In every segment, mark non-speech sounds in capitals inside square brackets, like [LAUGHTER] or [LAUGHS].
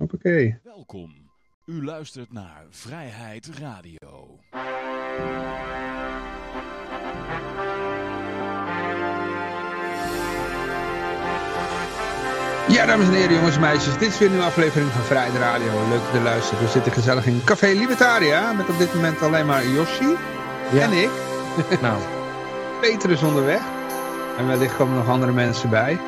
Hoppakee. Welkom. U luistert naar Vrijheid Radio. Ja, dames en heren, jongens en meisjes. Dit is weer een nieuwe aflevering van Vrijheid Radio. Leuk dat je luistert. We zitten gezellig in Café Libertaria. Met op dit moment alleen maar Yoshi en ik. [LAUGHS] Nou, Peter is onderweg. En wellicht komen nog andere mensen bij.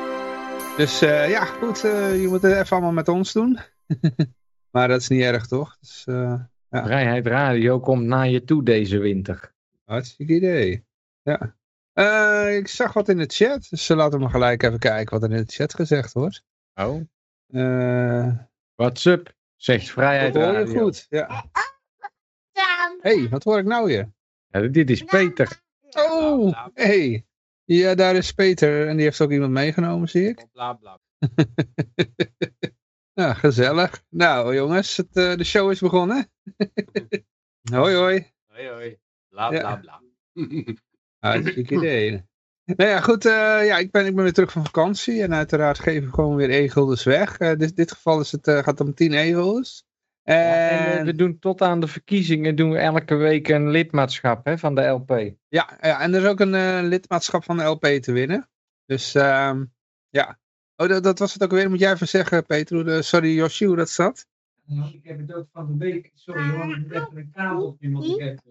Dus eh, ja, goed. eh, je moet het even allemaal met ons doen. [LAUGHS] maar dat is niet erg, toch? Dus, eh, Ja. Vrijheid Radio komt naar je toe deze winter. hartstikke idee. Ja. Eh, ik zag wat in de chat. Dus eh, laten we maar gelijk even kijken wat er in de chat gezegd wordt. Oh, Eh what's up? Zegt Vrijheid dat hoor je Radio. goed. Ja. hey, wat hoor ik nou weer? Ja, dit is Peter. Oh, hey. Ja, daar is Peter. En die heeft ook iemand meegenomen, zie ik. Bla bla. [LAUGHS] Ja, gezellig. Nou, jongens, het, eh, de show is begonnen. [LAUGHS] hoi, hoi. Hoi hoi. Bla Ja. bla bla. [LAUGHS] Hartstikke idee. Nou ja, goed. eh, ja, ik ben, ik ben weer terug van vakantie. En uiteraard geven we gewoon weer e-guldens weg. Eh, dit, dit geval is het, gaat het om 10 e-guldens. En En, we doen tot aan de verkiezingen doen we elke week een lidmaatschap hè, van de LP. ja, ja, en er is ook een eh, lidmaatschap van de LP te winnen. Dus ehm, ja. Oh, dat, dat was het ook weer. Moet jij even zeggen, Peter. hoe de- sorry, Yoshi, hoe dat zat? Ik heb het ook van de week. Sorry jongen, ik moet even een kabeltje moeten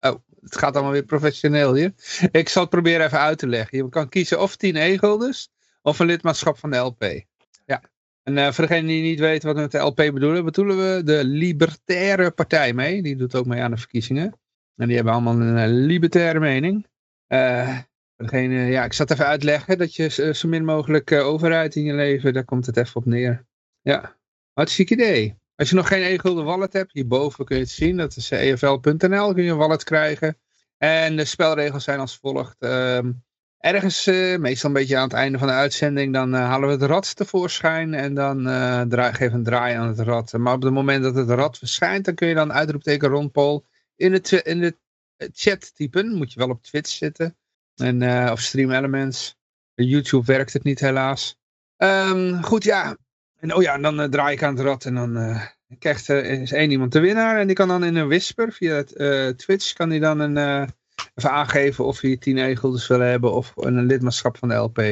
Oh, het gaat allemaal weer professioneel hier. Ik zal het proberen even uit te leggen. Je kan kiezen of 10 e-guldens of een lidmaatschap van de LP. Ja. En eh, voor degenen die niet weten wat we met de LP bedoelen, bedoelen we de Libertaire Partij mee. Die doet ook mee aan de verkiezingen. En die hebben allemaal een eh, libertaire mening. Eh, voor ja, ik zal het even uitleggen dat je zo- zo min mogelijk eh, overheid in je leven, daar komt het even op neer. Ja, hartstikke idee. Als je nog geen e-gulden wallet hebt, hierboven kun je het zien. Dat is eh, efl.nl, kun je een wallet krijgen. En de spelregels zijn als volgt. Ehm, ergens, eh, meestal een beetje aan het einde van de uitzending, dan eh, halen we het rad tevoorschijn. En dan eh draai, geef een draai aan het rad. Maar op het moment dat het rad verschijnt, dan kun je dan uitroepteken Ron Paul in in de eh, chat typen. Moet je wel op Twitch zitten. En, eh, of Stream Elements. YouTube werkt het niet helaas. Ehm, goed, ja. En, oh ja, en dan eh, draai ik aan het rad en dan eh, krijgt er is één iemand de winnaar. En die kan dan in een whisper via het, Twitch kan die dan een, even aangeven of hij 10 e-guldens wil hebben of een lidmaatschap van de LP.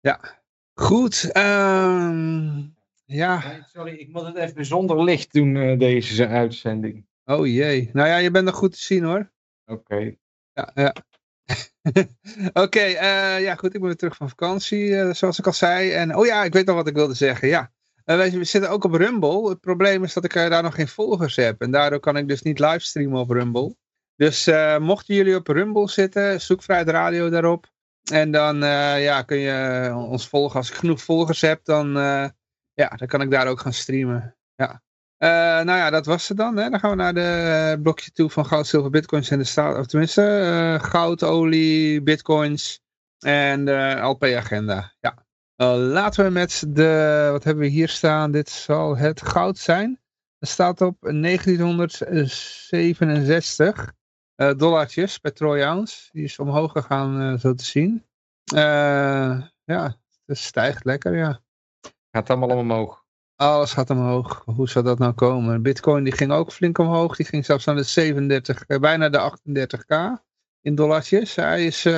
Ja, goed. ehm, ja, Sorry, ik moet het even zonder licht doen deze uitzending. oh jee. Nou ja, je bent nog goed te zien hoor. Oké. Ja, ja. [LAUGHS] Oké, eh, ja goed, ik ben weer terug van vakantie, eh, zoals ik al zei. En oh ja, ik weet nog wat ik wilde zeggen, ja. Eh, we zitten ook op Rumble. Het probleem is dat ik daar nog geen volgers heb. En daardoor kan ik dus niet livestreamen op Rumble. Dus mochten jullie op Rumble zitten, zoek Vrijheid Radio daarop. En dan ja, kun je ons volgen. Als ik genoeg volgers heb, dan, ja, dan kan ik daar ook gaan streamen. Ja. Eh, nou ja, dat was het dan. Hè. Dan gaan we naar de eh, blokje toe van goud, zilver, bitcoins en de staat. Of tenminste, eh, goud, olie, bitcoins en de LP-agenda. Ja. Laten we met de, wat hebben we hier staan? Dit zal het goud zijn. Het staat op 1967 eh, dollartjes per troy ounce. Die is omhoog gegaan, zo te zien. Ja, het stijgt lekker, ja. Gaat allemaal omhoog. Alles gaat omhoog. Hoe zou dat nou komen? Bitcoin die ging ook flink omhoog. Die ging zelfs naar de 37, eh, bijna de 38k in dollartjes. Hij is eh,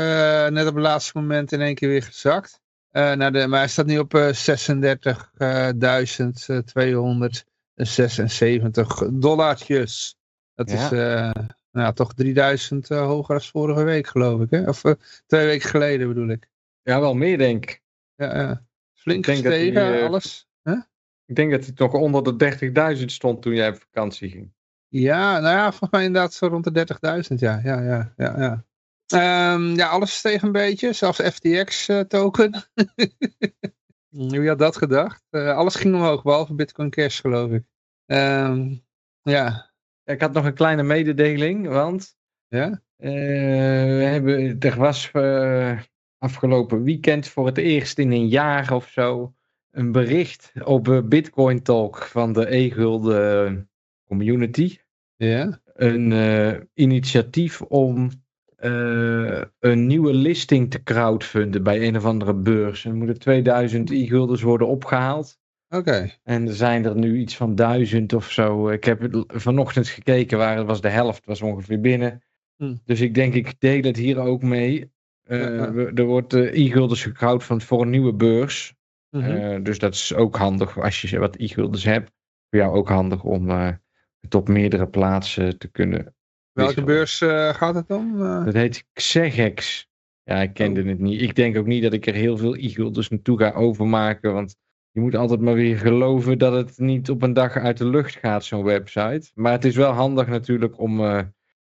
net op het laatste moment in één keer weer gezakt. Eh, naar de, maar hij staat nu op eh 36.276 dollartjes. Dat Ja. is nou, toch 3000 eh, hoger als vorige week geloof ik. Hè? Of twee weken geleden bedoel ik. Ja, wel meer denk ik. Ja. Flink Ik denk dat gestegen, die, alles. Ik denk dat het nog onder de 30.000 stond toen jij op vakantie ging. Ja, nou ja, volgens mij inderdaad zo rond de 30.000, ja. Ja, ja, ja, ja. Ehm, ja, alles steeg een beetje, zelfs FTX-token. Wie [LAUGHS] had dat gedacht? Eh, alles ging omhoog, behalve Bitcoin Cash, geloof ik. Ehm, ja, Ik had nog een kleine mededeling, want ja. eh, we hebben, er was eh, afgelopen weekend voor het eerst in een jaar of zo een bericht op eh, Bitcoin Talk van de e-gulden community. Ja, Een eh, initiatief om eh, een nieuwe listing te crowdfunden bij een of andere beurs. Er moeten 2000 e-guldens worden opgehaald. Oké. En er zijn er nu iets van duizend of zo. Ik heb vanochtend gekeken, waar het was de helft was ongeveer binnen. Hm. Dus ik denk, ik deel het hier ook mee. Ja, Er wordt e-guldens gekoud van, voor een nieuwe beurs. Mhm. Eh, dus dat is ook handig als je wat e-guldens hebt. Voor jou ook handig om eh, het op meerdere plaatsen te kunnen. Welke wisselen. beurs eh, gaat het om? Dat heet Xegex. Ja, ik kende Oh. het niet. Ik denk ook niet dat ik er heel veel e-guldens naartoe ga overmaken. Want je moet altijd maar weer geloven dat het niet op een dag uit de lucht gaat, zo'n website. Maar het is wel handig natuurlijk om...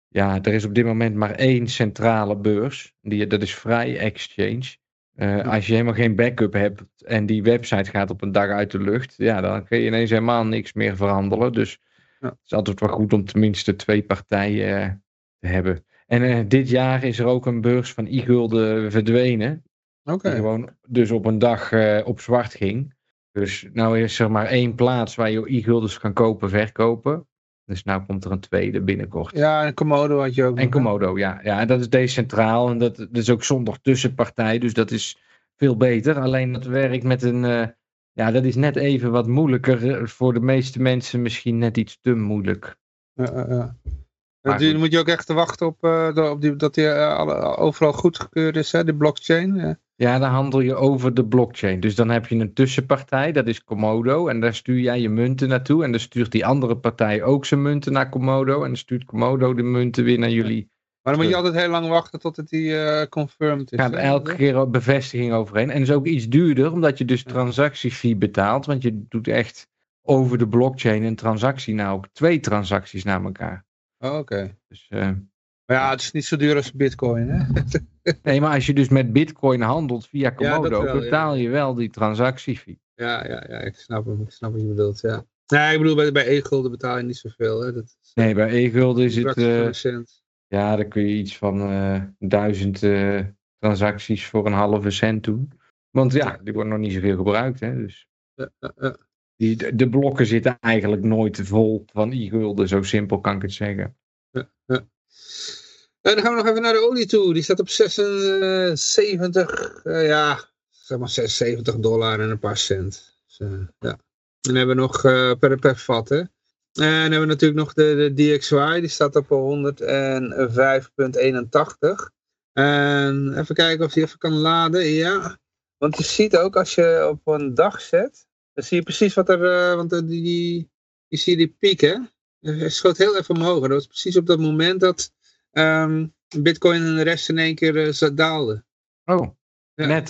ja, er is op dit moment maar één centrale beurs. Die, dat is Vrij Exchange. Eh, als je helemaal geen backup hebt en die website gaat op een dag uit de lucht, ja, dan kun je ineens helemaal niks meer verhandelen. Dus Ja. het is altijd wel goed om tenminste twee partijen eh, te hebben. En eh, dit jaar is er ook een beurs van e-gulden verdwenen. Oké. Die gewoon dus op een dag op zwart ging. Dus nou is er maar één plaats waar je e-guldens kan kopen, verkopen. Dus nou komt er een tweede binnenkort. Ja, en Komodo had je ook. En nog? Komodo, ja. ja. En dat is decentraal en dat, dat is ook zonder tussenpartij. Dus dat is veel beter. Alleen dat werkt met een... eh, ja, dat is net even wat moeilijker. eh, Voor de meeste mensen misschien net iets te moeilijk. Ja, ja, ja. Maar Dan moet je ook echt wachten op, eh, de- op die, dat die eh, alle, overal goedgekeurd is, hè, die blockchain. Ja. Ja, dan handel je over de blockchain. Dus dan heb je een tussenpartij, dat is Komodo. En daar stuur jij je munten naartoe. En dan stuurt die andere partij ook zijn munten naar Komodo. En dan stuurt Komodo de munten weer naar jullie. Maar dan moet je altijd heel lang wachten tot het die eh confirmed is. gaat elke keer bevestiging overheen. En is ook iets duurder, omdat je dus transactiefee betaalt. Want je doet echt over de blockchain een transactie. Nou, ook twee transacties naar elkaar. Oh, Oké. Dus, eh, Maar ja, het is niet zo duur als bitcoin, hè? [LAUGHS] nee, maar als je dus met bitcoin handelt via Komodo, wel, ja. betaal je wel die transactiefee. Ja, ja, ja, ik snap hem. Ik snap wat je bedoelt, ja. Nee, ik bedoel, bij, bij e-gulden betaal je niet zoveel, hè. Dat is, Nee, bij e-gulden is het... cent. Ja, dan kun je iets van eh, duizend transacties voor een halve cent doen. Want ja, die worden nog niet zoveel gebruikt. Hè? Dus Ja, ja, ja. Die, de, blokken zitten eigenlijk nooit vol van e-gulden. Zo simpel kan ik het zeggen. En dan gaan we nog even naar de olie toe. Die staat op 76, eh, ja, zeg maar 76 dollar en een paar cent. Dus, eh, ja. En dan hebben we nog eh, per, per vat, hè. En dan hebben we natuurlijk nog de, de DXY, die staat op 105.81. En even kijken of die even kan laden, ja. Want je ziet ook als je op een dag zet, dan zie je precies wat er, eh, want eh, die, die, je ziet die piek, hè. Hij schoot heel even omhoog. Dat was precies op dat moment dat ehm, Bitcoin en de rest in één keer eh, zo daalde. Oh, Ja, Net.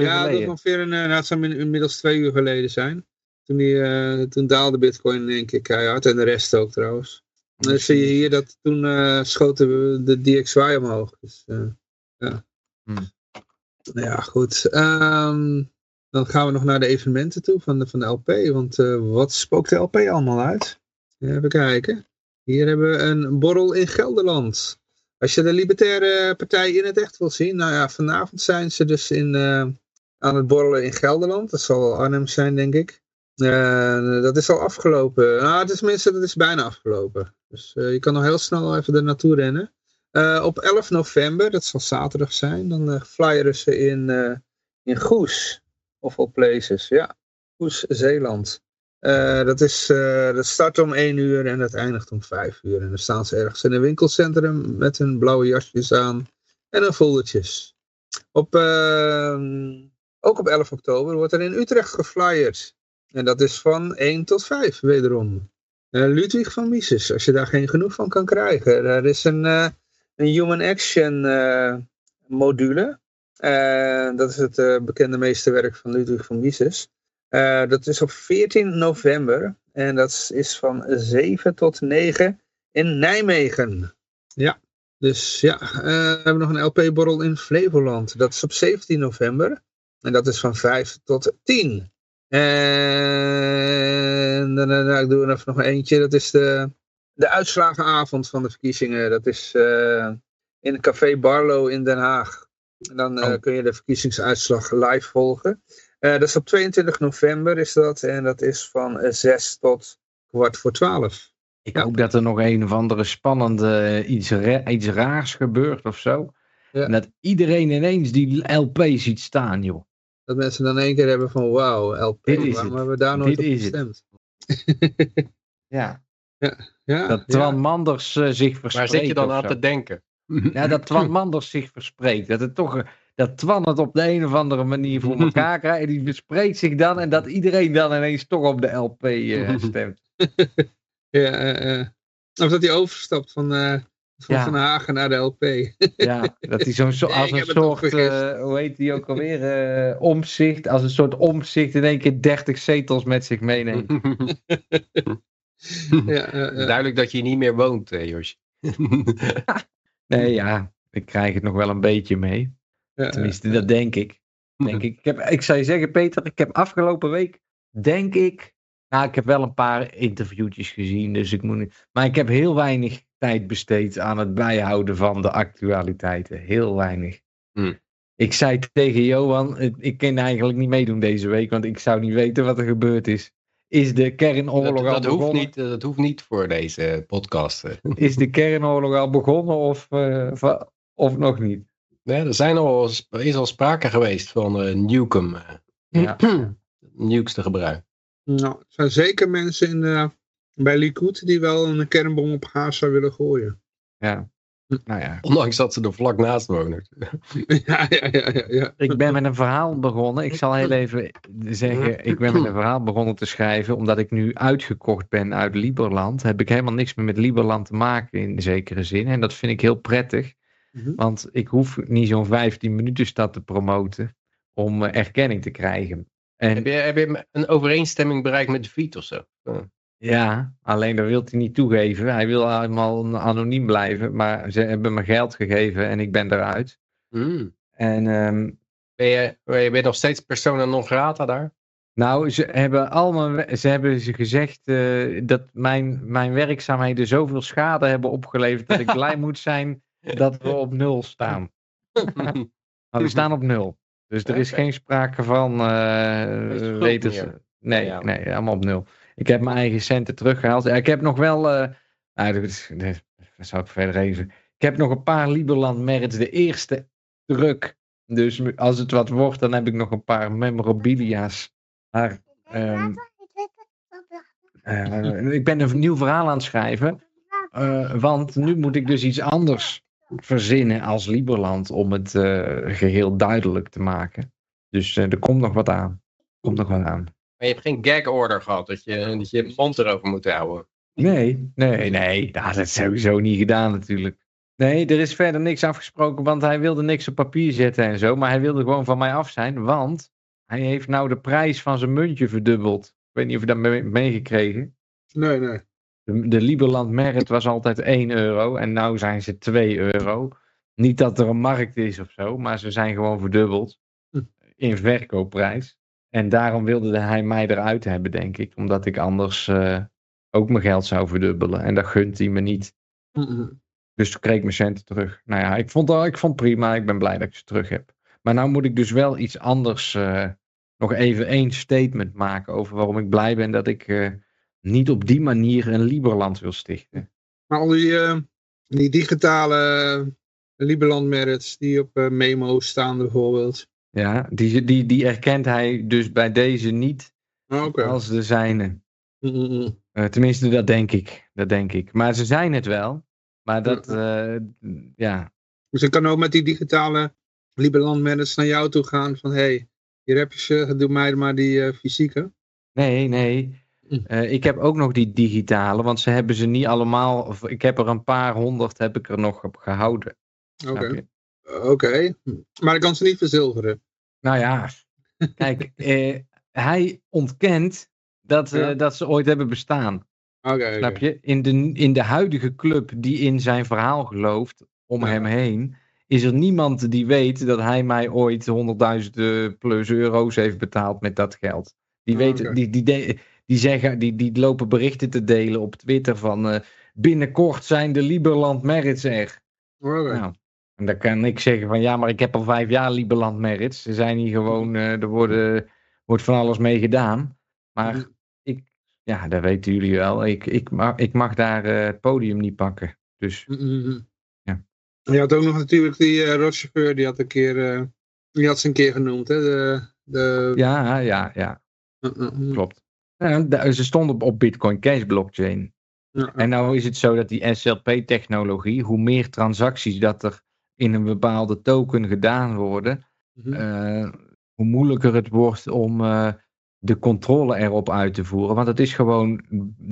Ja, dat ongeveer een, nou, het zou in- inmiddels twee uur geleden zijn. Toen, die, toen daalde Bitcoin in één keer keihard. En de rest ook trouwens. En dan zie je hier dat toen schoten we de DXY omhoog. Dus, ja. Hmm. Ja, goed. Ehm, dan gaan we nog naar de evenementen toe van de, van de LP. Want eh, wat spookt de LP allemaal uit? Even kijken. Hier hebben we een borrel in Gelderland. Als je de Libertaire Partij in het echt wil zien. Nou ja, vanavond zijn ze dus in, eh, aan het borrelen in Gelderland. Dat zal Arnhem zijn, denk ik. Eh, dat is al afgelopen. Nou, het is tenminste, dat is bijna afgelopen. Dus je kan nog heel snel even er naartoe rennen. Op 11 november, dat zal zaterdag zijn, dan flyeren ze in, in Goes. Of all places, ja. Goes, Zeeland. Eh, dat, is, eh, dat start om 1 uur en dat eindigt om 5 uur. En dan staan ze ergens in een winkelcentrum met hun blauwe jasjes aan en hun foldertjes. Op, ehm, ook op 11 oktober wordt er in Utrecht geflyerd. En dat is van 1 tot 5 wederom. Eh, Ludwig van Mises, als je daar geen genoeg van kan krijgen. Er is een, een Human Action module. Eh, dat is het eh, bekende meesterwerk van Ludwig van Mises. Eh, dat is op 14 november. En dat is van 7 tot 9 in Nijmegen. Ja, dus ja, we hebben nog een LP-borrel in Flevoland. Dat is op 17 november. En dat is van 5 tot 10. En dan eh, nou, ik doe er even nog eentje. Dat is de, de uitslagenavond van de verkiezingen. Dat is in het Café Barlo in Den Haag. En dan eh, Oh. kun je de verkiezingsuitslag live volgen. Eh, dat is op 22 november is dat. En dat is van eh, 6 tot kwart voor 12. Ik hoop dat er nog een of andere spannende eh, iets, ra- iets raars gebeurt of zo. Ja. En dat iedereen ineens die LP ziet staan, joh. Dat mensen dan één keer hebben van wauw, LP, Dit is waarom het. hebben we daar nooit Dit op gestemd? [LAUGHS] Ja, Ja, dat ja. Twan Manders eh, zich Waar verspreekt. zit je dan aan zo. te denken? Ja, [LAUGHS] dat Twan Manders zich verspreekt. Dat, het toch, eh, dat Twan het op de een of andere manier voor elkaar [LAUGHS] krijgt. En die verspreekt zich dan. En dat iedereen dan ineens toch op de LP eh, [LAUGHS] stemt. Ja, eh, eh. Of dat hij overstapt van, eh van Ja. Van Hagen naar de LP. Ja, dat hij zo'n zo, als een soort, hoe heet die ook alweer, eh, omzicht, als een soort omzicht in één keer 30 zetels met zich meeneemt. ja, eh, eh. Duidelijk dat je hier niet meer woont, Josje. Nee, ja, ik krijg het nog wel een beetje mee. Ja, Tenminste, dat denk ik. Denk ik. Ik, heb, ik zou je zeggen, Peter, ik heb afgelopen week, denk ik, nou, ik heb wel een paar interviewtjes gezien, dus ik moet niet, maar ik heb heel weinig tijd besteed aan het bijhouden van de actualiteiten. Heel weinig. Hmm. Ik zei tegen Johan, ik kan eigenlijk niet meedoen deze week, want ik zou niet weten wat er gebeurd is. Is de kernoorlog Dat, al dat, hoeft begonnen? niet, dat hoeft niet voor deze podcast. [LAUGHS] Is de kernoorlog al begonnen of, eh, of nog niet? Nee, er zijn al, er is al sprake geweest van eh Nukem. eh, Ja. [CLEARS THROAT] nukes te gebruiken. Nou, er zijn zeker mensen in, eh, bij Likud die wel een kernbom op Gaza willen gooien. Ja. Nou ja, Ondanks dat ze er vlak naast wonen. [LAUGHS] ja, ja, ja, ja, ja. Ik ben met een verhaal begonnen. Ik zal heel even zeggen, ik ben met een verhaal begonnen te schrijven, omdat ik nu uitgekocht ben uit Liberland. Heb ik helemaal niks meer met Liberland te maken in zekere zin. En dat vind ik heel prettig, Mhm. want ik hoef niet zo'n 15 minuten stad te promoten om eh, erkenning te krijgen. Heb En je, heb je een overeenstemming bereikt met de Viet of zo? Ja, alleen dat wil hij niet toegeven. Hij wil helemaal anoniem blijven, maar ze hebben me geld gegeven en ik ben eruit. hmm. En ehm, Ben, je, ben je nog steeds persona non grata daar? Nou, ze hebben allemaal, ze hebben ze gezegd eh, dat mijn, mijn werkzaamheden zoveel schade hebben opgeleverd dat ik [LAUGHS] blij moet zijn dat we op nul staan. [LAUGHS] We staan op nul. Dus er is geen sprake van eh schuld weten ze. Nee, Ja. nee, allemaal op nul. Ik heb mijn eigen centen teruggehaald. Ik heb nog wel, nou, dat, is- dat zou ik verder even. Ik heb nog een paar Liberland merits, de eerste druk. Dus als het wat wordt, dan heb ik nog een paar memorabilia's. Maar ehm, eh, ik ben een nieuw verhaal aan het schrijven. eh, want nu moet ik dus iets anders verzinnen als Liberland om het eh, geheel duidelijk te maken. Dus er komt nog wat aan. Komt nog wat aan. Maar je hebt geen gag order gehad, dat je, dat je mond erover moet houden. Nee, nee, nee. Nou, dat is sowieso niet gedaan natuurlijk. Nee, er is verder niks afgesproken, want hij wilde niks op papier zetten en zo. Maar hij wilde gewoon van mij af zijn, want hij heeft nou de prijs van zijn muntje verdubbeld. Ik weet niet of je dat mee- meegekregen. Nee, nee. De, de Liberland Merit was altijd 1 euro en nu zijn ze 2 euro. Niet dat er een markt is of zo, maar ze zijn gewoon verdubbeld Hm. in verkoopprijs. En daarom wilde hij mij eruit hebben, denk ik. Omdat ik anders eh, ook mijn geld zou verdubbelen. En dat gunt hij me niet. Dus toen kreeg ik mijn centen terug. Nou ja, ik vond, het- ik vond prima. Ik ben blij dat ik ze terug heb. Maar nou moet ik dus wel iets anders. eh, nog even één statement maken over waarom ik blij ben dat ik eh, niet op die manier een Liberland wil stichten. Maar al die, die digitale Liberland merits die op eh, memo staan bijvoorbeeld. Ja, die, die, die erkent hij dus bij deze niet Ah, als de zijne. Mhm. Eh, tenminste, dat denk ik. Dat denk ik. Maar ze zijn het wel. Maar dat, eh, ja. Dus ik kan ook met die digitale Liberland naar jou toe gaan van hey, hier heb je ze, doe mij maar die eh, fysieke. Nee, nee. Ik heb ook nog die digitale, want ze hebben ze niet allemaal. Of ik heb er een paar honderd heb ik er nog op gehouden. Oké. Oké. Maar ik kan ze niet verzilveren. Nou ja, kijk, [LAUGHS] eh, hij ontkent dat, eh, dat ze ooit hebben bestaan. Oké. Snap je? In de, in de huidige club die in zijn verhaal gelooft, om Ja. hem heen, is er niemand die weet dat hij mij ooit 100.000 plus euro's heeft betaald met dat geld. Die, Ah, weten, die, die, de- die, zeggen, die, die lopen berichten te delen op Twitter van eh, binnenkort zijn de Liberland Merits er. Nou, en dan kan ik zeggen van ja, maar ik heb al vijf jaar Liberland Merits. Ze zijn hier gewoon, eh, er worden, wordt van alles mee gedaan. Maar Mhm. ik, ja, dat weten jullie wel. Ik, ik, mag, ik mag daar eh, het podium niet pakken. Dus Mhm. Ja. Je had ook nog natuurlijk die uh, rotchauffeur, die had een keer, eh, die had ze een keer genoemd, hè? De, De, Ja, ja, ja, Uh, klopt. Ja, ze stonden op, op Bitcoin Cash blockchain. En nou is het zo dat die SLP-technologie, hoe meer transacties dat er in een bepaalde token gedaan worden, mhm. eh, hoe moeilijker het wordt om eh, de controle erop uit te voeren. Want het is gewoon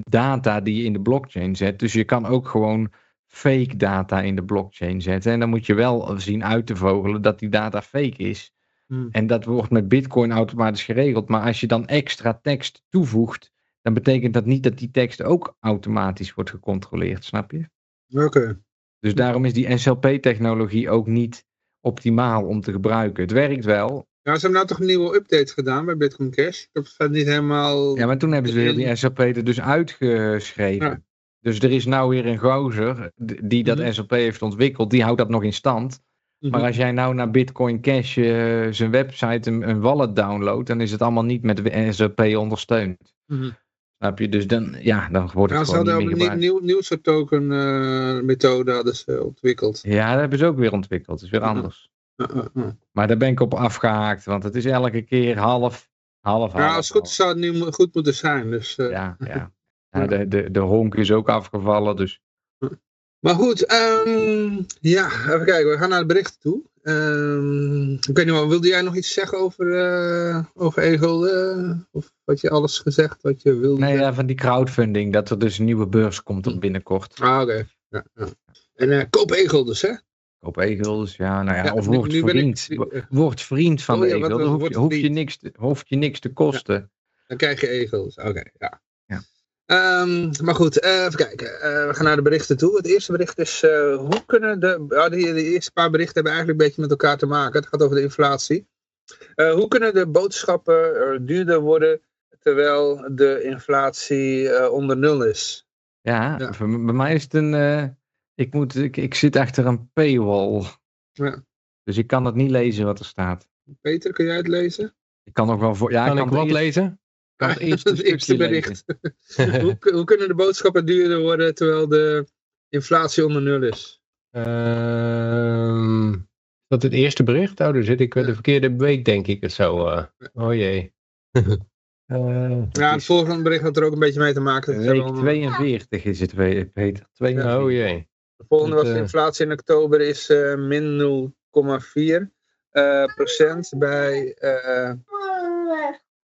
data die je in de blockchain zet. Dus je kan ook gewoon fake data in de blockchain zetten. En dan moet je wel zien uit te vogelen dat die data fake is. Hmm. En dat wordt met Bitcoin automatisch geregeld. Maar als je dan extra tekst toevoegt, dan betekent dat niet dat die tekst ook automatisch wordt gecontroleerd, snap je? Oké. Dus daarom is die SLP-technologie ook niet optimaal om te gebruiken. Het werkt wel, Ja, ze hebben nou toch een nieuwe update gedaan bij Bitcoin Cash. Ik heb het niet helemaal... Ja, maar toen hebben ze heel die SLP er dus uitgeschreven. Ja. Dus er is nou weer een gozer die dat Mhm. SLP heeft ontwikkeld, die houdt dat nog in stand. Mhm. Maar als jij nou naar Bitcoin Cash eh, zijn website een, een wallet downloadt, dan is het allemaal niet met SLP ondersteund. Mhm. Snap je? Dus dan, ja, dan wordt het ze gewoon hadden niet ook meer een nieuw, gebruikt. nieuw, nieuw soort token eh, methode hadden ze ontwikkeld. Ja, dat hebben ze ook weer ontwikkeld. Dat is weer anders. Uh, uh, uh. Maar daar ben ik op afgehaakt, want het is elke keer half, half, half. Ja, als het goed is zou het nu goed moeten zijn. Dus, eh. Ja, [LAUGHS] ja. ja de, de, de honk is ook afgevallen, dus Maar goed, ehm, ja, even kijken. We gaan naar de berichten toe. Ehm, ik weet niet, maar wilde jij nog iets zeggen over, eh over e-gulden? Of had je alles gezegd wat je wilde Nee, ja, van die crowdfunding, dat er dus een nieuwe beurs komt op binnenkort. Ah, oké. Ja, ja. En eh, koop e-guldens, hè? Op e-guldens, ja, nou ja, Ja, of nu- word nu ik- vriend. Wo- Word vriend van Oh de hoef, je, hoef, je vriend? niks te, hoeft je niks te kosten. Dan krijg je e-guldens. Oké, ja. Ja. Ehm, maar goed, eh, even kijken. Eh, we gaan naar de berichten toe. Het eerste bericht is, hoe kunnen de... Ja, die, die eerste paar berichten hebben eigenlijk een beetje met elkaar te maken. Het gaat over de inflatie. Hoe kunnen de boodschappen duurder worden terwijl de inflatie eh, onder nul is? Ja, Ja. bij mij is het een... eh, ik, moet, ik, ik zit achter een paywall. Ja. Dus ik kan het niet lezen wat er staat. Peter, kun jij het lezen? Ik kan nog wel voor... Ja, kan ik het wat eerst- lezen? kan het [LAUGHS] eerste het eerste stukje bericht. [LAUGHS] hoe, hoe kunnen de boodschappen duurder worden terwijl de inflatie onder nul is? Ehm, is dat het eerste bericht? Oh, dan zit ik de verkeerde week, denk ik het zo. eh. oh jee. [LAUGHS] Eh, Ja, het volgende bericht had er ook een beetje mee te maken. Dat Week dan- 42 is het, Peter. 42. oh jee. De volgende was de eh, inflatie in oktober is eh, min 0,4 eh, procent bij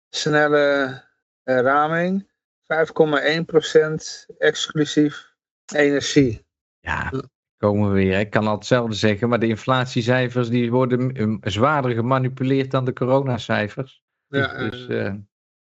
snelle raming. 5,1 procent exclusief energie. Ja, komen we weer. Ik kan al hetzelfde zeggen, maar de inflatiecijfers die worden mm, zwaarder gemanipuleerd dan de coronacijfers. Ja, Dus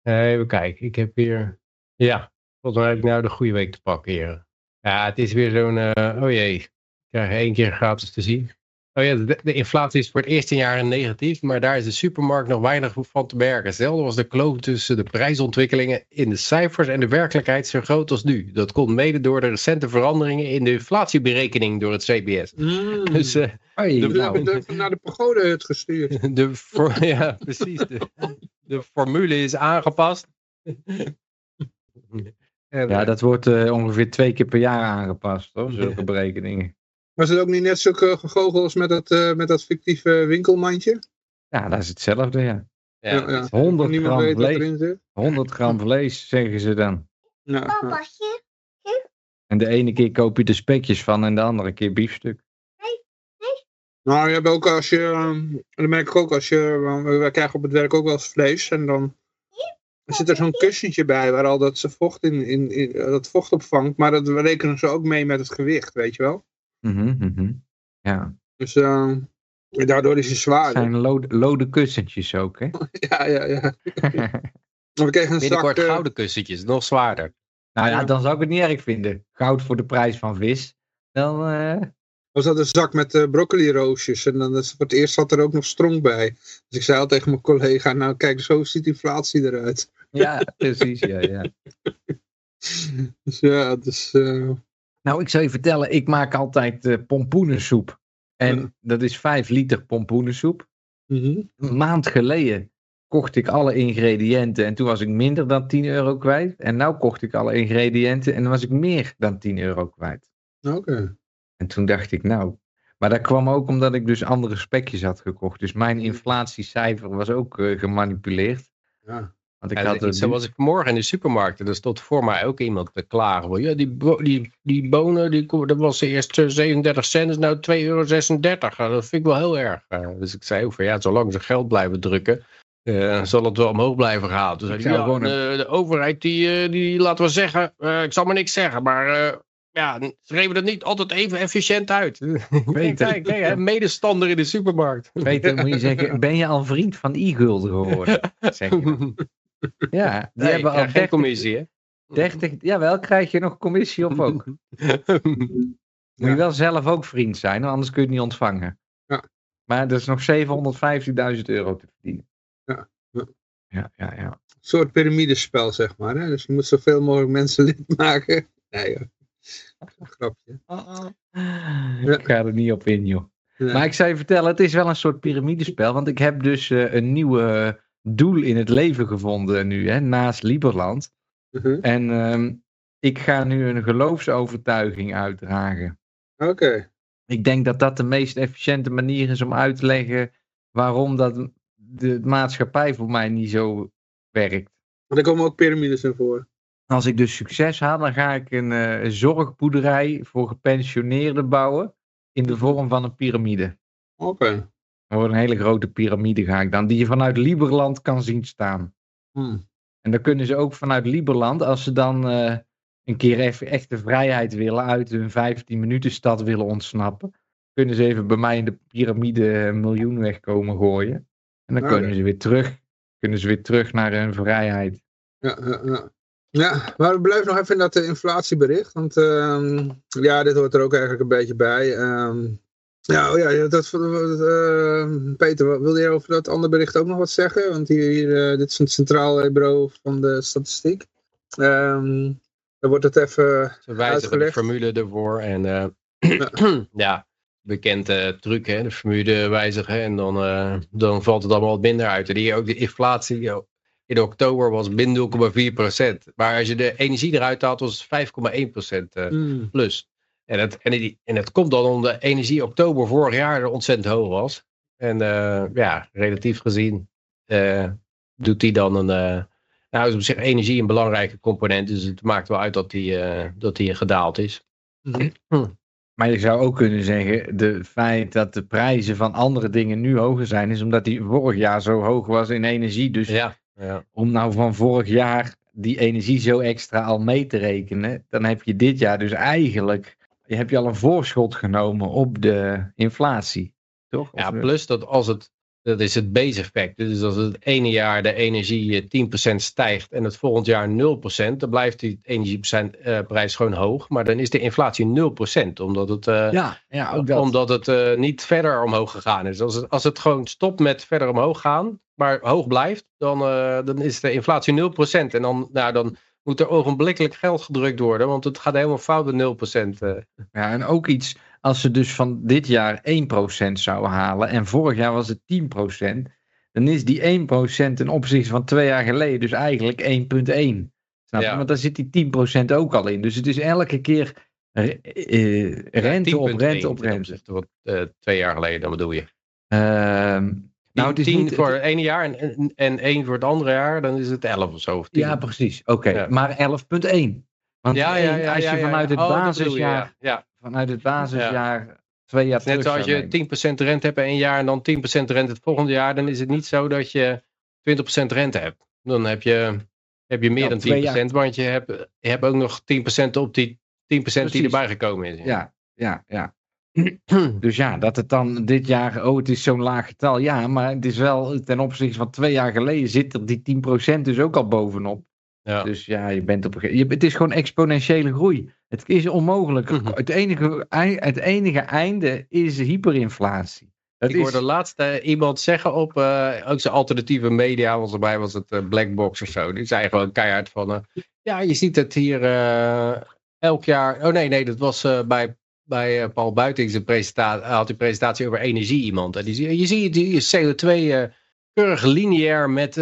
Even kijken, ik heb hier... Ja, volgens mij heb ik nou de goede week te pakken hier. Ja, het is weer zo'n... eh, oh jee, ik krijg één keer gratis te zien. Oh ja, de, de inflatie is voor het eerste jaar negatief, maar daar is de supermarkt nog weinig van te merken. Hetzelfde was de kloof tussen de prijsontwikkelingen in de cijfers en de werkelijkheid zo groot als nu. Dat komt mede door de recente veranderingen in de inflatieberekening door het CBS. mm. [LAUGHS] Dus eh, Hoi, we nou, hebben het naar de pagodehut gestuurd. [LAUGHS] de, voor, ja, precies. De, de formule is aangepast. [LAUGHS] ja, dat wordt eh, ongeveer twee keer per jaar aangepast, hoor, zulke berekeningen. Was het ook niet net zo ge- gegoocheld als met dat, eh, met dat fictieve winkelmandje? Ja, dat is hetzelfde, ja. Ja, ja. 100 Niemand gram vlees. erin zit. 100 gram [LAUGHS] vlees, zeggen ze dan. Ja, ja. Papasje. En de ene keer koop je de spekjes van en de andere keer biefstuk. Nou, je hebt ook als je, ehm, dat merk ik ook als je, want wij krijgen op het werk ook wel eens vlees en dan zit er zo'n kussentje bij waar al dat ze vocht in, in, in- dat vocht opvangt, maar dat rekenen ze ook mee met het gewicht, weet je wel. Mhm, mhm. Ja, Dus eh, daardoor is hij het zwaarder. zijn lode, lode kussentjes ook, hè? [LAUGHS] Ja, ja, ja. [LAUGHS] We kregen een zak, Binnenkort eh, gouden kussentjes, nog zwaarder. Nou ja, Ja. dan zou ik het niet erg vinden. Goud voor de prijs van vis. Dan, eh, was dat een zak met eh broccoli roosjes en dan voor het eerst zat er ook nog strong bij. Dus ik zei al tegen mijn collega, nou kijk, zo ziet inflatie eruit. ja, precies, ja, ja. [LAUGHS] Dus ja, dus... eh, Nou, ik zou je vertellen, ik maak altijd eh, pompoenensoep. En Ja. dat is 5 liter pompoenensoep. mhm. Een maand geleden kocht ik alle ingrediënten en toen was ik minder dan 10 euro kwijt. En nu kocht ik alle ingrediënten en dan was ik meer dan 10 euro kwijt. Oké. En toen dacht ik, nou. Maar dat kwam ook omdat ik dus andere spekjes had gekocht. Dus mijn inflatiecijfer was ook eh, gemanipuleerd. Ja. Want ik Ja, had zo was ik vanmorgen in de supermarkt. En er stond voor mij ook iemand te klagen. van, Ja, die, die, die bonen, die, dat was eerst eh, 37 cent, is nou 2,36 euro. Ja, dat vind ik wel heel erg. Eh, dus ik zei ook van ja, zolang ze geld blijven drukken, eh, zal het wel omhoog blijven gaan. Zei Ik ja, gewoon de, de overheid, die, eh, die laten we zeggen, eh, ik zal maar niks zeggen, maar eh, ja, ze geven het niet altijd even efficiënt uit. [LAUGHS] Weet kijk, het. kijk, hè, medestander in de supermarkt. Peter, moet je [LAUGHS] zeggen, ben je al vriend van e-gulden geworden? [LAUGHS] Zeg je. Ja, die Nee, hebben ja, al geen 30, commissie, hè? 30, jawel, krijg je nog commissie op ook. Moet je wel zelf ook vriend zijn, anders kun je het niet ontvangen. Ja. Maar er is nog 750.000 euro te verdienen. Ja. Ja. Ja, ja, ja. Een soort piramidespel, zeg maar. Hè? Dus je moet zoveel mogelijk mensen lid maken. Nee, joh. Een grapje. Ik ga er niet op in, joh. Maar ik zou je vertellen, het is wel een soort piramidespel. Want ik heb dus eh, een nieuwe doel in het leven gevonden nu, hè, naast Lieberland. Mhm. En ehm, ik ga nu een geloofsovertuiging uitdragen. Oké. Ik denk dat dat de meest efficiënte manier is om uit te leggen waarom dat de maatschappij voor mij niet zo werkt. Want er komen ook piramides in voor. Als ik dus succes haal, dan ga ik een eh, zorgboerderij voor gepensioneerden bouwen in de vorm van een piramide. Oké. Er wordt een hele grote piramide ga ik dan, die je vanuit Lieberland kan zien staan. Hm. En dan kunnen ze ook vanuit Lieberland, als ze dan eh, een keer even echte vrijheid willen, uit hun 15 minuten stad willen ontsnappen, kunnen ze even bij mij in de piramide een miljoen wegkomen gooien. En dan kunnen ze weer terug, kunnen ze weer terug naar hun vrijheid. Ja, ja, ja. Ja, maar we blijven nog even in dat eh, inflatiebericht. Want ehm, ja, dit hoort er ook eigenlijk een beetje bij. Ehm, ja, oh ja, dat, eh, Peter, wilde je over dat andere bericht ook nog wat zeggen? Want hier, hier, eh, dit is een centraal bureau van de statistiek. Ehm dan wordt het even Ze wijzigen de formule ervoor. En ja, [CLEARS THROAT] bekende truc, hè, de formule wijzigen. En dan, dan valt het allemaal wat minder uit. En hier ook de inflatie oh, in oktober was min 0,4%. Maar als je de energie eruit haalt, was het 5,1% eh, hmm, plus. En het, en, die, en het komt dan omdat de energie oktober vorig jaar er ontzettend hoog was. En eh, ja, relatief gezien eh, doet die dan een... nou, is op zich energie een belangrijke component. Dus het maakt wel uit dat die, dat die gedaald is. mhm. Maar je zou ook kunnen zeggen, de feit dat de prijzen van andere dingen nu hoger zijn, is omdat die vorig jaar zo hoog was in energie. Dus Ja, ja. om nou van vorig jaar die energie zo extra al mee te rekenen, dan heb je dit jaar dus eigenlijk, je hebt je al een voorschot genomen op de inflatie. Toch? ja, plus dat als het, dat is het base effect. Dus als het ene jaar de energie eh, 10% stijgt en het volgend jaar 0%, dan blijft die energieprijs gewoon hoog. Maar dan is de inflatie 0%, omdat het, eh, ja, ja, ook dat. omdat het eh, niet verder omhoog gegaan is. Als het, als het gewoon stopt met verder omhoog gaan, maar hoog blijft, dan, eh, dan is de inflatie 0%. En dan, nou, dan moet er ogenblikkelijk geld gedrukt worden, want het gaat helemaal fout met 0%. eh. Ja, en ook iets, als ze dus van dit jaar 1% zouden halen en vorig jaar was het 10%, dan is die 1% ten opzichte van twee jaar geleden dus eigenlijk 1,1. Snap je? Ja. Want daar zit die 10% ook al in. Dus het is elke keer eh, rente op 10,1 rente op rente. van eh, twee jaar geleden, dan bedoel je. Ehm, nou, het is 10 niet... voor het ene jaar en, en, en 1 voor het andere jaar, dan is het 11 of zo. Of 10. Ja, precies. Oké, Ja. maar 11,1. Want ja, ja, één, ja, als je vanuit het Oh, dat basisjaar, vanuit het basisjaar twee jaar Net terug zoals zou je nemen. 10% rente hebt één jaar en dan 10% rente het volgende jaar, dan is het niet zo dat je 20% rente hebt. Dan heb je, heb je meer Ja, dan 10%, twee jaar. want je hebt, je hebt ook nog 10% op die 10% die erbij gekomen is. Ja, ja, ja. [CLEARS THROAT] Dus ja, dat het dan dit jaar, oh het is zo'n laag getal. Ja, maar het is wel ten opzichte van twee jaar geleden zit er die 10% dus ook al bovenop. Ja. Dus ja, je bent op je, Het is gewoon exponentiële groei. Het is onmogelijk. Mhm. het, enige, het enige einde is hyperinflatie. Dat ik is, hoorde laatst eh, iemand zeggen op eh, ook zijn alternatieve media, volgens mij was het eh, Blackbox of zo. Die zei gewoon keihard van, ja je ziet het hier elk jaar. Oh nee, nee, dat was bij, bij Paul Buitings een presentatie, had een presentatie over energie iemand. En die, zei, je ziet die CO2 eh, keurig lineair met,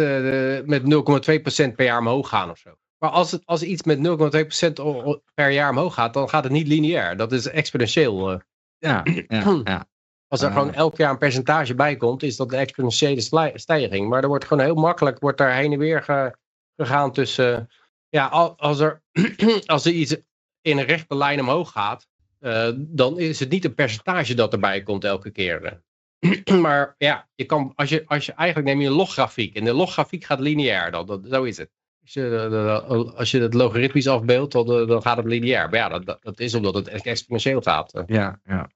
met 0,2% per jaar omhoog gaan of zo. Maar als, het, als iets met 0,2% o- o- per jaar omhoog gaat, dan gaat het niet lineair. Dat is exponentieel. eh. ja, ja, ja. [CLEARS THROAT] Als er gewoon elk jaar een percentage bij komt, is dat een exponentiële stijging. Maar er wordt gewoon heel makkelijk wordt daar heen en weer ge- gegaan tussen. Ja, al- als er, [CLEARS THROAT] als er iets in een rechte lijn omhoog gaat, eh, dan is het niet een percentage dat erbij komt elke keer. [CLEARS THROAT] maar ja, je kan, als, je, als je eigenlijk neem je een loggrafiek. En de loggrafiek gaat lineair dan. Dat, zo is het. Als je, de- de- als je het logaritmisch afbeeldt, dan, eh, dan gaat het lineair. Maar ja, dat, dat, is omdat het echt exponentieel gaat. Ja, ja.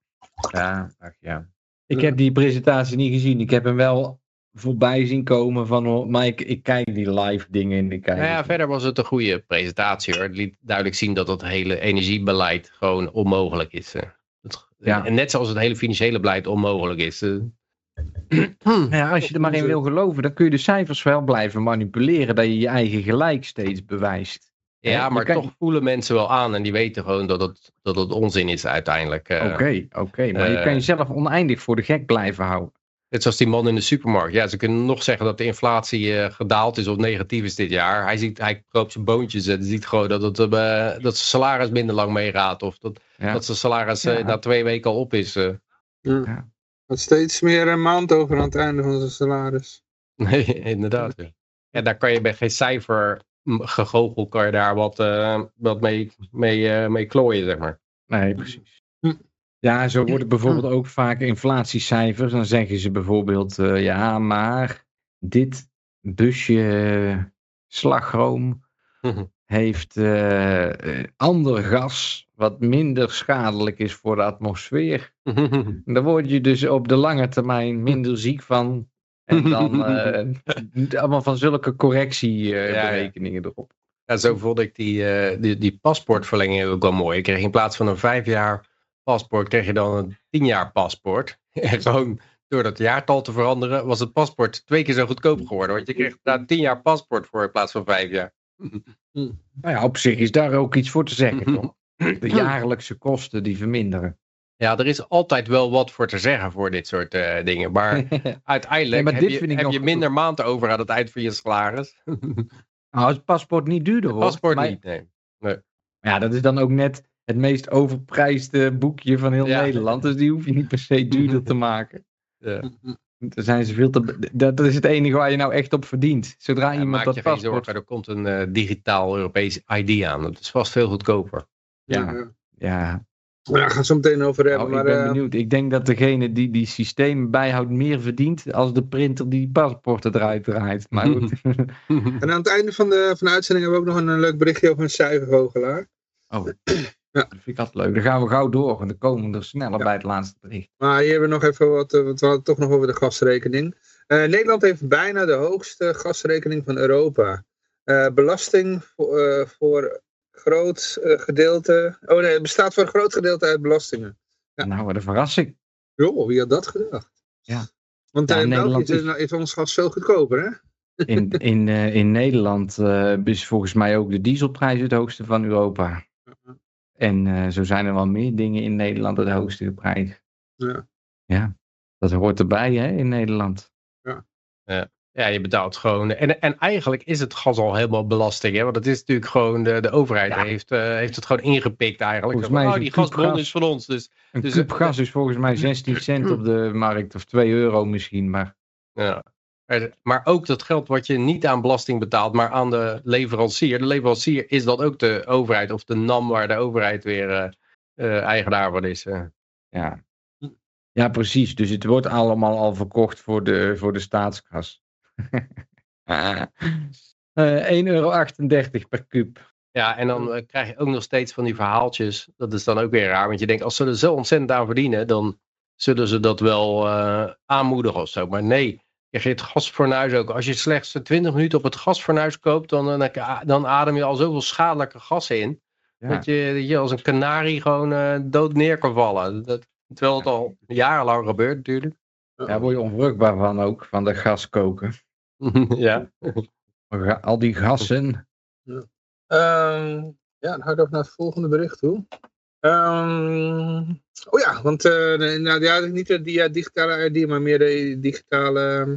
Ja, ach ja. Ik heb die presentatie niet gezien. Ik heb hem wel voorbij zien komen van, oh, maar ik, ik kijk die live dingen en ik kijk. Nou ja, verder was het een goede presentatie hoor. Het liet duidelijk zien dat het hele energiebeleid gewoon onmogelijk is. eh. Ja. En net zoals het hele financiële beleid onmogelijk is. Ja, als je er maar in wil geloven, dan kun je de cijfers wel blijven manipuleren, dat je je eigen gelijk steeds bewijst. Ja, maar toch voelen mensen wel aan en die weten gewoon dat het, dat het onzin is uiteindelijk. eh. Oké, oké, maar je eh, kan jezelf oneindig voor de gek blijven houden. Net zoals die man in de supermarkt. Ja, ze kunnen nog zeggen dat de inflatie eh, gedaald is of negatief is dit jaar. Hij, ziet, hij koopt zijn boontjes en ziet gewoon dat, het, dat zijn salaris minder lang meegaat. Of dat, Ja. dat zijn salaris eh, Ja. na twee weken al op is. eh. Wat steeds meer een maand over aan het einde van zijn salaris. Nee, inderdaad. Ja. ja, daar kan je bij geen cijfer m, gegoochel kan je daar wat, eh, wat mee, mee, eh, mee klooien, zeg maar. Nee, precies. Hm. Ja, zo worden bijvoorbeeld ook vaak inflatiecijfers. Dan zeggen ze bijvoorbeeld, eh, ja, maar dit busje slagroom heeft eh, ander gas wat minder schadelijk is voor de atmosfeer. [LAUGHS] Daar word je dus op de lange termijn minder ziek van. En dan [LAUGHS] eh, allemaal van zulke correctieberekeningen erop. Ja, zo vond ik die, die, die paspoortverlenging ook wel mooi. Ik kreeg in plaats van een vijf jaar paspoort, kreeg je dan een tien jaar paspoort. [LAUGHS] En gewoon door dat jaartal te veranderen, was het paspoort twee keer zo goedkoop geworden. Want je kreeg daar tien jaar paspoort voor in plaats van vijf jaar. Nou ja, op zich is daar ook iets voor te zeggen, [LAUGHS] toch? De jaarlijkse kosten die verminderen. Ja, er is altijd wel wat voor te zeggen voor dit soort eh, dingen. Maar [LAUGHS] uiteindelijk Nee, maar heb, je, heb je minder maanden over aan het eind van je salaris. [LAUGHS] Nou, als het paspoort niet duurder wordt. paspoort maar- niet, nee. Ja, dat is dan ook net het meest overprijsde boekje van heel Ja. Nederland. Dus die hoef je niet per se duurder te maken. Ja. Daar zijn ze veel te... Dat is het enige waar je nou echt op verdient. Zodra Ja, iemand maak dat je geen paspoort... zorgen, er komt een eh, digitaal Europees ID aan. Dat is vast veel goedkoper. Ja, ja. Maar daar gaan zo meteen over hebben. Nou, ik ben eh, benieuwd. Ik denk dat degene die die systemen bijhoudt meer verdient als de printer die paspoorten eruit draait. Maar goed. [LAUGHS] en aan het einde van de, van de uitzending hebben we ook nog een, een leuk berichtje over een cijfervogelaar. Oh, Ja. dat vind ik altijd leuk. Dan gaan we gauw door, want dan komen we er sneller bij het laatste bericht. Maar hier hebben we nog even wat, eh, wat we hadden toch nog over de gasrekening. Eh, Nederland heeft bijna de hoogste gasrekening van Europa. Eh, belasting voor, voor groot gedeelte. Oh nee, het bestaat voor een groot gedeelte uit belastingen. Ja. Nou, wat een verrassing. Joh, wie had dat gedacht? Ja. Want Ja, in Nederland is, is- ons gas veel goedkoper, hè? In, in, in Nederland is volgens mij ook de dieselprijs het hoogste van Europa. En eh, zo zijn er wel meer dingen in Nederland het hoogste prijs. Ja. Ja, dat hoort erbij hè, in Nederland. Ja, je betaalt gewoon. En, en eigenlijk is het gas al helemaal belasting. Hè? Want het is natuurlijk gewoon. De, de overheid Ja. heeft, eh, heeft het gewoon ingepikt eigenlijk. Volgens mij oh, die gasbron gas- is van ons. Dus, Een Dus, kuub eh, gas is volgens mij 16 cent op de markt of 2 euro misschien. Maar ja. Maar- ook dat geld wat je niet aan belasting betaalt, maar aan de leverancier. De leverancier is dan ook de overheid of de NAM waar de overheid weer eh, eh, eigenaar van is. eh. ja. ja, precies. Dus het wordt allemaal al verkocht voor de, voor de staatskas. [LAUGHS] Eh 1,38 euro per kuub. Ja, en dan krijg je ook nog steeds van die verhaaltjes. Dat is dan ook weer raar, want je denkt, als ze er zo ontzettend aan verdienen, dan zullen ze dat wel aanmoedigen of zo. Maar nee, je het gasfornuis ook. Als je slechts 20 minuten op het gasfornuis koopt, dan, dan, dan adem je al zoveel schadelijke gassen in. Ja. Dat, je, dat je als een kanarie gewoon eh, dood neer kan vallen. Dat, terwijl het al jarenlang gebeurt natuurlijk. Ja, daar word je onvruchtbaar van ook, van de gas koken. [LAUGHS] ja. Ga- Al die gassen. Ehm, ja, dan gaan we naar het volgende bericht toe. Ehm, oh ja, want eh, nou, ja, niet de digitale ID, maar meer de digitale ehm,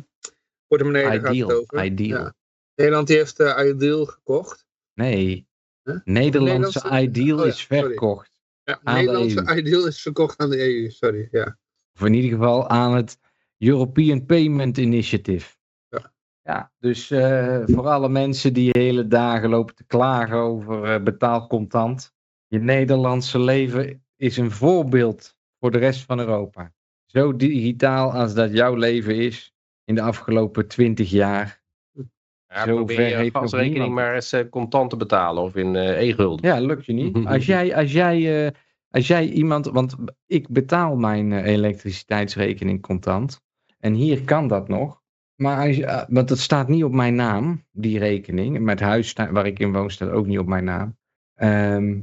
portemonnee. daar gaat Ideal. over. Ideal. Ja. Nederland heeft uh, Ideal gekocht. Nee. Huh? Nederlandse Nederlandse- Ideal Oh is verkocht. Nederlandse EU. Ideal is verkocht aan de EU, sorry. Ja. Of in ieder geval aan het European Payment Initiative. Ja. Ja, dus eh, voor alle mensen die hele dagen lopen te klagen over eh, betaal contant. Je Nederlandse leven is een voorbeeld voor de rest van Europa. Zo digitaal als dat jouw leven is in de afgelopen twintig jaar. Ja, Zo probeer je niemand maar eens eh, contant te betalen of in eh e-gulden. Ja, lukt je niet. [LAUGHS] Als jij, als jij, eh, als jij iemand, want ik betaal mijn elektriciteitsrekening contant. En hier kan dat nog. Maar als je, want het staat niet op mijn naam, die rekening. Met huis waar ik in woon staat ook niet op mijn naam. Ehm,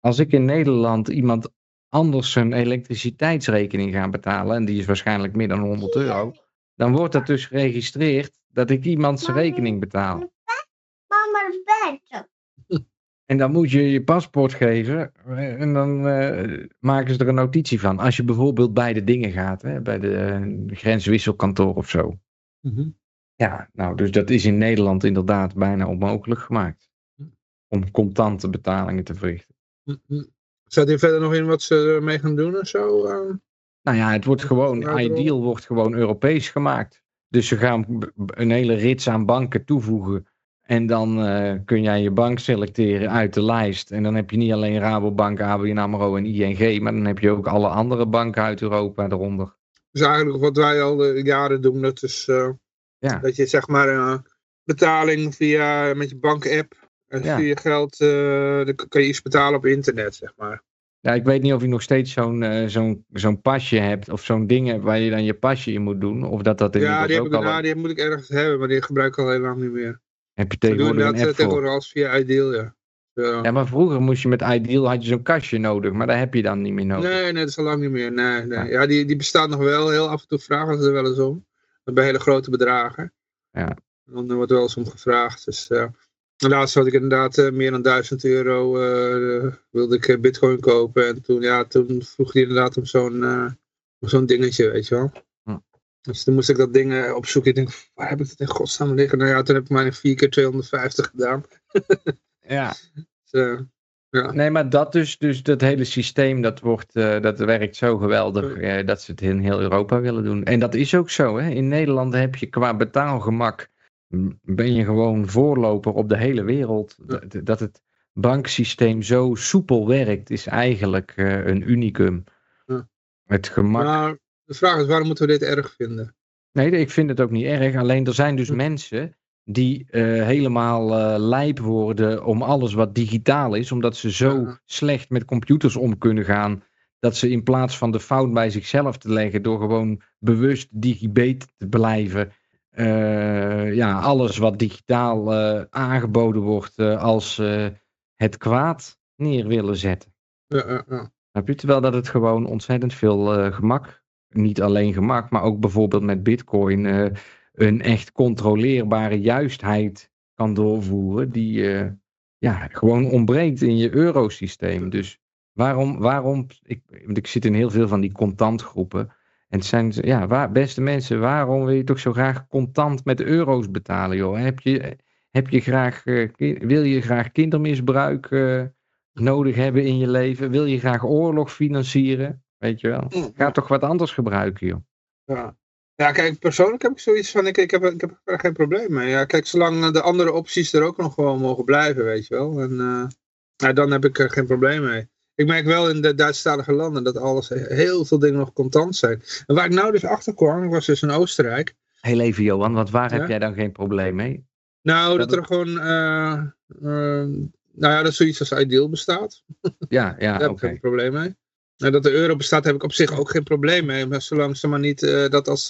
als ik in Nederland iemand anders zijn elektriciteitsrekening ga betalen, en die is waarschijnlijk meer dan 100 euro, dan wordt dat dus geregistreerd dat ik iemand zijn rekening betaal. Mama bed. [LAUGHS] En dan moet je je paspoort geven eh, en dan eh, maken ze er een notitie van. Als je bijvoorbeeld bij de dingen gaat, hè, bij de eh, grenswisselkantoor of zo. Mhm. Ja, nou, dus dat is in Nederland inderdaad bijna onmogelijk gemaakt. Om contante betalingen te verrichten. Staat hier verder nog in wat ze ermee gaan doen en zo? eh? Nou ja, het wordt gewoon. Ideal wordt gewoon Europees gemaakt. Dus ze gaan een hele rits aan banken toevoegen. En dan eh, kun jij je bank selecteren uit de lijst. En dan heb je niet alleen Rabobank, ABN AMRO en ING. Maar dan heb je ook alle andere banken uit Europa eronder. Dus eigenlijk wat wij al eh, jaren doen, dat is eh, Ja. dat je zeg maar betaling via met je bankapp en Ja. via je geld, eh, dan kan je iets betalen op internet, zeg maar. Ja, ik weet niet of je nog steeds zo'n eh, zo'n zo'n pasje hebt. Of zo'n ding hebt waar je dan je pasje in moet doen. Of dat dat Ja, inmiddels die, heb ook ik, al... nou, die moet ik ergens hebben, maar die gebruik ik al heel lang niet meer. heb je We doen tegenwoordig dat eh, tegenwoordig als via Ideal, ja. Zo. Ja, maar vroeger moest je met Ideal had je zo'n kastje nodig. Maar daar heb je dan niet meer nodig. Nee, nee, dat is al lang niet meer. Nee, nee. Ja. Ja, die, die bestaat nog wel. Heel af en toe vragen ze er wel eens om. Bij hele grote bedragen. Ja. Dan wordt er wel eens om gevraagd. Dus eh laatst had ik inderdaad eh, meer dan 1000 euro eh, wilde ik eh, bitcoin kopen. En toen, ja, toen vroeg hij inderdaad om zo'n zo'n dingetje, weet je wel. Hm. Dus toen moest ik dat ding opzoeken. Ik denk, waar heb ik het in godsnaam liggen? Nou ja, toen heb ik maar 4 keer 250 gedaan. [LAUGHS] Ja. Dus, ja. Nee, maar dat dus, dus dat hele systeem, dat, wordt, dat werkt zo geweldig dat ze het in heel Europa willen doen. En dat is ook zo. Hè? In Nederland heb je qua betaalgemak, ben je gewoon voorloper op de hele wereld. Dat, dat het banksysteem zo soepel werkt, is eigenlijk eh, een unicum. Ja. Het gemak. Maar de vraag is, waarom moeten we dit erg vinden? Nee, ik vind het ook niet erg. Alleen er zijn dus Hm. mensen die eh, helemaal eh lijp worden om alles wat digitaal is, omdat ze zo Ja. slecht met computers om kunnen gaan, dat ze in plaats van de fout bij zichzelf te leggen door gewoon bewust digibet te blijven, ja, alles wat digitaal eh, aangeboden wordt eh, als eh, het kwaad neer willen zetten. Ja, ja, ja. Terwijl dat het gewoon ontzettend veel eh, gemak, niet alleen gemak, maar ook bijvoorbeeld met bitcoin eh, een echt controleerbare juistheid kan doorvoeren die eh, ja, gewoon ontbreekt in je eurosysteem. Dus waarom, waarom ik, want ik zit in heel veel van die contantgroepen en het zijn, ja, waar, beste mensen, waarom wil je toch zo graag contant met euro's betalen, joh? Heb je, heb je graag, eh, wil je graag kindermisbruik eh, nodig hebben in je leven? Wil je graag oorlog financieren? Weet je wel? Ga toch wat anders gebruiken, joh. Ja. ja, kijk, persoonlijk heb ik zoiets van, ik, ik, heb, ik heb er geen probleem mee. Ja, kijk, zolang eh, de andere opties er ook nog gewoon mogen blijven, weet je wel. En ja, dan heb ik er geen probleem mee. Ik merk wel in de Duitsstalige landen dat alles, heel veel dingen nog contant zijn. En waar ik nou dus achter kwam, was dus in Oostenrijk. Heel even, Johan, want waar Ja? heb jij dan geen probleem mee? Nou, Dat dat er gewoon, eh, eh, nou ja, dat zoiets als Ideal bestaat. Ja, ja, [LAUGHS] Daar heb ik geen probleem mee. Nou, dat de euro bestaat heb ik op zich ook geen probleem mee. Maar zolang ze maar niet eh, dat als,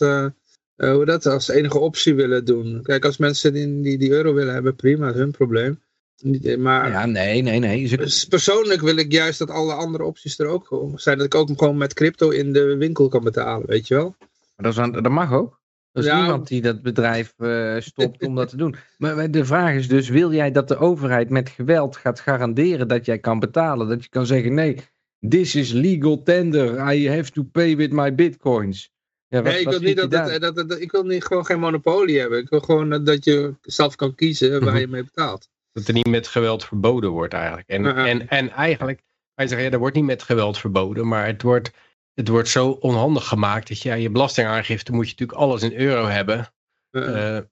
hoe dat, als enige optie willen doen. Kijk, als mensen die, die, die euro willen hebben, prima, dat is hun probleem. Niet, eh, maar Ja, nee, nee, nee. Dus persoonlijk wil ik juist dat alle andere opties er ook zijn. Dat ik ook gewoon met crypto in de winkel kan betalen, weet je wel. Dat, is dat mag ook. Er is Ja. niemand die dat bedrijf eh, stopt om dat te doen. Maar de vraag is dus, wil jij dat de overheid met geweld gaat garanderen dat jij kan betalen? Dat je kan zeggen, nee, this is legal tender, I have to pay with my bitcoins. Ja, wat- Nee, ik wil niet dat, dat, daar? dat, dat- ik wil niet gewoon geen monopolie hebben. Ik wil gewoon dat- dat je zelf kan kiezen waar Mhm. je mee betaalt. Dat er niet met geweld verboden wordt eigenlijk. En, Ja. en, en eigenlijk, wij zeggen, ja, er wordt niet met geweld verboden, maar het wordt het wordt zo onhandig gemaakt dat je aan je belastingaangifte moet je natuurlijk alles in euro hebben. Uh, Eh,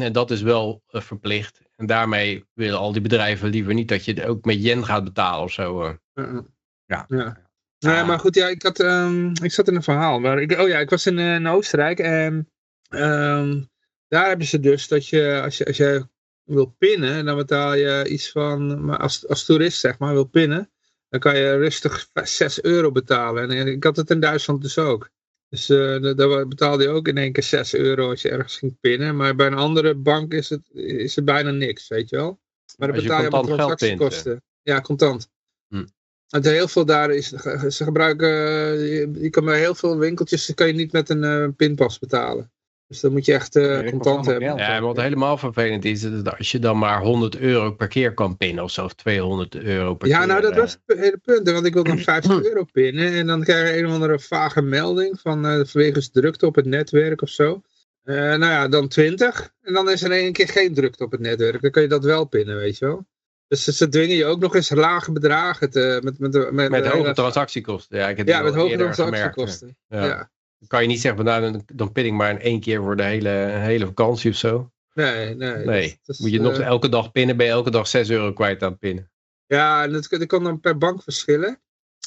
[CLEARS THROAT] en dat is wel eh, verplicht. En daarmee willen al die bedrijven liever niet dat je het ook met yen gaat betalen of zo. eh. Ja. ja. Nee, maar goed, ja, ik, had, ehm, ik zat in een verhaal. Maar ik, oh ja, ik was in, in Oostenrijk en ehm, daar hebben ze dus dat je, als je, als je wil pinnen, dan betaal je iets van, maar als, als toerist zeg maar, wil pinnen, dan kan je rustig 6 euro betalen. En ik had het in Duitsland dus ook. Dus eh, da- daar betaalde je ook in één keer 6 euro als je ergens ging pinnen. Maar bij een andere bank is het, is het bijna niks, weet je wel. Maar dan betaal je eh. transactiekosten. Ja, contant. Hm. Want heel veel daar is, ze gebruiken, eh, je, je kan bij heel veel winkeltjes kan je niet met een eh, pinpas betalen. Dus dan moet je echt eh, contant hebben. Ja, wat helemaal vervelend is, is dat als je dan maar 100 euro per keer kan pinnen of zo, of 200 euro per Ja, keer. nou dat eh, was het hele punt. Want ik wil dan 50 euro pinnen. En dan krijg je een of andere vage melding van eh vanwege drukte op het netwerk of zo. Eh, nou ja, dan 20. En dan is er in één keer geen drukte op het netwerk. Dan kun je dat wel pinnen, weet je wel. Dus ze- dwingen je ook nog eens lage bedragen te, met, met, de- met, Met de hoge transactiekosten. Ja, ik heb Ja, met hoge gemerkt, transactiekosten. Ja. Ja. Dan kan je niet zeggen, van, nou, dan, dan pin ik maar in één keer voor de hele, hele vakantie of zo. Nee, nee. Nee, dat- dat is, moet je nog eh, elke dag pinnen, ben je elke dag 6 euro kwijt aan pinnen. Ja, dat, dat kan dan per bank verschillen.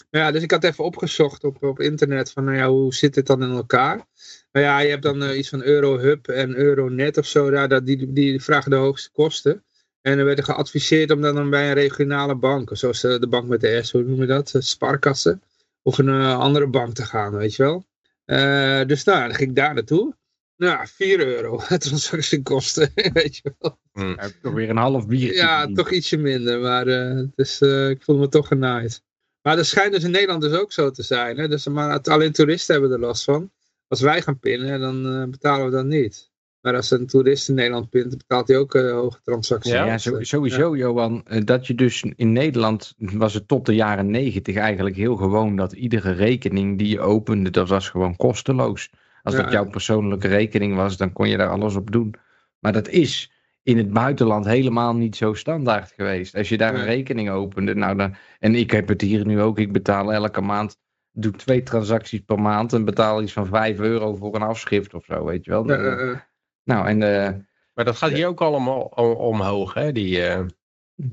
Ja, dus ik had even opgezocht op, op internet van, nou ja, hoe zit dit dan in elkaar? Nou ja, je hebt dan eh, iets van Eurohub en Euronet of zo, ja, dat, die, die vragen de hoogste kosten. En er werd er geadviseerd om dan bij een regionale bank, zoals de, de bank met de S, hoe noemen we dat, eh, Sparkassen, of een eh, andere bank te gaan, weet je wel. Eh, dus nou, dan ging ik daar naartoe. Nou, 4 euro [LAUGHS] transactiekosten, [LAUGHS] weet je wel. Ja, toch weer een half biertje. Ja, toch ietsje minder, maar eh, dus, eh, ik voel me toch genaaid. Maar dat schijnt dus in Nederland dus ook zo te zijn. Hè? Dus, maar alleen toeristen hebben er last van. Als wij gaan pinnen, dan eh, betalen we dat niet. Maar als een toerist in Nederland pint, betaalt hij ook eh, hoge transacties. Ja, sowieso Johan, eh, dat je dus in Nederland, was het tot de jaren negentig eigenlijk heel gewoon dat iedere rekening die je opende, dat was gewoon kosteloos. Als Ja, dat jouw persoonlijke rekening was, dan kon je daar alles op doen. Maar dat is in het buitenland helemaal niet zo standaard geweest. Als je daar een rekening opende, nou dan, en ik heb het hier nu ook, ik betaal elke maand, doe ik twee transacties per maand en betaal iets van 5 euro voor een afschrift of zo, weet je wel. Ja, eh, eh, Nou, en eh, Maar dat gaat hier ook allemaal om- omhoog, hè? Die, eh,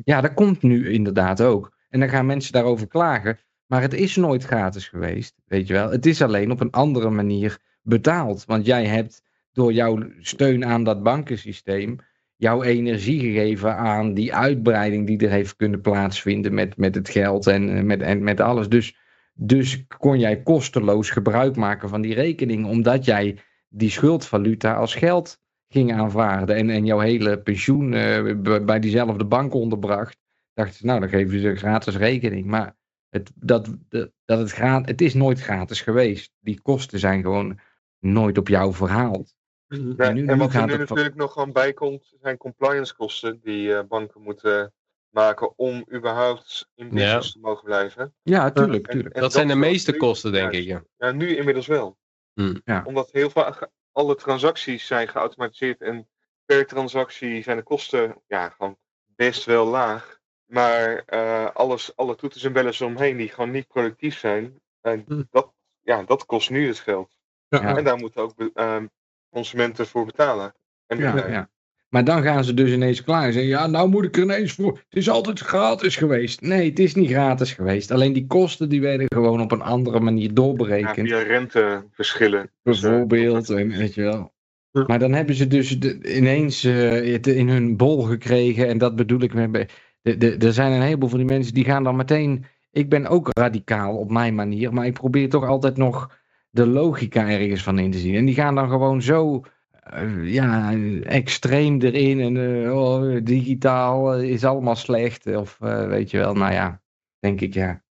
Ja, dat komt nu inderdaad ook. En dan gaan mensen daarover klagen. Maar het is nooit gratis geweest, weet je wel. Het is alleen op een andere manier betaald. Want jij hebt door jouw steun aan dat bankensysteem jouw energie gegeven aan die uitbreiding die er heeft kunnen plaatsvinden met, met het geld en eh, met, en met alles. Dus, dus kon jij kosteloos gebruik maken van die rekening, omdat jij die schuldvaluta als geld ging aanvaarden en, en jouw hele pensioen eh, bij diezelfde bank onderbracht, dachten ze, nou, dan geven ze een gratis rekening. Maar het, dat, dat dat het, gra het is nooit gratis geweest. Die kosten zijn gewoon nooit op jou verhaald. Nee, nu- en nu wat er gaat nu natuurlijk nog gewoon bij komt, zijn compliance kosten die eh, banken moeten maken om überhaupt in business te mogen blijven. Ja, tuurlijk, tuurlijk. en dat zijn de meeste kosten, denk ik. Ja. Ja, nu inmiddels wel. Hmm. Ja. Omdat heel vaak alle transacties zijn geautomatiseerd en per transactie zijn de kosten ja, gewoon best wel laag. Maar eh, alles, alle toeters en bellen omheen die gewoon niet productief zijn, en Hm. dat, ja, dat kost nu het geld. ja. En daar moeten ook ehm, consumenten voor betalen. En Ja, bedrijven. ja. Maar dan gaan ze dus ineens klaar en zeggen, ja, nou moet ik er ineens voor. Het is altijd gratis geweest. Nee, het is niet gratis geweest. Alleen die kosten die werden gewoon op een andere manier Ja, doorberekend. via renteverschillen. Bijvoorbeeld, en weet je wel. Ja. Maar dan hebben ze dus de- ineens eh, het in hun bol gekregen. En dat bedoel ik met. bij- de- de- Er zijn een heleboel van die mensen die gaan dan meteen. Ik ben ook radicaal op mijn manier. Maar ik probeer toch altijd nog de logica ergens van in te zien. En die gaan dan gewoon zo. Eh, ja, extreem erin. En eh, oh, digitaal eh, is allemaal slecht. Of weet je wel, nou ja. Denk ik ja.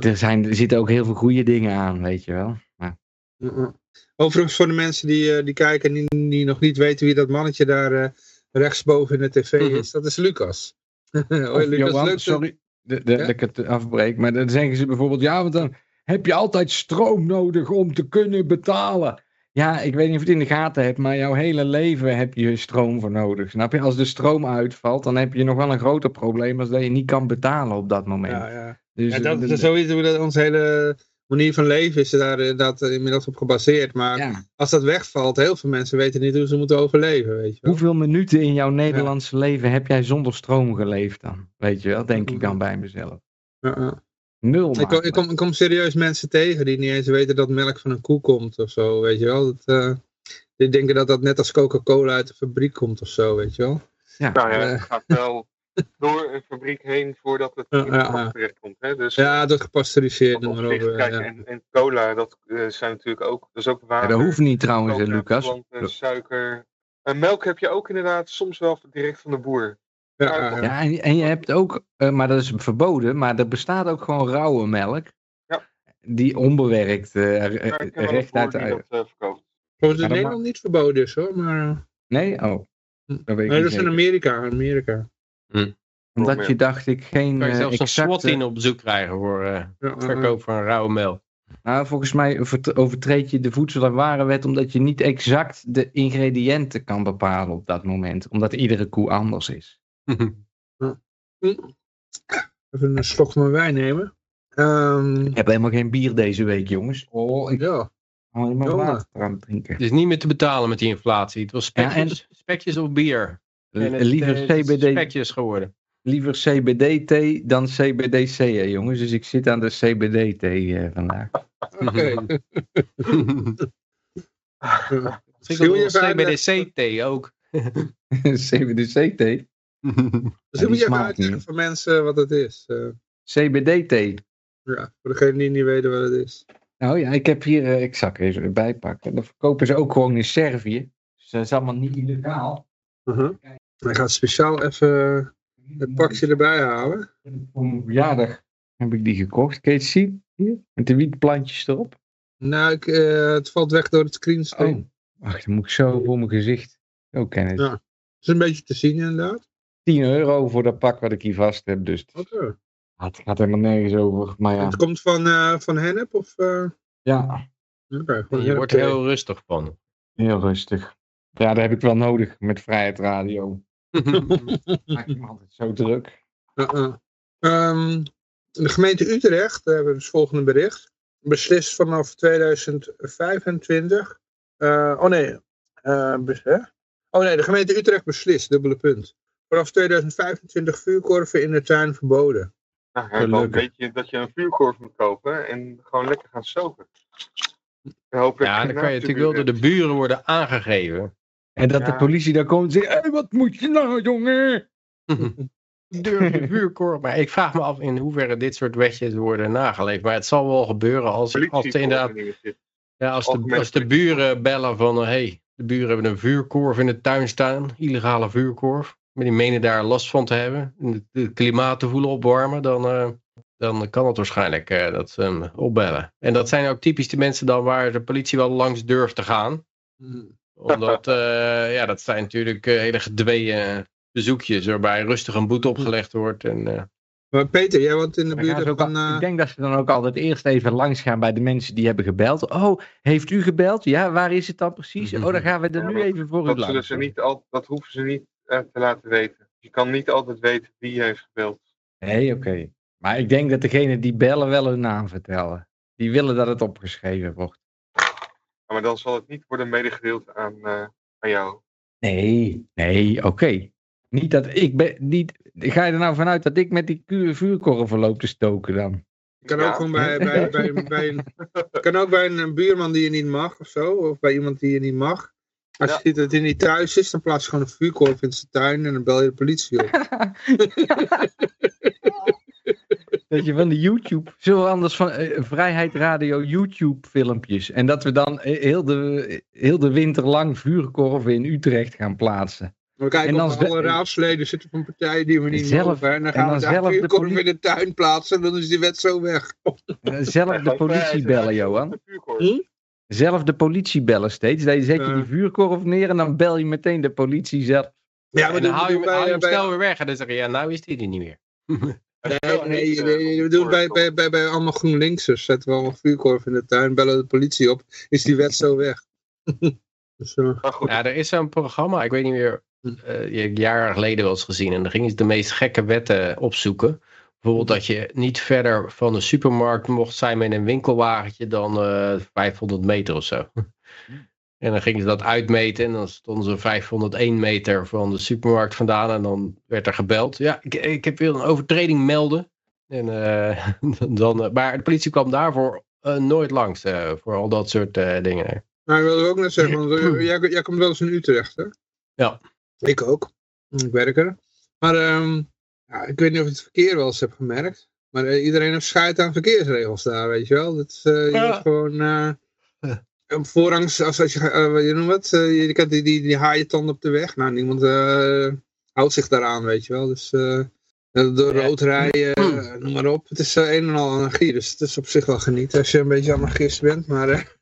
Er, zijn, er zitten ook heel veel goede dingen aan, weet je wel. Ja. Overigens voor de mensen die, die kijken en die, die nog niet weten wie dat mannetje daar rechtsboven in de tv Mhm. is, dat is Lucas. [LAUGHS] Hoi Lucas, Johan, leuk sorry de, de, Ja? dat ik het afbreek, maar dan zeggen ze bijvoorbeeld, ja, want dan heb je altijd stroom nodig om te kunnen betalen. Ja, ik weet niet of je het in de gaten hebt, maar jouw hele leven heb je stroom voor nodig. Snap je? Als de stroom uitvalt, dan heb je nog wel een groter probleem als dat je niet kan betalen op dat moment. Ja, ja. Dus, ja, dat eh, is zoiets hoe dat ons hele, manier van leven is daar inderdaad inmiddels op gebaseerd. Maar Ja. als dat wegvalt, heel veel mensen weten niet hoe ze moeten overleven, weet je wel. Hoeveel minuten in jouw Nederlandse leven heb jij zonder stroom geleefd dan? Weet je wel, denk ik dan bij mezelf. Ja, ja. Nul. Ik, kom, ik, kom, ik kom serieus mensen tegen die niet eens weten dat melk van een koe komt of zo, weet je wel. Dat, eh, die denken dat dat net als Coca-Cola uit de fabriek komt of zo, weet je wel. Ja. Nou ja, Eh. het gaat wel door een fabriek heen voordat het in de ja, kop ja. terechtkomt. Hè? Dus Ja, dat gepasteuriseerd, maar op. kijk, ja. en, en cola, dat eh, zijn natuurlijk ook, dat is ook Ja, water. dat hoeft niet trouwens, hè, cola, Lucas. planten, suiker. En melk heb je ook inderdaad soms wel direct van de boer. Ja, en, en je hebt ook, eh, maar dat is verboden, maar er bestaat ook gewoon rauwe melk. Ja. Die onbewerkt, eh, recht uit de... dat eh, verkoopt. Volgens in Nederland niet verboden is hoor, maar... Nee? Oh. Dat weet ik Nee, dat is in. Amerika, Amerika. Omdat je dacht ik geen Kan je zelfs een exacte... SWAT-team op bezoek krijgen voor eh, Ja, ja. verkoop van rauwe melk. Nou, volgens mij overt- overtreed je de voedsel- en warenwet omdat je niet exact de ingrediënten kan bepalen op dat moment. Omdat iedere koe anders is. Even een slok van mijn wijn nemen. Ehm, Ik heb helemaal geen bier deze week, jongens. Oh, ik ja, maar water aan het drinken. Het is niet meer te betalen met die inflatie. Het was Ja, spekjes, spekjes of bier. En het, liever, eh, het CBD, spekjes geworden. liever CBD-thee dan CBDC, hè, jongens. Dus ik zit aan de CBD-thee eh, vandaag. oké. [LAUGHS] [LAUGHS] Uitleggen- CBDC-thee ook. [LAUGHS] CBDC-thee? Dus Ja, dan moet je even uitleggen niet. voor mensen wat het is. eh, CBD-thee. ja, voor degenen die niet weten wat het is. Nou ja, ik heb hier, eh, ik zal ik even erbij pakken. Dat verkopen ze ook gewoon in Servië. Dus dat is allemaal niet illegaal. Hij gaat speciaal even het pakje erbij halen. Voor mijn verjaardag heb ik die gekocht. Kun je het zien? Hier, met de wietplantjes erop. Nou, ik, eh, het valt weg door het screenscreen. Oh, wacht, dan moet ik zo voor mijn gezicht. Het. Ja. Het is een beetje te zien inderdaad. 10 euro voor dat pak wat ik hier vast heb. Dus Oké. het gaat helemaal nergens over. Maar ja, Het komt van, eh van Hennep of... eh, ja Oké, van Je Hennep wordt er heel rustig van. heel rustig. Ja, dat heb ik wel nodig met Vrijheid Radio. [LAUGHS] Maak ik me altijd zo druk. Ehm, de gemeente Utrecht, daar hebben we dus het volgende bericht, beslist vanaf 2025. eh, oh nee, eh, oh nee, de gemeente Utrecht beslist, dubbele punt. Vanaf 2025 vuurkorven in de tuin verboden. Nou, weet je dat je een vuurkorf moet kopen en gewoon lekker gaan stoken. Hopelijk Ja, dan kan je natuurlijk wel door de buren worden aangegeven. En dat de politie daar komt en zegt, hey, wat moet je nou, jongen? [LAUGHS] Durf de vuurkorf. Maar ik vraag me af in hoeverre dit soort wetjes worden nageleefd. Maar het zal wel gebeuren als, als, er inderdaad, ja, de, als de buren bellen van... Hé, hey, de buren hebben een vuurkorf in de tuin staan. Illegale vuurkorf. Maar die menen daar last van te hebben. en Het klimaat te voelen opwarmen. Dan, eh, dan kan het waarschijnlijk eh, dat ze hem opbellen. En dat zijn ook typisch de mensen dan waar de politie wel langs durft te gaan. Omdat, [LAUGHS] eh, ja, dat zijn natuurlijk hele gedwee bezoekjes waarbij rustig een boete opgelegd wordt. En, eh, Maar Peter, jij woont in de buurt ook van... al- eh, Ik denk dat ze dan ook altijd eerst even langs gaan bij de mensen die hebben gebeld. Oh, heeft u gebeld? Ja, waar is het dan precies? Oh, dan gaan we er Ja, nu even voor u dat, langs. ze niet al, dat hoeven ze niet te laten weten. Je kan niet altijd weten wie heeft gebeld. Nee, oké. Maar ik denk dat degene die bellen wel hun naam vertellen. Die willen dat het opgeschreven wordt. Ja, maar dan zal het niet worden medegedeeld aan, eh, aan jou. Nee, nee, oké. Niet dat ik ben, niet, ga je er nou vanuit dat ik met die ku- vuurkorven loop te stoken dan? kan Ja. ook gewoon bij, bij, bij, bij een, [LAUGHS] kan ook bij een buurman die je niet mag of zo. Of bij iemand die je niet mag. Als je ziet dat hij niet thuis is, dan plaats je gewoon een vuurkorf in zijn tuin en dan bel je de politie op. [LAUGHS] Dat je van de YouTube, zo anders van eh, Vrijheid Radio YouTube filmpjes. En dat we dan eh, heel de, heel de winter lang vuurkorven in Utrecht gaan plaatsen. We kijken En dan alle raadsleden zitten van partijen die we niet Zelf- mogen. En dan en gaan dan we daar zelf de vuurkorf poli- in de tuin plaatsen en dan is die wet zo weg. Eh, Zelf de politie bellen, Johan. Hm? Zelf de politie bellen steeds. Dan zet je die vuurkorf neer en dan bel je meteen de politie zelf. Ja, en dan haal je, hem- wij, haal je hem bij- snel weer weg. En dan zeg je, ja, nou is die er niet meer. [LAUGHS] [LAUGHS] Nee, nee, nee, we doen bij, bij, bij, bij allemaal GroenLinksers. Zetten we allemaal vuurkorf in de tuin, bellen de politie op. Is die wet zo weg? [LAUGHS] dus, eh, Maar goed, Ja, er is zo'n programma, ik weet niet meer, eh, je hebt jaren geleden wel eens gezien. En dan gingen ze de meest gekke wetten opzoeken. Bijvoorbeeld dat je niet verder van de supermarkt mocht zijn met een winkelwagentje dan eh 500 meter of zo. [LAUGHS] En dan gingen ze dat uitmeten en dan stonden ze 501 meter van de supermarkt vandaan en dan werd er gebeld. Ja, ik, ik heb weer een overtreding melden. En, eh, [LAUGHS] dan, eh, maar de politie kwam daarvoor eh, nooit langs eh, voor al dat soort eh, dingen. Maar ik wilde ook net zeggen, want eh, [CLEARS THROAT] jij, jij komt wel eens in Utrecht, hè? Ja. Ik ook. Ik werk er. Maar ehm, ja, ik weet niet of je het verkeer wel eens hebt gemerkt. Maar eh, iedereen heeft scheid aan verkeersregels daar, weet je wel. Dat is, eh, je Ja. gewoon... [LAUGHS] een voorrangs, als, als je, wat je noemt het, je kent die, die, die haaientanden op de weg. Nou, niemand houdt zich daaraan, weet je wel. Dus door rood rijden, eh, noem maar op. Het is een en al anarchie, dus het is op zich wel genieten als je een beetje anarchist bent. Maar, [LAUGHS]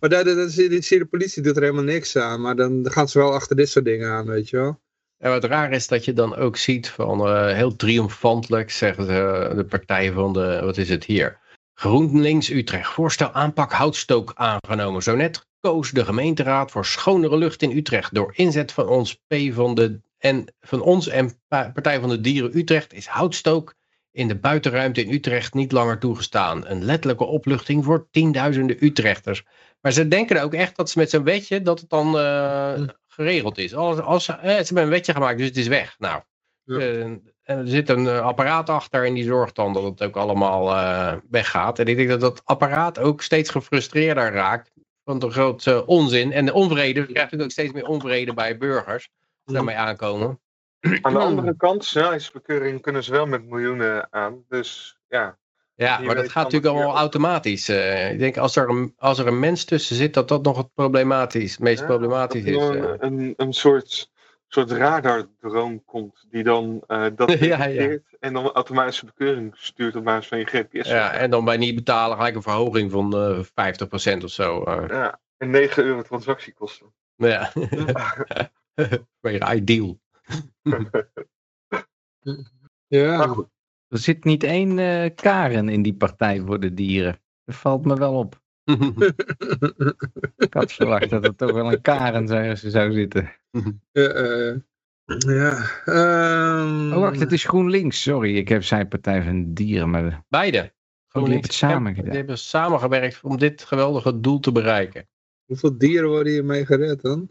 maar daar, daar, daar zie je, zie je de politie doet er helemaal niks aan. Maar dan gaan ze wel achter dit soort dingen aan, weet je wel. En wat raar is dat je dan ook ziet van eh, heel triomfantelijk zeggen ze eh, de partij van de, wat is het hier? GroenLinks Utrecht. Voorstel aanpak houtstook aangenomen. Zo net koos de gemeenteraad voor schonere lucht in Utrecht. Door inzet van ons P van de en van ons en Pa- Partij van de Dieren Utrecht is houtstook in de buitenruimte in Utrecht niet langer toegestaan. Een letterlijke opluchting voor tienduizenden Utrechters. Maar ze denken ook echt dat ze met zo'n wetje dat het dan eh, Hm. Geregeld is. Als, als, eh, ze hebben een wetje gemaakt, dus het is weg. Nou, Ja. eh, en er zit een eh, apparaat achter en die zorgt dan dat het ook allemaal eh, weggaat. En ik denk dat dat apparaat ook steeds gefrustreerder raakt van de grote onzin. En de onvrede, je krijgt natuurlijk ook steeds meer onvrede bij burgers die daarmee aankomen. Aan de andere kant, snelheidsbekeuring kunnen ze wel met miljoenen aan. Dus ja, Ja, maar dat gaat natuurlijk allemaal automatisch. eh. ik denk als er, een, als er een mens tussen zit, dat dat nog het problematisch, het meest Ja, problematisch dat is. er eh. een, een, een soort, soort radardroom komt die dan eh, [LAUGHS] dat Ja, en dan automatische bekeuring stuurt op basis van je GPS. ja, en dan bij niet betalen gelijk een verhoging van eh 50% of zo. eh. Ja, en 9 euro transactiekosten. ja. [LAUGHS] [LAUGHS] Weer ideal. Ja, Maar goed, Er zit niet één eh, Karen in die partij voor de dieren. Dat valt me wel op. Ik had [LAUGHS] verwacht dat er toch wel een Karen zou, zou zitten. ja, eh, ja. ehm, Oh, wacht, het is GroenLinks. Sorry, ik heb zijn Partij van de Dieren. Maar Beide. hebben het samen Die hebben samengewerkt om dit geweldige doel te bereiken. Hoeveel dieren worden hiermee gered dan?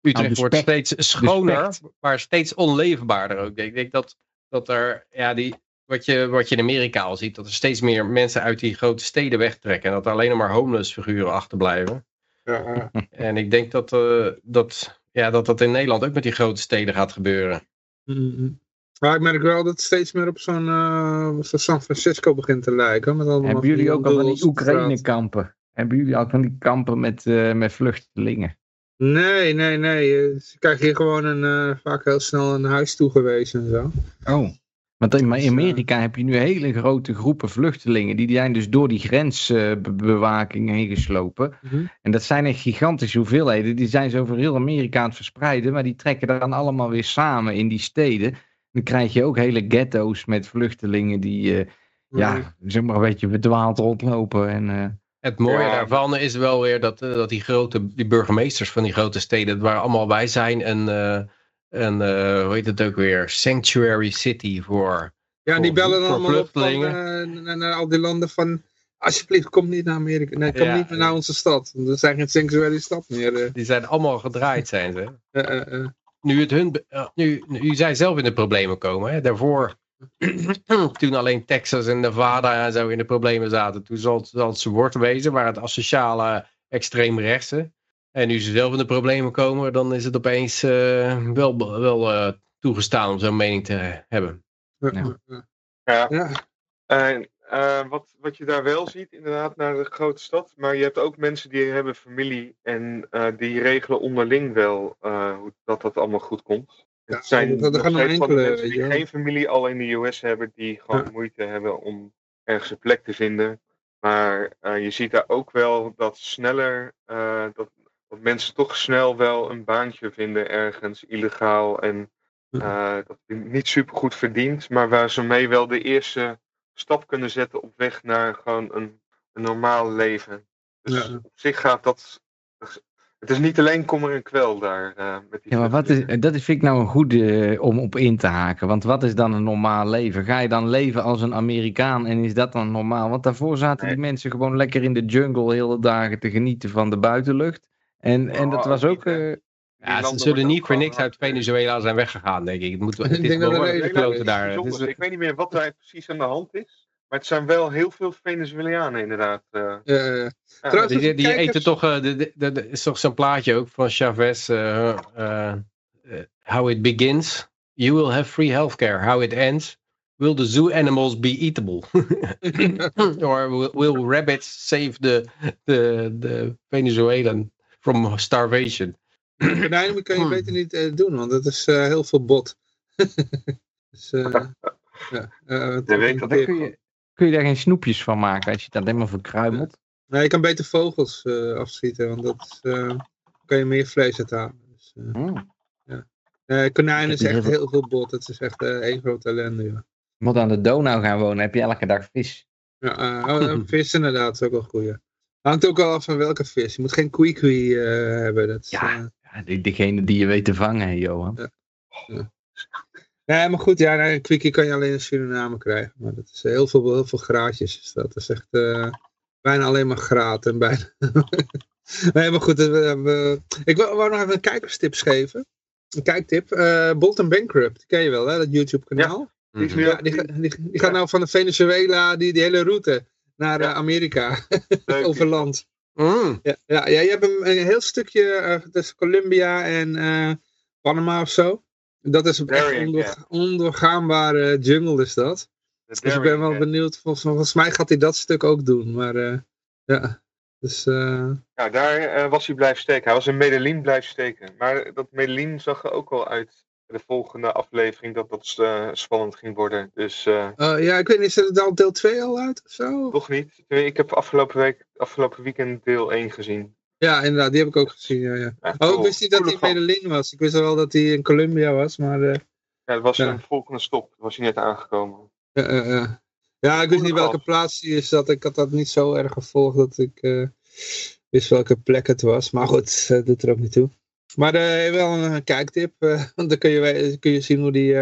Utrecht de wordt steeds schoner, maar steeds onleefbaarder ook. Ik denk dat, dat er, ja, die, wat, je, wat je in Amerika al ziet, dat er steeds meer mensen uit die grote steden wegtrekken. En dat er alleen nog maar homeless figuren achterblijven. Ja, [LAUGHS] En ik denk dat, eh, dat, ja, dat dat in Nederland ook met die grote steden gaat gebeuren. Mm-mm. Maar ik merk wel dat het steeds meer op zo'n eh, San Francisco begint te lijken. Met allemaal Hebben jullie ook al van die. Oekraïne-kampen? Hebben jullie ook van die kampen met, eh, met vluchtelingen? Nee, nee, nee. eh, Ze krijgen hier gewoon een, eh, vaak heel snel een huis toegewezen en zo. Oh. Want in Dus, eh, Amerika heb je nu hele grote groepen vluchtelingen. Die zijn dus door die grensbewaking heen geslopen. Mhm. En dat zijn echt gigantische hoeveelheden. Die zijn zo over heel Amerika aan het verspreiden. Maar die trekken dan allemaal weer samen in die steden. Dan krijg je ook hele ghetto's met vluchtelingen die, eh, ja, zeg maar een beetje verdwaald rondlopen. En, eh, Het mooie Ja. daarvan is wel weer dat, eh, dat die grote die burgemeesters van die grote steden, waar allemaal wij zijn, een, eh, een eh, hoe heet het ook weer, sanctuary city voor. Ja, die bellen dan allemaal op van, eh, naar, naar al die landen van... Alsjeblieft, kom niet naar Amerika. Nee, kom Ja. niet meer naar onze stad. Want we zijn geen sanctuary stad meer. eh. Die zijn allemaal gedraaid, zijn ze. Eh, eh, eh. Nu, het hun, eh, nu, nu zij zelf in de problemen komen. Hè? Daarvoor, toen alleen Texas en Nevada en zo in de problemen zaten. Toen zal het, zal het ze wordt wezen, waar het asociale extreemrechtse. En nu ze zelf in de problemen komen, dan is het opeens eh, wel, wel eh, toegestaan om zo'n mening te hebben. Ja. ja. Ja. En eh, wat, wat je daar wel ziet, inderdaad, naar de grote stad. Maar je hebt ook mensen die hebben familie en eh, die regelen onderling wel eh, hoe dat dat allemaal goed komt. Het zijn nog gaan er steeds van de enkele, mensen weet die geen familie al in de US hebben, die gewoon Ja. moeite hebben om ergens een plek te vinden. Maar eh, je ziet daar ook wel dat sneller, eh, dat, dat mensen toch snel wel een baantje vinden ergens illegaal. En eh, dat niet super goed verdient, maar waar ze mee wel de eerste stap kunnen zetten op weg naar gewoon een, een normaal leven. Dus Ja. op zich gaat dat. Het is niet alleen kommer en kwel daar. eh, met die Ja, maar wat is, dat is, vind ik nou een goede eh, om op in te haken. Want wat is dan een normaal leven? Ga je dan leven als een Amerikaan en is dat dan normaal? Want daarvoor zaten die mensen gewoon lekker in de jungle hele dagen te genieten van de buitenlucht. En, en dat Oh, was ook... eh, Ja, ze zullen niet voor niks uit Venezuela zijn weggegaan, denk ik. Het, moet, [LAUGHS] het Ik is denk dat er daar. Is, Ik weet niet meer wat daar precies aan de hand is. Maar het zijn wel heel veel Venezuelanen inderdaad. eh, Ja, die die, eten toch, eh, de- is toch zo'n plaatje ook van Chavez. eh, how it begins, you will have free healthcare. How it ends, will the zoo animals be eatable? [LAUGHS] Or will, will rabbits save the, the, the Venezuelan from starvation? konijnen kan je Hmm. beter niet doen, want dat is heel veel bot. [LAUGHS] dus, [LAUGHS] ja, Je weet dat ik- kun, je, daar geen snoepjes van maken als je het alleen maar verkruimelt? Nee, je kan beter vogels eh, afschieten, want dat eh, kan je meer vlees uithalen. Dus, eh, konijnen is echt heel veel bot. Het is echt één grote ellende. Ja. Je moet aan de Donau gaan wonen, heb je elke dag vis. Ja, oh, vis inderdaad, is ook wel goed. Ja. Hangt ook wel af van welke vis. Je moet geen eh hebben. Dat is, Ja. Ja, die, degene die je weet te vangen, Johan. Nee, maar goed, ja, nee, een quickie kan je alleen in Suriname krijgen. Maar dat is heel veel, heel veel graatjes. Dus dat is echt eh, bijna alleen maar graat. En bijna... [LAUGHS] nee, maar goed, eh, we, we- ik wil, wou nog even een kijkerstips geven. Een kijktip. eh Bolton Bankrupt, die ken je wel, hè, dat YouTube kanaal. Die nu Ja, die, die- die, gaat nou van de Venezuela, die, die hele route, naar Ja. eh, Amerika, [LAUGHS] over land. Mm. Ja, ja, ja, je hebt een, een heel stukje eh, tussen Colombia en eh, Panama of zo. Dat is een echt ondoor, ondoorgaanbare jungle is dat. Dus ik ben wel benieuwd, volgens, volgens mij gaat hij dat stuk ook doen. Maar eh, ja, dus eh, Ja, daar eh, was hij blijven steken. Hij was in Medellin blijven steken. Maar dat Medellin zag er ook al uit de volgende aflevering dat dat spannend ging worden. Dus oh, ja, ik weet niet, is er dan deel 2 al uit of zo? toch niet. Ik heb afgelopen week, afgelopen weekend deel 1 gezien. Ja, inderdaad, die heb ik ook gezien. Ja, ja. Ja, Oh, ik wist niet dat hij in. Medellin was. Ik wist wel dat hij in Colombia was, maar... eh, Ja, het was Ja. een volgende stop. Was hij net aangekomen. Ja, eh. ja, ik wist niet welke plaats die is dat. Ik had dat niet zo erg gevolgd dat ik eh, wist welke plek het was. Maar goed, dat doet er ook niet toe. Maar eh, wel een, kijktip. [LAUGHS] want dan kun je, kun je zien hoe die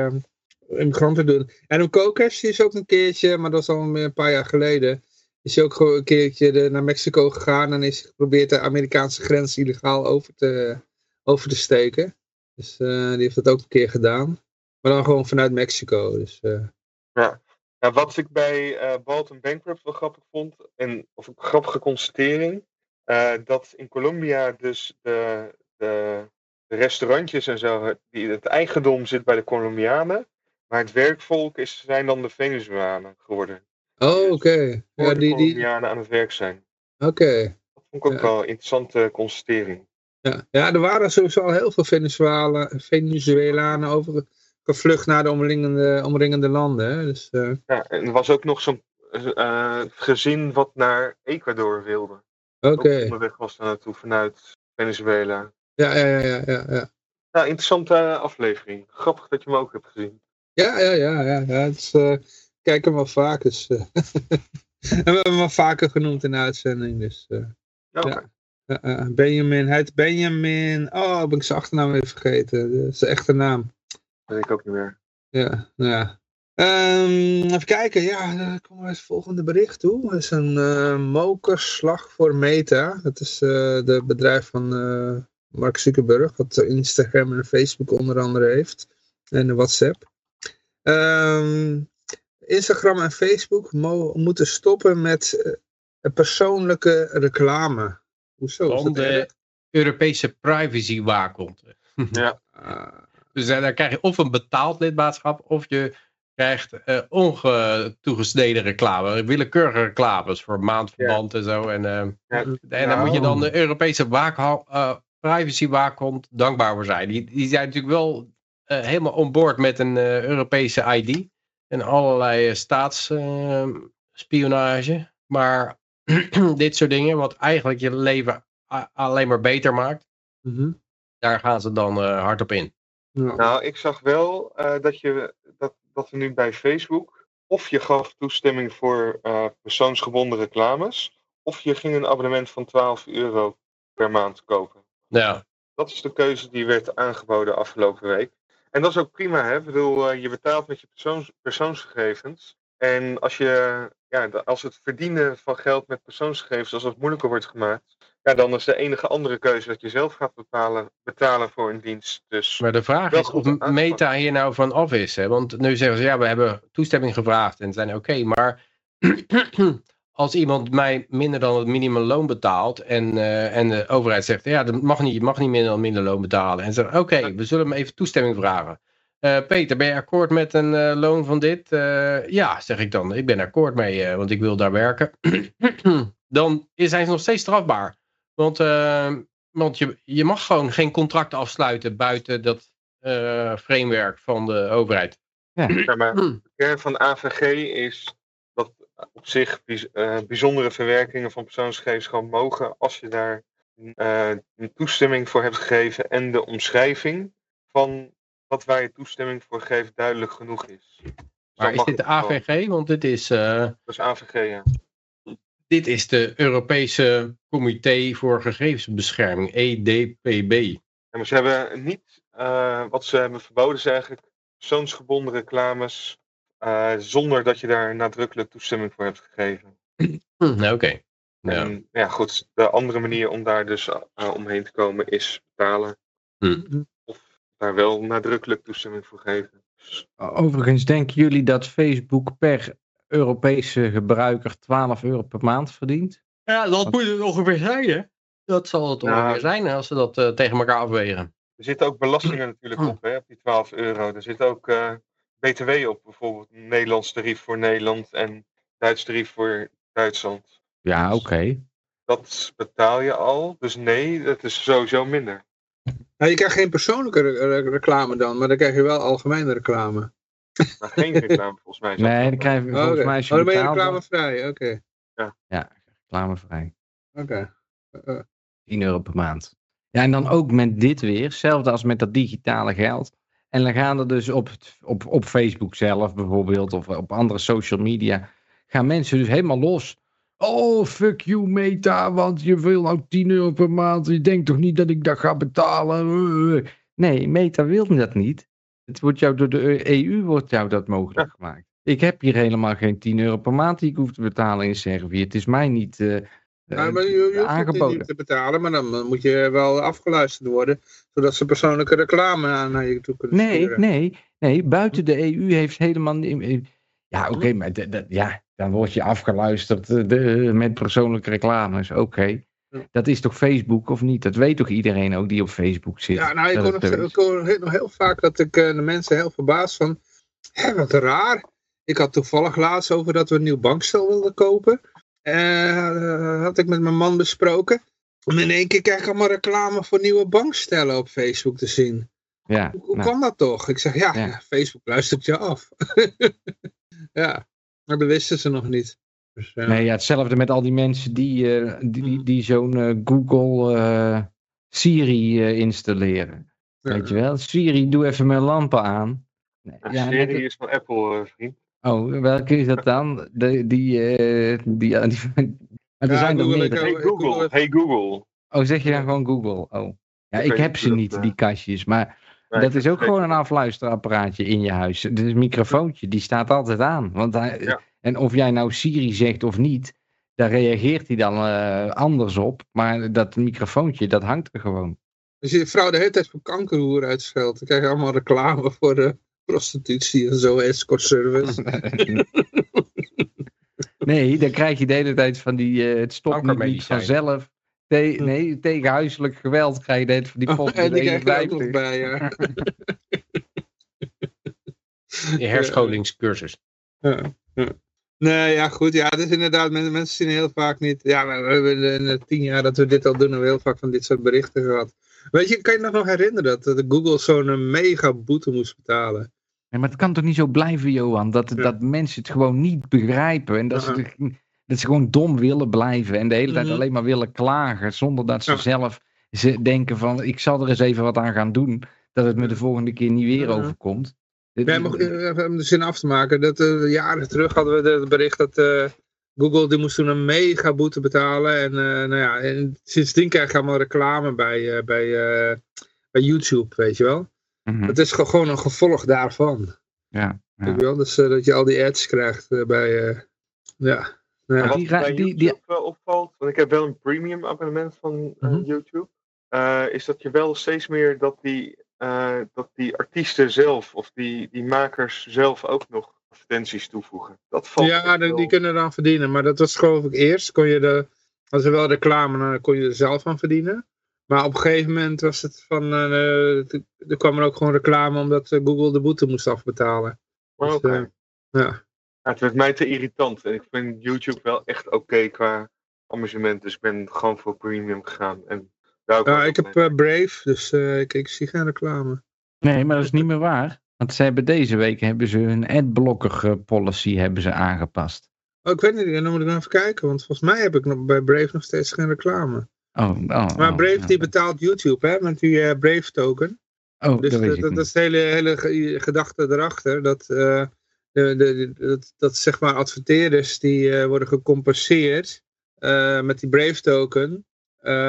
immigranten doen. En een kokers, die is ook een keertje, maar dat was al een paar jaar geleden. Is hij ook gewoon een keertje naar Mexico gegaan en is geprobeerd de Amerikaanse grens illegaal over te, over te steken. Dus eh, die heeft dat ook een keer gedaan. Maar dan gewoon vanuit Mexico. Dus, eh, Nou, wat ik bij eh Balton Bankrupt wel grappig vond, en, of een grappige constatering, dat in Colombia dus de, de, de restaurantjes en zo, die, het eigendom zit bij de Colombianen, maar het werkvolk is, zijn dan de Venezolanen geworden. Oh, oké. Voor Ja, de die, aan het werk zijn. oké. Dat vond ik ook Ja. wel een interessante constatering. Ja. ja, er waren sowieso al heel veel Venezuela, Venezuelanen over gevlucht naar de omringende, omringende landen. Hè? Dus, eh, Ja, en er was ook nog zo'n eh, gezin wat naar Ecuador wilde. oké. Ook onderweg was daar naartoe vanuit Venezuela. Ja, ja, ja, ja, ja. Nou, interessante aflevering. Grappig dat je hem ook hebt gezien. Ja, ja, ja, ja. ja het is, eh, kijk hem wel vaak. Dus, eh, en [LAUGHS] we hebben hem wel vaker genoemd in de uitzending. Dus, eh, ja, eh, Benjamin, hij heet Benjamin. Oh, ben ik zijn achternaam even vergeten. Zijn echte naam. Dat weet ik ook niet meer. Ja, nou ja. Ehm, even kijken, ja, dan komen we het volgende bericht toe. Dat is een eh mokerslag voor Meta. Dat is eh de bedrijf van eh, Mark Zuckerberg, wat Instagram en Facebook onder andere heeft. En WhatsApp. Ehm, Instagram en Facebook mo- moeten stoppen met eh, persoonlijke reclame. Hoezo? Van de? Europese privacy waakhond. Ja, [LAUGHS] Dus daar daar krijg je of een betaald lidmaatschap, of je krijgt eh ongetoegesneden reclame, willekeurige reclames voor maandverband en zo. En, eh, ja, en daar moet je dan de Europese waakha- eh, privacy waakhond dankbaar voor zijn. Die, die zijn natuurlijk wel eh, helemaal on board met een eh, Europese ID en allerlei staatsspionage. maar [CLEARS THROAT] dit soort dingen, wat eigenlijk je leven alleen maar beter maakt, mhm. daar gaan ze dan eh, hard op in. Ja. Nou, ik zag wel eh, dat, je, dat, dat er nu bij Facebook, of je gaf toestemming voor eh, persoonsgebonden reclames, of je ging een abonnement van 12 euro per maand kopen. Ja, Dat is de keuze die werd aangeboden afgelopen week. En dat is ook prima, hè? Ik bedoel, eh, je betaalt met je persoons, persoonsgegevens. En als, je, ja, als het verdienen van geld met persoonsgegevens als dat moeilijker wordt gemaakt, ja, dan is de enige andere keuze dat je zelf gaat bepalen, betalen voor een dienst. Dus maar de vraag is of. Meta hier nou van af is. Hè? Want nu zeggen ze, ja, we hebben toestemming gevraagd en zijn oké, maar [CLEARS THROAT] als iemand mij minder dan het minimumloon betaalt en, eh, en de overheid zegt, ja, dat mag niet, je mag niet minder dan minimumloon betalen. En ze zeggen, oké, we zullen hem even toestemming vragen. Eh, Peter, ben je akkoord met een eh, loon van dit? Eh, ja, zeg ik dan. Ik ben akkoord mee, eh, want ik wil daar werken. [CLEARS THROAT] dan is- zijn ze nog steeds strafbaar. Want, want je, je mag gewoon geen contract afsluiten buiten dat eh, framework van de overheid. ja, maar de kern van AVG is op zich bijz- eh, bijzondere verwerkingen van persoonsgegevens gewoon mogen als je daar eh, een toestemming voor hebt gegeven en de omschrijving van wat waar je toestemming voor geeft duidelijk genoeg is. Dus Maar is dit de. AVG? Want dit is, eh, Dat is AVG, ja. dit is de Europese Comité voor Gegevensbescherming, EDPB. Ja, maar ze hebben niet, eh, wat ze hebben verboden is eigenlijk persoonsgebonden reclames eh, zonder dat je daar nadrukkelijk toestemming voor hebt gegeven. Hm, nou, Oké. Ja. Ja, goed, de andere manier om daar dus eh, omheen te komen is betalen. Hm. Of daar wel nadrukkelijk toestemming voor geven. Overigens, denken jullie dat Facebook per Europese gebruiker 12 euro per maand verdient? Ja, dat moet het ongeveer zijn, hè? Dat zal het Nou, ongeveer zijn als ze dat eh, tegen elkaar afwegen. er zitten ook belastingen natuurlijk op, hè, op die 12 euro. Er zit ook eh, BTW op, bijvoorbeeld een Nederlands tarief voor Nederland en Duits tarief voor Duitsland. Ja, oké. Dat betaal je al, dus nee, het is sowieso minder. Nou, je krijgt geen persoonlijke re- re- reclame dan, maar dan krijg je wel algemene reclame. Maar geen [LAUGHS] reclame volgens mij. Nee, dan krijg je Oh, volgens mij als je oh, dan ben je reclamevrij, oké. Ja, reclamevrij. Oké. Eh, 10 euro per maand. Ja, en dan ook met dit weer, hetzelfde als met dat digitale geld. En dan gaan er dus op, op, op Facebook zelf bijvoorbeeld, of op andere social media, gaan mensen dus helemaal los. Oh, fuck you Meta, want je wil nou 10 euro per maand. Je denkt toch niet dat ik dat ga betalen? Nee, Meta wil dat niet. Het wordt jou door de EU wordt jou dat mogelijk gemaakt. Ik heb hier helemaal geen 10 euro per maand die ik hoef te betalen in Servië. Het is mij niet eh, nou, eh, maar je, je hoeft niet te betalen, maar dan moet je wel afgeluisterd worden, zodat ze persoonlijke reclame aan naar je toe kunnen Nee, sturen. nee, nee. Buiten de EU heeft helemaal niet. Ja, oké, maar de- de- ja, dan word je afgeluisterd eh, de, met persoonlijke reclames. Oké. Ja. Dat is toch Facebook of niet? Dat weet toch iedereen ook die op Facebook zit? Ja, nou, ik hoor nog, ik hoor nog heel vaak dat ik eh, de mensen heel verbaasd van, hé, wat raar. Ik had toevallig laatst over dat we een nieuw bankstel wilden kopen. Eh, had ik met mijn man besproken. En in één keer krijg ik allemaal reclame voor nieuwe bankstellen op Facebook te zien. Ja, Hoe, hoe nou, kan dat toch? Ik zeg, ja, Ja. Facebook luistert je af. [LAUGHS] ja, maar dat wisten ze nog niet. Dus, eh, nee, ja, hetzelfde met al die mensen die, eh, die, die, die zo'n Google eh, Siri eh, installeren. ja. Weet je wel? Siri, doe even mijn lampen aan. Nee, Ja, Siri net- is van Apple, vriend. Oh, welke is dat dan? De, die, eh, die, ja, die, [LAUGHS] er Ja, zijn er Google, ik meerdere. Hey Google hey Google. Oh, zeg je dan gewoon Google? Oh. Ja, Ik heb ze niet, dat, die eh, kastjes. Maar Nee, dat is ook gewoon een afluisterapparaatje in je huis. Is een microfoontje, die staat altijd aan. Want hij, Ja. En of jij nou Siri zegt of niet, daar reageert hij dan eh, anders op. Maar dat microfoontje, dat hangt er gewoon. Als je je vrouw de hele tijd voor kankerhoer uitscheldt, dan krijg je allemaal reclame voor de prostitutie en zo, escort service. [LAUGHS] nee, dan krijg je de hele tijd van die, eh, het stopt niet, niet Kankermedicijn. vanzelf. Te- nee, tegen huiselijk geweld krijg je de hele tijd van die post en die krijg je er ook 51. nog bij, ja. [LAUGHS] Die herscholingscursus. Ja, ja. Nee, ja, goed. Ja, het is inderdaad, men- mensen zien heel vaak niet. Ja, we, hebben in de tien jaar dat we dit al doen, hebben we heel vaak van dit soort berichten gehad. Weet je, kan je nog nog herinneren dat, dat Google zo'n mega boete moest betalen? Maar het kan toch niet zo blijven, Johan? Dat, Ja. dat mensen het gewoon niet begrijpen. En dat, ze, dat ze gewoon dom willen blijven. En de hele tijd Mhm. alleen maar willen klagen. Zonder dat ze Ja. zelf ze denken van, ik zal er eens even wat aan gaan doen. Dat het me de volgende keer niet weer Ja. overkomt. Nee, maar om de zin af te maken, dat, eh, jaren terug hadden we het bericht dat, eh, Google die moest toen een mega boete betalen. En, eh, nou ja, en sindsdien krijg je allemaal reclame bij, bij, bij YouTube, weet je wel. Mhm. Het is ge- gewoon een gevolg daarvan. Ja, Weet ja. je wel? Dus eh, dat je al die ads krijgt eh, bij... eh, ja. Nou En ja. wat Die bij die- YouTube die- wel opvalt, want ik heb wel een premium abonnement van eh, Mhm. YouTube, eh, is dat je wel steeds meer dat die, eh, dat die artiesten zelf of die, die makers zelf ook nog advertenties toevoegen. Dat valt Ja, die, wel- die kunnen dan verdienen. Maar dat was geloof ik eerst. Kon je de, als er wel reclame, dan kon je er zelf van verdienen. Maar op een gegeven moment was het van, eh, t- er kwam er ook gewoon reclame omdat eh, Google de boete moest afbetalen. Maar Dus, oké. eh, ja. Ja, het werd mij te irritant en ik vind YouTube wel echt oké qua amusement, dus ik ben gewoon voor premium gegaan. En daar ook Ja, wel ik heb eh, Brave, dus eh, ik, ik zie geen reclame. Nee, maar dat is niet meer waar. Want ze hebben deze week hebben ze hun adblocker eh, policy hebben ze aangepast. Oh, ik weet niet, dan moet ik nog even kijken, want volgens mij heb ik nog, bij Brave nog steeds geen reclame. Oh, oh, Maar oh, Brave ja. die betaalt YouTube, hè, met die eh, Brave token. Oh, Dus dat weet dat, ik dat, niet. dat is de hele, hele ge- gedachte erachter. Dat, eh, de, de, dat, dat zeg maar adverteerders die eh, worden gecompenseerd met die Brave token.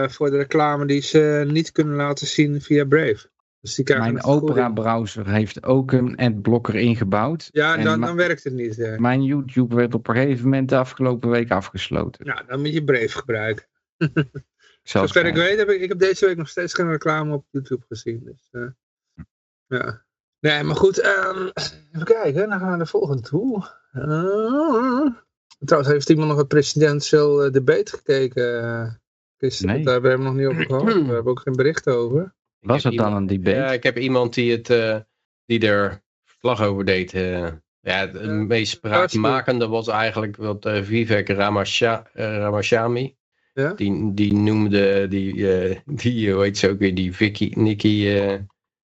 voor de reclame die ze niet kunnen laten zien via Brave. Dus die Mijn. Opera browser heeft ook een adblocker ingebouwd. Ja, dan, dan werkt het niet. eh. Mijn YouTube werd op een gegeven moment de afgelopen week afgesloten. Nou, dan moet je Brave gebruiken. [LAUGHS] Zelfs Zover ik weet, heb ik, ik heb deze week nog steeds geen reclame op YouTube gezien. Dus, eh, ja. Nee, maar goed, ehm, even kijken, dan gaan we naar de volgende toe. Eh, trouwens, heeft iemand nog het presidential eh, debate gekeken? Gisteren, Nee. daar hebben we hem nog niet over gehad. [CLEARS THROAT] We hebben ook geen bericht over. Was het dan iemand- een debate? Ja, ik heb iemand die, het, eh, die er verslag over deed. eh. ja, het meest spraakmakende was eigenlijk wat eh, Vivek Ramasha, Ramaswamy. Ja? Die, die noemde die, eh, die, eh, hoe heet ze ook weer, die Vicky, Nikki, eh,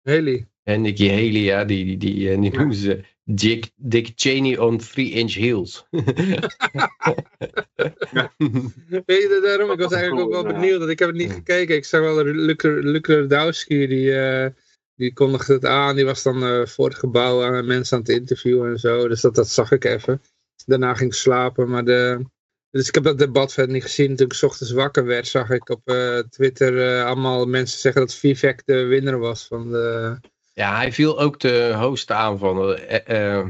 Haley. en Nikki Haley, ja, die, die, die, die noemden ze Dick, Dick Cheney on 3-inch heels. [LAUGHS] Weet je, daarom, ik was eigenlijk ook wel ja. benieuwd, want ik heb het niet gekeken. Ik zag wel Luke Luke Radowski, die, eh, die kondigde het aan. Die was dan eh, voor het gebouw aan mensen aan het interviewen en zo. Dus dat, dat zag ik even. Daarna ging ik slapen, maar de... Dus ik heb dat debat verder niet gezien. Toen ik 's ochtends wakker werd, zag ik op eh, Twitter eh, allemaal mensen zeggen dat Vivek de winnaar was van de... Ja, hij viel ook de host aan van eh, eh,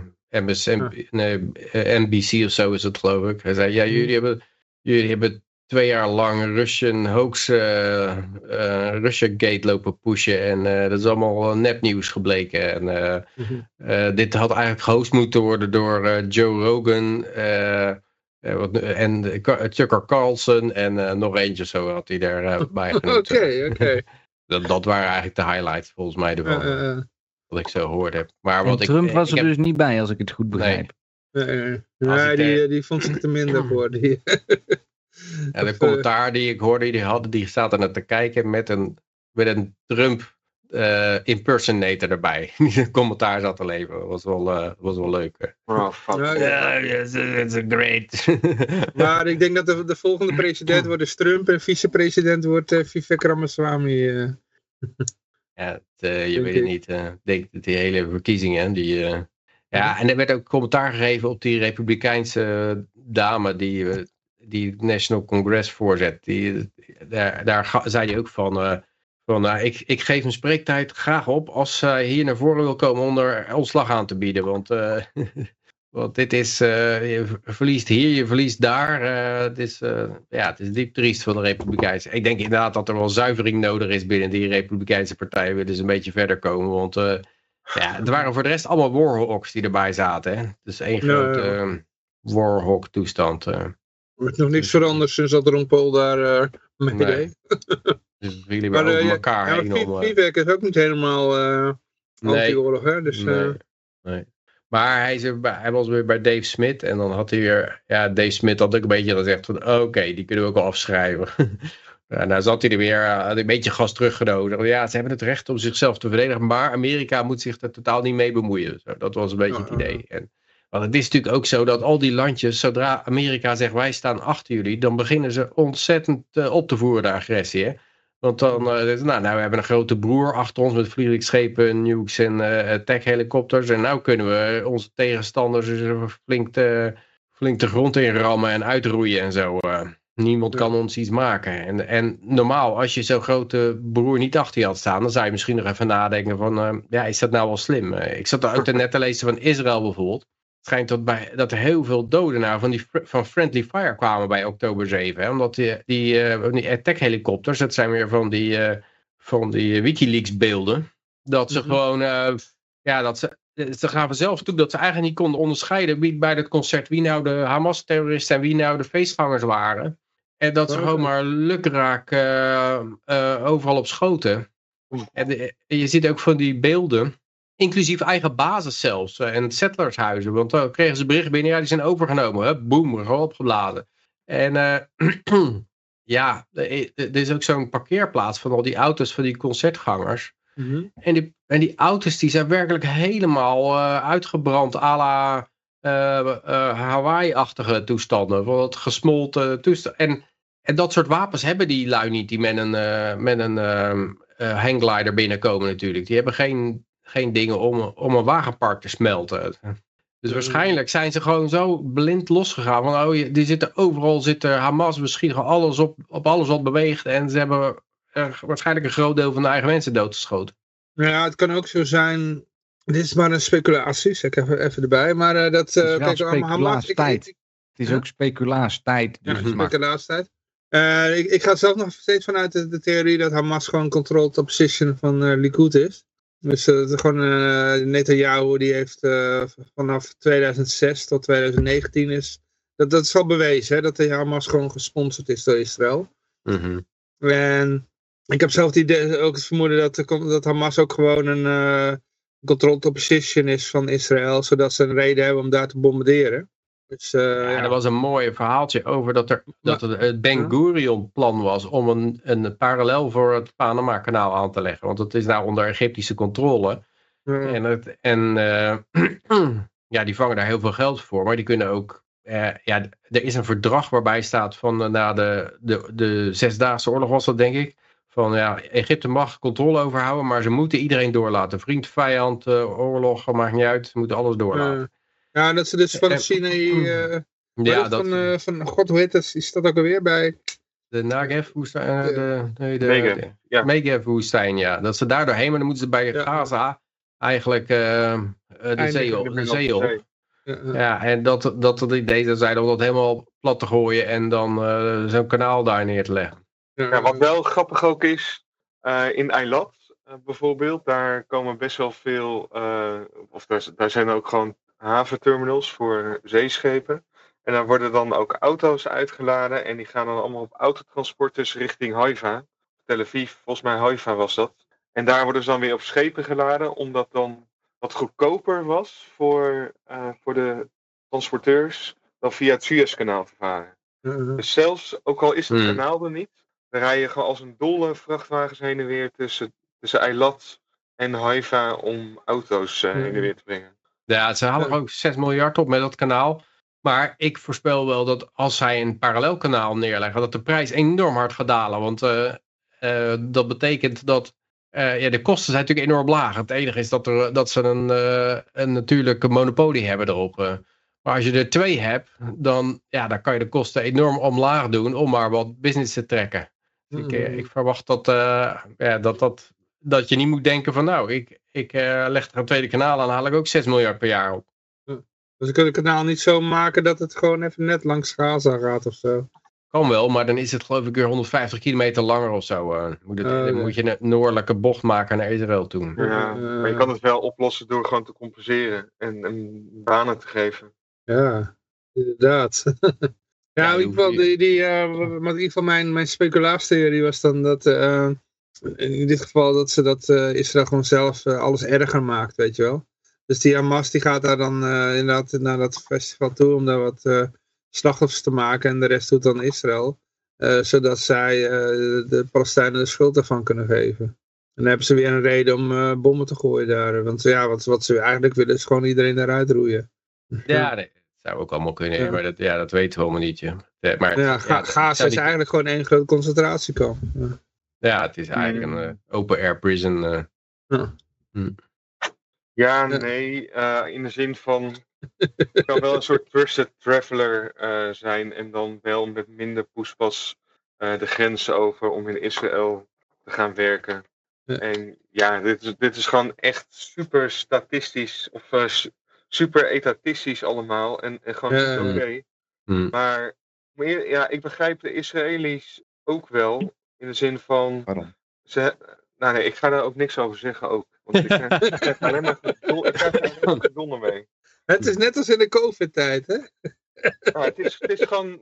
nee, eh, NBC of zo is het geloof ik. Hij zei, ja, jullie hebben, jullie hebben twee jaar lang Russian hoax, eh eh, Russia Gate lopen pushen en dat is allemaal nepnieuws gebleken. En eh, dit had eigenlijk gehost moeten worden door Joe Rogan en eh, Ka- Tucker Carlson en eh, nog eentje zo had hij [LAUGHS] daarbij Oké, genoemd. oké. [LAUGHS] Dat, dat waren eigenlijk de highlights volgens mij ervan. Eh, eh, Wat ik zo gehoord heb. Maar En wat ik, Trump was ik er heb- dus niet bij, als ik het goed begrijp. eh, eh. Nee, ik, die, eh, eh, die vond zich te minder [CLEARS THROAT] voor. Die, En de eh, commentaar die ik hoorde, die hadden, die zaten er te kijken met een, met een Trump eh, impersonator erbij. [LAUGHS] Die een commentaar zat te leveren. Was wel, eh, was wel leuk. Oh, fuck. Ja, it's a great. [LAUGHS] Maar ik denk dat de, de volgende president wordt dus Trump en vicepresident wordt eh, Vivek Ramaswamy. eh. ja, het, eh, je weet het niet. eh, denk dat die hele verkiezingen, die... eh, ja, en er werd ook commentaar gegeven op die republikeinse dame die, die het National Congress voorzet. Die, daar daar zei hij ook van... van nou, ik, ik geef mijn spreektijd graag op als zij hier naar voren wil komen om er ontslag aan te bieden. Want, eh, [LAUGHS] want dit is, eh, je verliest hier, je verliest daar. eh, het, is, ja, het is diep triest van de Republikeinse. Ik denk inderdaad dat er wel zuivering nodig is binnen die Republikeinse partij. Willen ze een beetje verder komen. Want ja, het waren voor de rest allemaal warhawks die erbij zaten. Hè? Dus één grote ja. eh, warhawk toestand. Er wordt nog niks veranderd sinds dat Ron Paul daar mee deed. [LAUGHS] Dus jullie Maar, eh, over ja, elkaar Ja, heen. maar om, Vi- eh, Vivek is ook niet helemaal eh anti-oorlog, hè? Dus, Nee, eh, nee. Maar hij, is bij- hij was weer bij Dave Smith. En dan had hij weer... Ja, Dave Smith had ook een beetje gezegd van... Oké, die kunnen we ook al afschrijven. [LAUGHS] ja, nou zat hij er weer. eh, had een beetje gas teruggenodigd. Ja, ze hebben het recht om zichzelf te verdedigen. Maar Amerika moet zich er totaal niet mee bemoeien. Zo, dat was een beetje het idee. En, want het is natuurlijk ook zo dat al die landjes... Zodra Amerika zegt wij staan achter jullie... Dan beginnen ze ontzettend eh, op te voeren de agressie. Hè? Want dan, nou, nou, we hebben een grote broer achter ons met vliegtuigschepen, nukes en eh tech-helikopters. En nou kunnen we onze tegenstanders dus flink, flink de grond in rammen en uitroeien en zo. eh. niemand kan ons iets maken. En, en normaal, als je zo'n grote broer niet achter je had staan, dan zou je misschien nog even nadenken van, ja, is dat nou wel slim? Ik zat ook net te lezen van Israël bijvoorbeeld. Het schijnt dat, bij, dat er heel veel doden nou van, die, van Friendly Fire kwamen bij oktober 7. Hè? Omdat die, die, eh, die attack helikopters, dat zijn weer van die, eh, van die Wikileaks beelden. Dat ze Mhm. gewoon, eh, ja, dat ze, ze gaven zelf toe dat ze eigenlijk niet konden onderscheiden wie bij dat concert wie nou de Hamas-terroristen en wie nou de feestgangers waren. En dat ze Oké. gewoon maar lukraak overal op schoten. En de- en je ziet ook van die beelden, inclusief eigen basis zelfs, eh, en settlershuizen. Want dan kregen ze bericht binnen, ja, die zijn overgenomen. Hè? Boom, gewoon opgeladen. En eh, [CLEARS THROAT] ja, er is ook zo'n parkeerplaats van al die auto's van die concertgangers. Mhm. En die, en die auto's die zijn werkelijk helemaal eh, uitgebrand à la eh, eh, Hawaii-achtige toestanden. Van het gesmolten toestand. En, en dat soort wapens hebben die lui niet die met een, eh, met een ehm, eh, hangglider binnenkomen natuurlijk. Die hebben geen, geen dingen om, om een wagenpark te smelten. Dus waarschijnlijk zijn ze gewoon zo blind losgegaan. Van, oh, je- die zitten overal, zit er Hamas misschien gewoon alles op, op alles wat beweegt. En ze hebben er waarschijnlijk een groot deel van de eigen mensen doodgeschoten. Ja, het kan ook zo zijn. Dit is maar een speculatie, zeg ik even, even erbij. Maar eh, dat. Het is eh wel kijk, allemaal Hamas. Ik, speculaastijd. ik, Het is Ja. ook speculaastijd. ja, Dus het maakt- speculatietijd. Eh, ik, ik ga zelf nog steeds vanuit de, de theorie dat Hamas gewoon controlled opposition van eh Likud is. Dus is gewoon eh Netanyahu die heeft eh, vanaf 2006 tot 2019 is. Dat, dat is al bewezen, hè, dat de Hamas gewoon gesponsord is door Israël. En ik heb zelf het idee, ook het vermoeden dat, dat Hamas ook gewoon een controlled opposition is van Israël, zodat ze een reden hebben om daar te bombarderen. Dus eh, Ja, ja. er was een mooi verhaaltje over dat er dat er het Ben Gurion plan was om een, een parallel voor het Panama-kanaal aan te leggen. Want het is nou onder Egyptische controle. Ja. En, het, en eh, [CLEARS THROAT] ja, die vangen daar heel veel geld voor. Maar die kunnen ook. eh, ja, er is een verdrag waarbij staat van na de, de, de Zesdaagse Oorlog was dat denk ik. Van ja, Egypte mag controle overhouden, maar ze moeten iedereen doorlaten. Vriend, vijand, oorlog, maakt niet uit. Ze moeten alles doorlaten. Eh, ja, dat ze dus van Sinai, eh, [CLEARS THROAT] ja, dat, van, eh, van, god hoe heet dat, is dat ook alweer bij, De Negev-woestijn, eh, De- de, nee, de, de- ja. Negev-woestijn, ja. Dat ze daar doorheen, maar dan moeten ze bij Ja. Gaza eigenlijk eh, eh, de zee op. De zee op. Ja, en dat, dat het idee zou zijn om dat helemaal plat te gooien en dan eh, zo'n kanaal daar neer te leggen. Ja, wat wel grappig ook is, eh, in Eilat eh, bijvoorbeeld, daar komen best wel veel, eh, of daar, daar zijn ook gewoon haventerminals voor zeeschepen. En daar worden dan ook auto's uitgeladen en die gaan dan allemaal op autotransporters richting Haifa. Tel Aviv, volgens mij Haifa was dat. En daar worden ze dan weer op schepen geladen, omdat dan wat goedkoper was voor, eh, voor de transporteurs dan via het Suezkanaal te varen. Ja. Dus zelfs, ook al is het Hmm. kanaal er niet, dan rij je gewoon als een dolle vrachtwagens heen en weer tussen, tussen Eilat en Haifa om auto's eh, heen en weer te brengen. Ja, ze halen Ja. ook 6 miljard op met dat kanaal. Maar ik voorspel wel dat als zij een parallel kanaal neerleggen, dat de prijs enorm hard gaat dalen. Want eh, eh, dat betekent dat eh, ja, de kosten zijn natuurlijk enorm laag. Het enige is dat, er, dat ze een, eh, een natuurlijke monopolie hebben erop. eh. Maar als je er twee hebt, dan, ja, dan kan je de kosten enorm omlaag doen om maar wat business te trekken. Dus ik, eh, ik verwacht dat, eh, ja, dat, dat, dat je niet moet denken van nou, ik, ik eh, leg er een tweede kanaal aan, haal ik ook 6 miljard per jaar op. Dus we kunnen het kanaal niet zo maken dat het gewoon even net langs Gaza gaat of zo. Kan wel, maar dan is het geloof ik weer 150 kilometer langer of zo. eh. moet het, dan moet je een noordelijke bocht maken naar Israël toe. Ja, Eh, maar je kan het wel oplossen door gewoon te compenseren en, en banen te geven. Ja, inderdaad. [LAUGHS] ja, Ja, in ieder geval, die, die, eh, maar in ieder geval mijn, mijn speculaastheorie was dan dat, eh, in dit geval dat ze dat eh, Israël gewoon zelf eh, alles erger maakt, weet je wel. Dus die Hamas die gaat daar dan eh, inderdaad naar dat festival toe om daar wat slachtoffers te maken en de rest doet dan Israël. zodat zij de Palestijnen de schuld ervan kunnen geven. En dan hebben ze weer een reden om bommen te gooien daar. Want ja, wat, wat ze eigenlijk willen is gewoon iedereen eruit roeien. Ja, dat zou ook allemaal kunnen, Ja. maar dat, ja, dat weten we allemaal niet. Ja. Maar, Ja, Gaza is eigenlijk gewoon één groot concentratiekamp. Ja. Ja, het is eigenlijk een eh, open air prison. eh. Ja, Ja. nee, eh, in de zin van [LAUGHS] Het kan wel een soort trusted traveler eh, zijn en dan wel met minder poespas eh, de grens over om in Israël te gaan werken. Ja. En ja, dit is, dit is gewoon echt super statistisch of su- super etatistisch allemaal en, en gewoon Ja. niet oké. Hmm. Maar meer, ja, ik begrijp de Israëli's ook wel in de zin van Waarom? ze, nou nee, ik ga daar ook niks over zeggen ook. Want ik krijg, [LAUGHS] ik krijg alleen maar er gedonder mee. Het is net als in de COVID-tijd, hè? Nou, het, is, het is gewoon.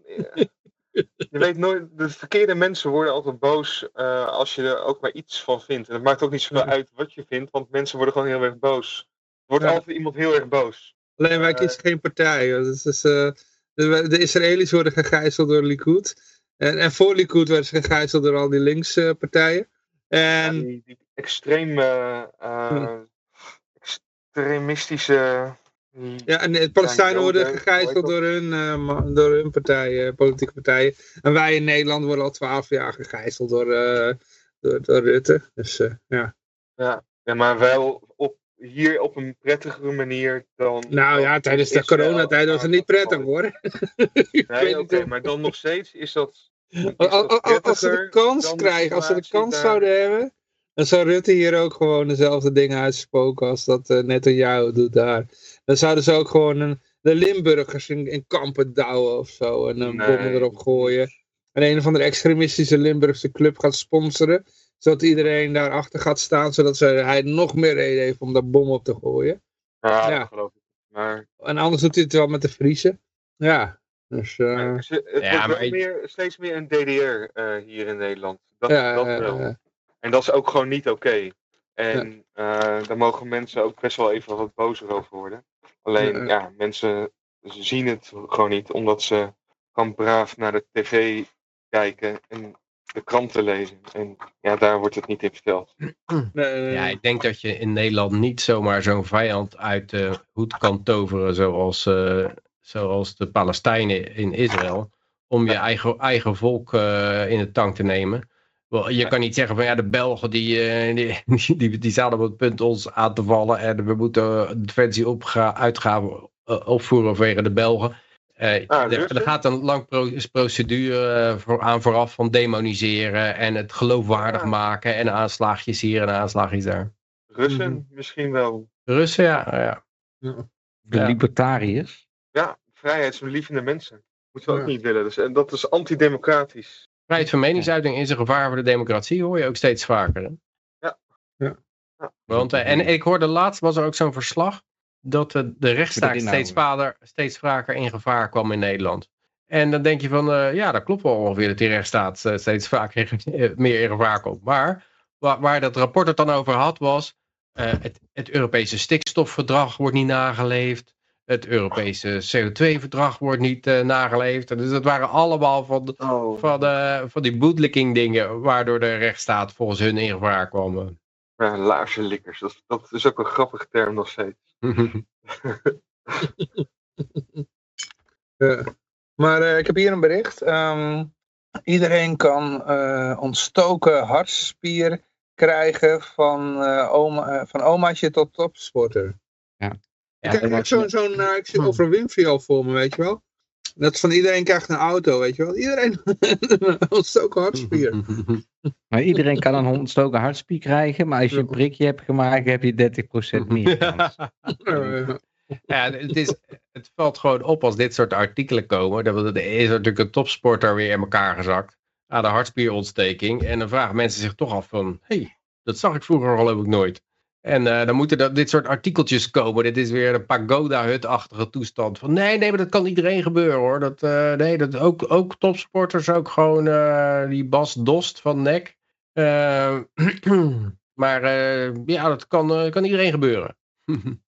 Je weet nooit, de verkeerde mensen worden altijd boos eh, als je er ook maar iets van vindt. En het maakt ook niet zoveel uit wat je vindt, want mensen worden gewoon heel erg boos. Er wordt Ja. altijd iemand heel erg boos. Alleen wij Eh. kiezen geen partij. Dus, dus, eh, de, de Israëli's worden gegijzeld door Likud. En, en voor Likud werden ze gegijzeld door al die linkse partijen. Ja, En die, die extreem eh, eh, extremistische. die- Ja, en de Palestijnen worden gegijzeld door hun, eh, door hun partijen, politieke partijen. En wij in Nederland worden al twaalf jaar gegijzeld door, door, door Rutte. Dus ja. Ja, ja, maar wel op, hier op een prettigere manier dan. Nou ja, tijdens de coronatijd was het niet prettig hoor. [LAUGHS] Nee, oké, of- maar dan nog steeds is dat. is Als, dat als- als ze de kans krijgen, als ze de kans daar? zouden hebben, dan zou Rutte hier ook gewoon dezelfde dingen uitspoken als dat uh, Netanyahu doet daar. Dan zouden ze ook gewoon een, de Limburgers in, in kampen douwen of zo en een Nee. bommen erop gooien. En een of andere extremistische Limburgse club gaat sponsoren, zodat iedereen daarachter gaat staan, zodat ze, hij nog meer reden heeft om daar bom op te gooien. Ja, Ja. dat geloof ik. Maar En anders doet hij het wel met de Friese. Ja, dus... eh, het Ja, wordt maar meer, steeds meer een DDR eh, hier in Nederland. Dat, ja, dat wel. En dat is ook gewoon niet oké. En eh, daar mogen mensen ook best wel even wat bozer over worden. Alleen, Ja, mensen zien het gewoon niet, omdat ze gewoon braaf naar de tv kijken en de kranten lezen. En ja, daar wordt het niet in verteld. [CLEARS THROAT] Ja, ik denk dat je in Nederland niet zomaar zo'n vijand uit de hoed kan toveren zoals, eh, zoals de Palestijnen in Israël. Om je eigen, eigen volk eh, in de tank te nemen. Wel, Je kan niet zeggen van ja, de Belgen die, eh, die, [LAUGHS] die, die staan op het punt ons aan te vallen. En we moeten defensie opga- uitgaven opvoeren vanwege de Belgen. Eh, Ah, er, Russen? er gaat een lang pro- procedure eh, voor, aan vooraf van demoniseren en het geloofwaardig Ja. maken en aanslaagjes hier en aanslaagjes daar. Russen Mhm. misschien wel. Russen, ja. ja. De Ja. libertariërs. Ja, vrijheidslievende mensen. Moeten we ook Ja. niet willen. Dus, en dat is antidemocratisch. Vrijheid van meningsuiting is een gevaar voor de democratie, hoor je ook steeds vaker. Hè? Ja. Ja. Ja. Want, eh, en ik hoorde laatst, was er ook zo'n verslag, dat de, de rechtsstaat steeds, vader, steeds vaker in gevaar kwam in Nederland. En dan denk je van, eh, ja, dat klopt wel ongeveer dat die rechtsstaat eh, steeds vaker eh, meer in gevaar komt. Maar waar, waar dat rapport het dan over had, was eh, het, het Europese stikstofverdrag wordt niet nageleefd. Het Europese CO2-verdrag wordt niet eh, nageleefd. Dus dat waren allemaal van, Oh. van, eh, van die bootlicking dingen, waardoor de rechtsstaat volgens hun in gevaar kwam. Ja, laarselikkers. Dat, dat is ook een grappige term nog steeds. [LAUGHS] Ja. Maar eh, ik heb hier een bericht. Ehm, iedereen kan eh, ontstoken hartspier krijgen van, eh, oma, eh, van omaatje tot topsporter. Ja. ik heb echt zo'n, zo'n ik zie over Winfrey al voor me, weet je wel. Dat van iedereen krijgt een auto, weet je wel. Iedereen [LAUGHS] een ontstoken hartspier. [LAUGHS] Maar iedereen kan een ontstoken hartspier krijgen, maar als je een prikje hebt gemaakt, heb je 30% [LAUGHS] meer kans. Eh, Ja, het, is, het valt gewoon op als dit soort artikelen komen. Dat er is natuurlijk een topsporter weer in elkaar gezakt. Aan de hartspierontsteking. En dan vragen mensen zich toch af van... Hé, hey, dat zag ik vroeger geloof ik nooit. En eh, dan moeten dat, dit soort artikeltjes komen. Dit is weer een pagoda-hut-achtige toestand. Van nee, nee, maar dat kan iedereen gebeuren hoor. Dat, eh, nee, dat ook, ook topsporters, ook gewoon eh, die Bas Dost van NEC. [CLEARS THROAT] Maar ja, dat kan, kan iedereen gebeuren. [LAUGHS]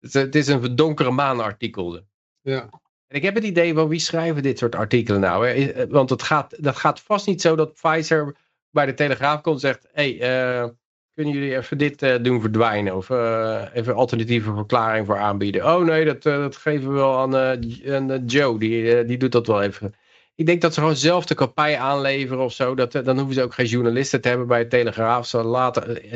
Het, is- het is een donkere maan artikel. ja. En ik heb het idee van wie schrijven dit soort artikelen nou? Hè? Want het gaat, dat gaat vast niet zo dat Pfizer bij de Telegraaf komt en zegt... Hé, hey, eh, kunnen jullie even dit eh, doen verdwijnen? Of eh, even alternatieve verklaring voor aanbieden? Oh nee, dat, eh, dat geven we wel aan, aan Joe. Die, die doet dat wel even. Ik denk dat ze gewoon zelf de campagne aanleveren of zo. Dat, dan hoeven ze ook geen journalisten te hebben bij de Telegraaf. Ze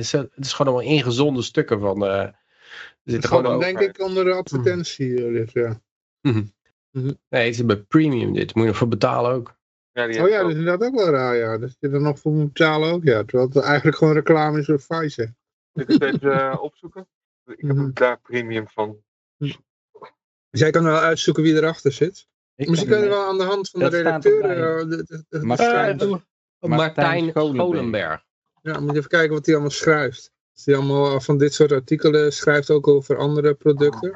ze- het is gewoon allemaal ingezonden stukken van... Er zit Gewoon dan denk ik onder de advertentie. dit, ja. Nee, het is bij premium dit. Moet je nog voor betalen ook. Ja, die Oh ja, dat is inderdaad ook wel raar, ja. Dat je er nog voor moet betalen ook, ja. Terwijl het eigenlijk gewoon reclame is voor Pfizer. Moet ik het even eh, [LAUGHS] opzoeken? Ik heb Mhm. een daar premium van. Dus jij kan wel uitzoeken wie erachter zit. Ik Misschien kan- kun je wel aan de hand van de Dat staat redacteur... erbij. eh, de- de- de- Maar- de- Eh, schrijven. Martijn Scholenberg. Ja, moet je even kijken wat hij allemaal schrijft. Als hij allemaal van dit soort artikelen schrijft, ook over andere producten.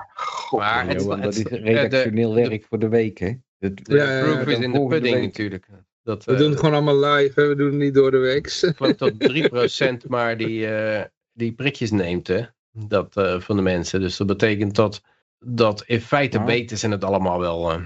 Maar het, Johan, dat is redactioneel de- werk voor de week, hè? Dat, de Ja, proof is in de pudding week. natuurlijk. Dat, We eh, doen het gewoon allemaal live, hè? we doen het niet door de week. Dat 3% [LAUGHS] maar die, eh, die prikjes neemt hè? Dat, eh, van de mensen. Dus dat betekent dat, dat in feite Ja. weten ze het allemaal wel. eh.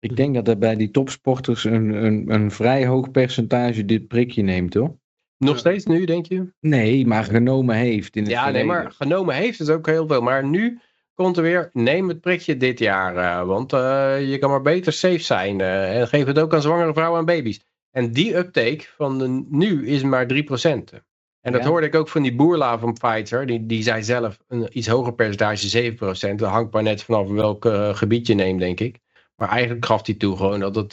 Ik denk dat er bij die topsporters een, een, een vrij hoog percentage dit prikje neemt, hoor. Nog Ja. steeds nu, denk je? Nee, maar genomen heeft in het Ja, nee, maar genomen heeft het ook heel veel. Maar nu komt er weer, neem het prikje dit jaar. eh, want eh, je kan maar beter safe zijn. eh, en geef het ook aan zwangere vrouwen en baby's. En die uptake van de, nu is maar 3%. En dat Ja. hoorde ik ook van die boerla van Pfizer. Die, die zei zelf een iets hoger percentage, 7%. Dat hangt maar net vanaf welk eh, gebied je neemt, denk ik. Maar eigenlijk gaf hij toe gewoon dat het,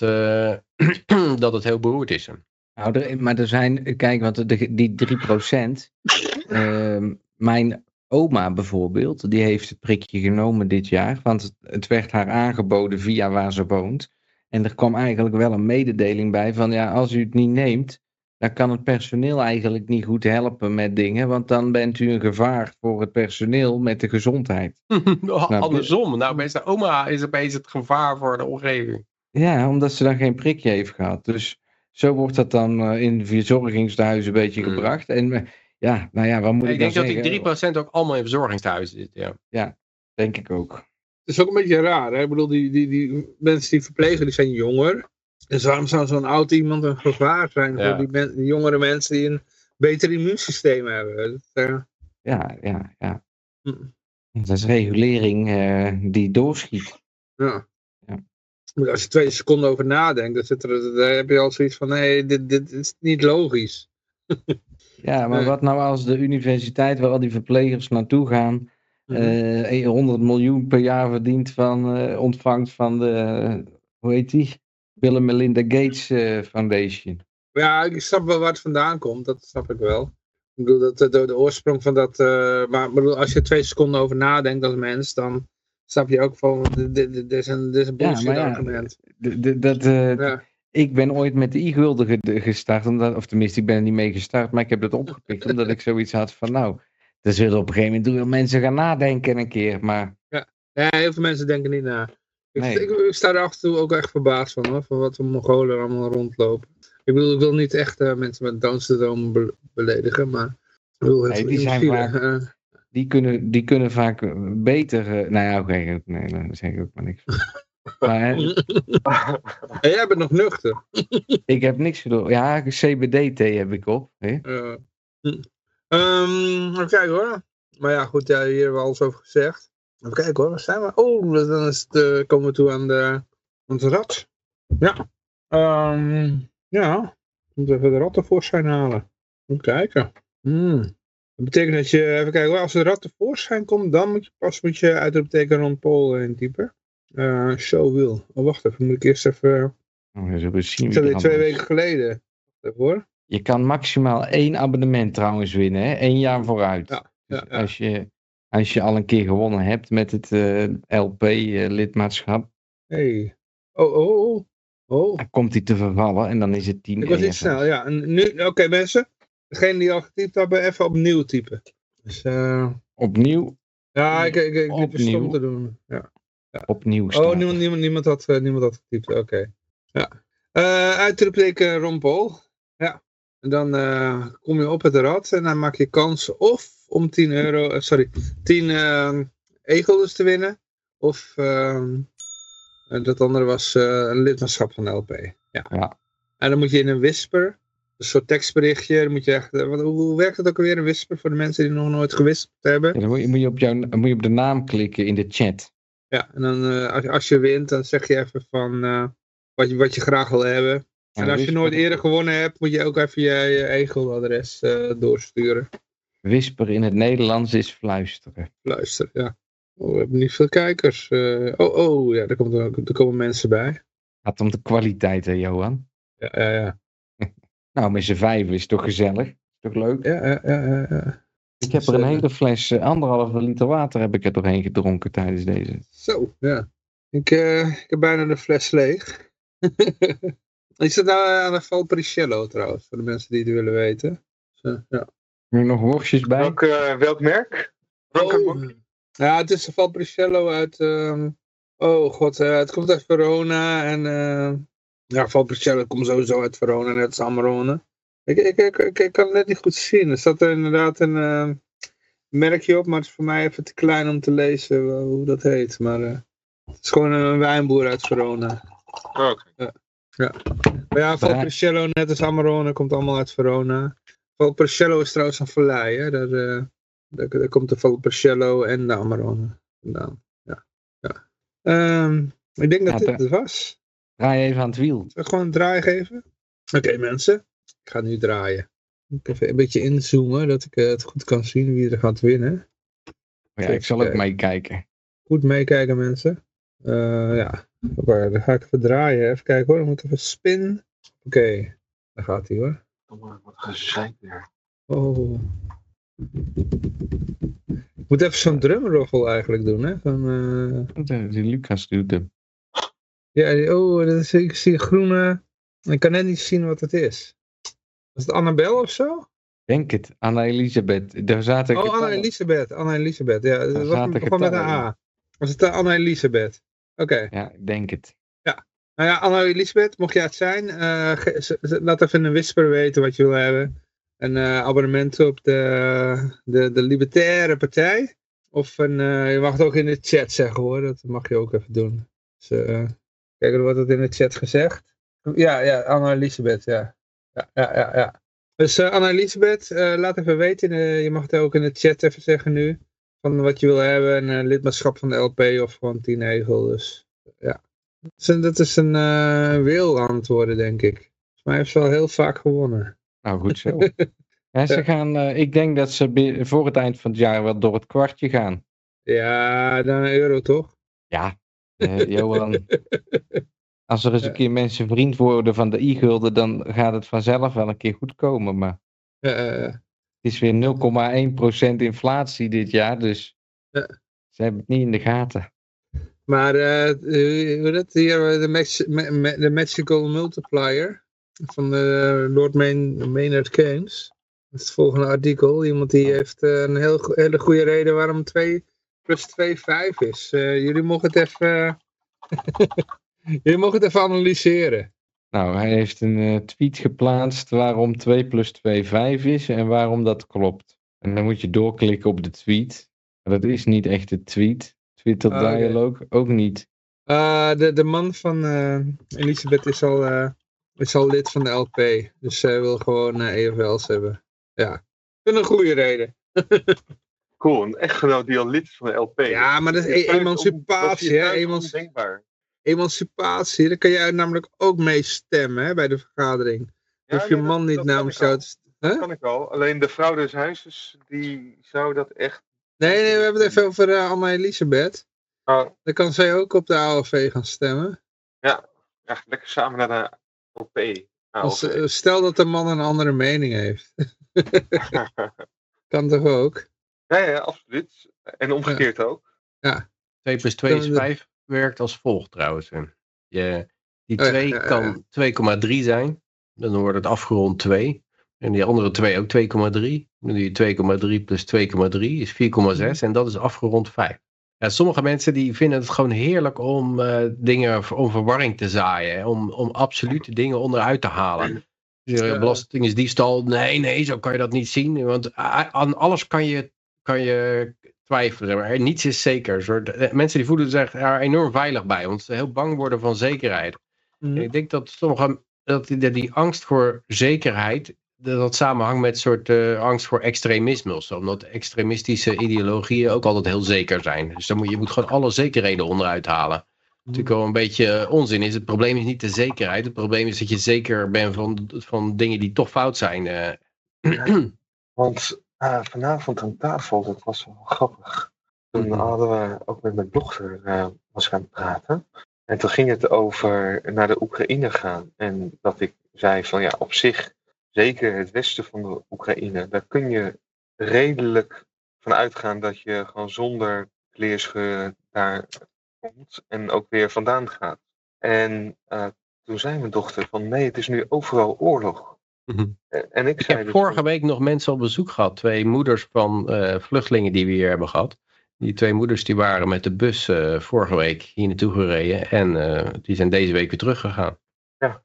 [CLEARS THROAT] dat het heel beroerd is. Nou, er, maar er zijn, kijk, want de, die 3%, [CLICKS TONGUE] ehm, mijn oma bijvoorbeeld, die heeft het prikje genomen dit jaar, want het, werd haar aangeboden via waar ze woont. En er kwam eigenlijk wel een mededeling bij van, ja, als u het niet neemt, dan kan het personeel eigenlijk niet goed helpen met dingen, want dan bent u een gevaar voor het personeel met de gezondheid. [LAUGHS] je? Andersom. Nou, beste oma is opeens het gevaar voor de omgeving. Ja, omdat ze dan geen prikje heeft gehad. Dus zo wordt dat dan eh, in verzorgingstehuizen een beetje Mm. gebracht. En eh, ja, nou ja, wat moet ik, ik denk dan dat zeggen? die 3% ook allemaal in verzorgingshuizen zit. Ja. Denk ik ook. Het is ook een beetje raar, hè? Ik bedoel, die, die, die mensen die verplegen, die zijn jonger. Dus waarom zou zo'n oud iemand een gevaar zijn Ja. voor die, men- die jongere mensen die een beter immuunsysteem hebben? Dat, eh, Ja, ja, ja. Mm. Dat is regulering eh, die doorschiet. ja. Ja. Maar Als je twee seconden over nadenkt, dan, zit er, dan heb je al zoiets van, nee, dit, dit is niet logisch. [LAUGHS] Ja, maar Nee. wat nou als de universiteit waar al die verplegers naartoe gaan, Mhm. eh 100 miljoen per jaar verdient van, eh, ontvangt van de, hoe heet die? Bill en Melinda Gates eh, Foundation. Ja, ik snap wel waar het vandaan komt, dat snap ik wel. Ik bedoel, dat, de, de oorsprong van dat, maar bedoel, als je twee seconden over nadenkt als mens, dan snap je ook van, dit, is een, dit is een bullshit ja, argument. Dat, Ja. Ik ben ooit met de e-gulden ge- gestart, omdat, of tenminste, ik ben er niet mee gestart, maar ik heb dat opgepikt [LAUGHS] omdat ik zoiets had van, nou, er zullen op een gegeven moment doen mensen gaan nadenken een keer, maar Ja, heel veel mensen denken niet na. Ik, Nee. ik, ik sta er af en toe ook echt verbaasd van, hoor, van wat de Mongolen allemaal rondlopen. Ik bedoel, ik wil niet echt eh, mensen met Down be- beledigen, maar... Ik bedoel, Nee, die zijn vaak- eh, die kunnen, die kunnen vaak eh, beter, eh, nou ja, oké, nee, daar zeg ik ook maar niks van. [LAUGHS] Maar [LAUGHS] en jij bent nog nuchter. ik heb niks gedaan. Ja, CBD-thee heb ik op. Hè? Ja. Hm. Ehm, even kijken hoor. Maar ja, goed, ja, hier hebben we alles over gezegd. Even kijken hoor, waar zijn we? Oh, dan is het, eh, komen we toe aan, de, aan het rad. Ja. Ehm, ja, moeten we even de rat tevoorschijn halen. Even kijken. Hmm. Dat betekent dat je, even kijken hoor, als de rat tevoorschijn komt, dan moet je pas moet je uitroepteken Ron Paul intypen. Eh show wil. Oh, wacht even, moet ik eerst even... Oh, dat is Ik twee weken geleden. Wacht even hoor. Je kan maximaal één abonnement trouwens winnen, hè? één jaar vooruit. Ja, Dus ja. Als, je, als je al een keer gewonnen hebt met het LP-lidmaatschap, Hey. Oh, oh, oh. Oh. dan komt hij te vervallen en dan is het 10 Ik was niet snel, ja. En nu, oké mensen. Degene die al getypt hebben, even opnieuw typen. Dus, eh Opnieuw, ja, ik, ik, ik er stom Opnieuw. te doen. Ja. Opnieuw staat Oh, niemand, niemand, niemand, had, eh, niemand had getypt, oké. Ja. Eh uitroepteken Ron Paul. Ja. En dan eh, kom je op het rad en dan maak je kans of om 10 euro, eh, sorry, 10 eh e-guldens te winnen. Of ehm, dat andere was eh, een lidmaatschap van de LP. Ja. Ja. En dan moet je in een whisper, een soort tekstberichtje, dan moet je echt, eh, wat, hoe, hoe werkt dat ook alweer, een whisper voor de mensen die nog nooit gewisperd hebben? Ja, dan moet je, moet, je op jouw, moet je op de naam klikken in de chat. Ja, en dan eh, als, als je wint, dan zeg je even van eh, wat, je, wat je graag wil hebben. En als je nooit eerder gewonnen hebt, moet je ook even je, je e-adres doorsturen. Whisper in het Nederlands is fluisteren. Luister, ja. Oh, we hebben niet veel kijkers. Eh, oh, oh, ja, er, komt, er, komen mensen bij. Gaat om de kwaliteit, hè, Johan? Ja, ja, ja. [LAUGHS] Nou, met z'n vijf is toch gezellig? Is toch leuk? ja, ja, ja, ja, ja. Ik heb er een hele fles, eh, anderhalve liter water heb ik er doorheen gedronken tijdens deze. Zo, ja. Ik, eh, ik heb bijna de fles leeg. [LAUGHS] ik zit nou aan de Valparaiso trouwens, voor de mensen die het willen weten. Dus, ja. Heb je nog worstjes bij? Welk, eh, welk merk? Welke Oh. Ja, het is een Valparaiso uit... ehm, oh god, eh, het komt uit Verona. En eh ja, Valparaiso komt sowieso uit Verona, net als Amarone. Ik, ik, ik, ik, kan het net niet goed zien. Er staat er inderdaad een eh, merkje op, maar het is voor mij even te klein om te lezen eh, hoe dat heet. Maar eh, het is gewoon een wijnboer uit Verona. Oh, oké. Maar ja, Valparaiso, net als Amarone, komt allemaal uit Verona. Valparaiso is trouwens een vallei, hè. Daar, eh, daar, daar komt de Valparaiso en de Amarone vandaan. Ja. ja. Ehm, ik denk dat Ja, dit het was. Draai even aan het wiel. Zal ik gewoon een draai geven? Oké mensen, ik ga nu draaien. Ik even een beetje inzoomen, dat ik eh, het goed kan zien wie er gaat winnen. Ja, ik zal ook Kijk. meekijken. Goed meekijken mensen. Eh, ja, Hoppa, dan ga ik even draaien. Even kijken hoor, dan moet ik even spin. Oké, daar gaat hij hoor. Wat gezeik weer. Oh. Ik moet even zo'n drumroffel eigenlijk doen, hè? Van, eh, Die Lucas doet hem. ja, oh, dat is, ik zie een groene. Ik kan net niet zien wat het is. Was het Annabel of zo? Denk het. Anna-Elisabeth. Daar zaten Oh. Anna-Elisabeth. Anna-Elisabeth, ja. Het was met een A. Was het uh, Anna-Elisabeth? Oké. Ja, ik denk het. Nou ja, Anna-Elisabeth, mocht jij het zijn, eh, z- laat even een whisper weten wat je wil hebben. Een eh, abonnement op de, de, de Libertaire Partij. Of een, eh, je mag het ook in de chat zeggen hoor, dat mag je ook even doen. Dus, eh, kijk, er wordt het in de chat gezegd. Ja, ja, Anna-Elisabeth, ja. Ja, ja, ja. ja. Dus eh, Anna-Elisabeth, eh, laat even weten, je mag het ook in de chat even zeggen nu. Van wat je wil hebben, een eh, lidmaatschap van de LP of gewoon 10 egel. Dus ja. Dus, Dat is een wil worden, denk ik. Volgens mij heeft ze al heel vaak gewonnen. Nou, goed zo. [LAUGHS] ja, ze gaan, ik denk dat ze voor het eind van het jaar wel door het kwartje gaan. Ja, dan een euro toch? Ja, Johan. [LAUGHS] Als er eens een keer mensen vriend worden van de i-gulden, dan gaat het vanzelf wel een keer goed komen. Maar het is weer 0,1% inflatie dit jaar, dus ze hebben het niet in de gaten. maar eh, hoe dat hier, eh, de, Mex me- de Magical Multiplier van de Lord Main Maynard Keynes. Dat is het volgende artikel. Iemand die heeft eh, een heel, hele goede reden waarom 2 plus 2 5 is. Jullie mogen het even... [LAUGHS] jullie mogen het even analyseren. Nou, hij heeft een eh, tweet geplaatst waarom 2 plus 2 5 is en waarom dat klopt. En dan moet je doorklikken op de tweet. Maar dat is niet echt de tweet. Twitter Oh, dialoog ook niet. Uh, de, de man van eh, Elisabeth is al, eh, is al lid van de LP. Dus zij wil gewoon eh EFL's hebben. Ja, vind een goede reden. Cool, een echtgenoot die al lid is van de LP. Ja, maar dat is e- emancipatie, hè? Emanci- Denkbaar. Emancipatie, daar kan jij namelijk ook mee stemmen hè, bij de vergadering. Ja, Hoef je nee, dat- man niet dat namens jou Dat kan ik al. Alleen de vrouw des huizes, die zou dat echt... Nee, nee, we hebben het even over uh, Anna Elisabeth. Oh, Dan kan zij ook op de AOV gaan stemmen. ja, lekker samen naar de LP. Als, eh, stel dat de man een andere mening heeft. [LAUGHS] kan toch ook? ja, ja, absoluut. En omgekeerd ook. 2 plus 2 is Kunnen we- 5 werkt als volgt trouwens. Je, die Oh ja, 2 ja, ja, kan 2,3 zijn. Dan wordt het afgerond 2. En die andere 2 ook 2,3. Dan doe je 2,3 plus 2,3 is 4,6. En dat is afgerond 5. Ja, sommige mensen die vinden het gewoon heerlijk om eh, dingen om verwarring te zaaien. hè, Om, om absolute dingen onderuit te halen. Dus, belasting is diefstal. Nee, nee, zo kan je dat niet zien. Want aan alles kan je, kan je twijfelen. Maar niets is zeker. Soort- mensen die voelen zich er enorm veilig bij. Want ze heel bang worden van zekerheid. Mhm. Ik denk dat sommige dat die, die angst voor zekerheid. Dat dat samenhangt met een soort eh, angst voor extremisme. Omdat extremistische ideologieën ook altijd heel zeker zijn. Dus dan moet, je moet gewoon alle zekerheden onderuit halen. Natuurlijk wel een beetje eh, onzin is. Het probleem is niet de zekerheid. Het probleem is dat je zeker bent van, van dingen die toch fout zijn. eh. [CLEARS THROAT] Want Ah, vanavond aan tafel, dat was wel grappig. Toen Mhm. hadden we ook met mijn dochter eh, was gaan praten. En toen ging het over naar de Oekraïne gaan. En dat ik zei van ja, op zich, zeker het westen van de Oekraïne, daar kun je redelijk van uitgaan dat je gewoon zonder kleerscheuren daar komt en ook weer vandaan gaat. En eh, toen zei mijn dochter van nee, het is nu overal oorlog. Mhm. En- En ik Ik zei heb dus vorige week nog mensen op bezoek gehad. Twee moeders van eh, vluchtelingen die we hier hebben gehad. Die twee moeders die waren met de bus eh, vorige week hier naartoe gereden. En eh, die zijn deze week weer teruggegaan. Ja.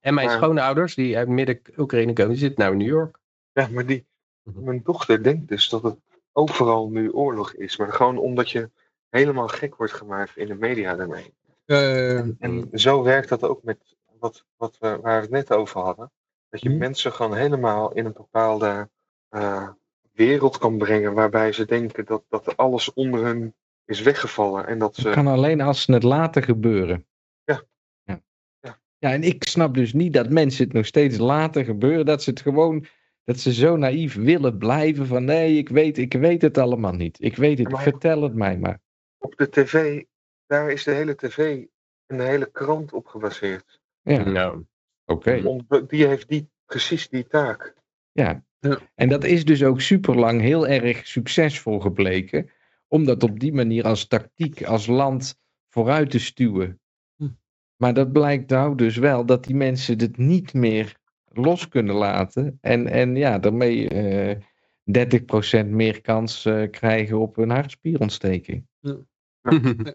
En mijn Maar- schoonouders, die uit midden-Oekraïne komen, die zitten nou in New York. Ja, maar die, Mhm. mijn dochter denkt dus dat het overal nu oorlog is. Maar gewoon omdat je helemaal gek wordt gemaakt in de media daarmee. Eh, En zo werkt dat ook met wat, wat we, waar we het net over hadden. Dat je Mhm. mensen gewoon helemaal in een bepaalde eh, wereld kan brengen. Waarbij ze denken dat, dat alles onder hun is weggevallen. En dat Het ze. kan alleen als ze het laten gebeuren. Ja. Ja. Ja. ja, en ik snap dus niet dat mensen het nog steeds laten gebeuren. Dat ze het gewoon, dat ze zo naïef willen blijven van nee, ik weet, ik weet het allemaal niet. Ik weet het, Maar- vertel het mij maar. Op de tv, daar is de hele tv en de hele krant op gebaseerd. Ja, Nou, oké. Om, die heeft die, precies die taak. Ja. Ja. En dat is dus ook super lang heel erg succesvol gebleken. Om dat op die manier als tactiek, als land vooruit te stuwen. Hm. Maar dat blijkt nou dus wel dat die mensen het niet meer los kunnen laten. En, en ja, daarmee eh 30% meer kans eh, krijgen op een hartspierontsteking. Ja, [LAUGHS]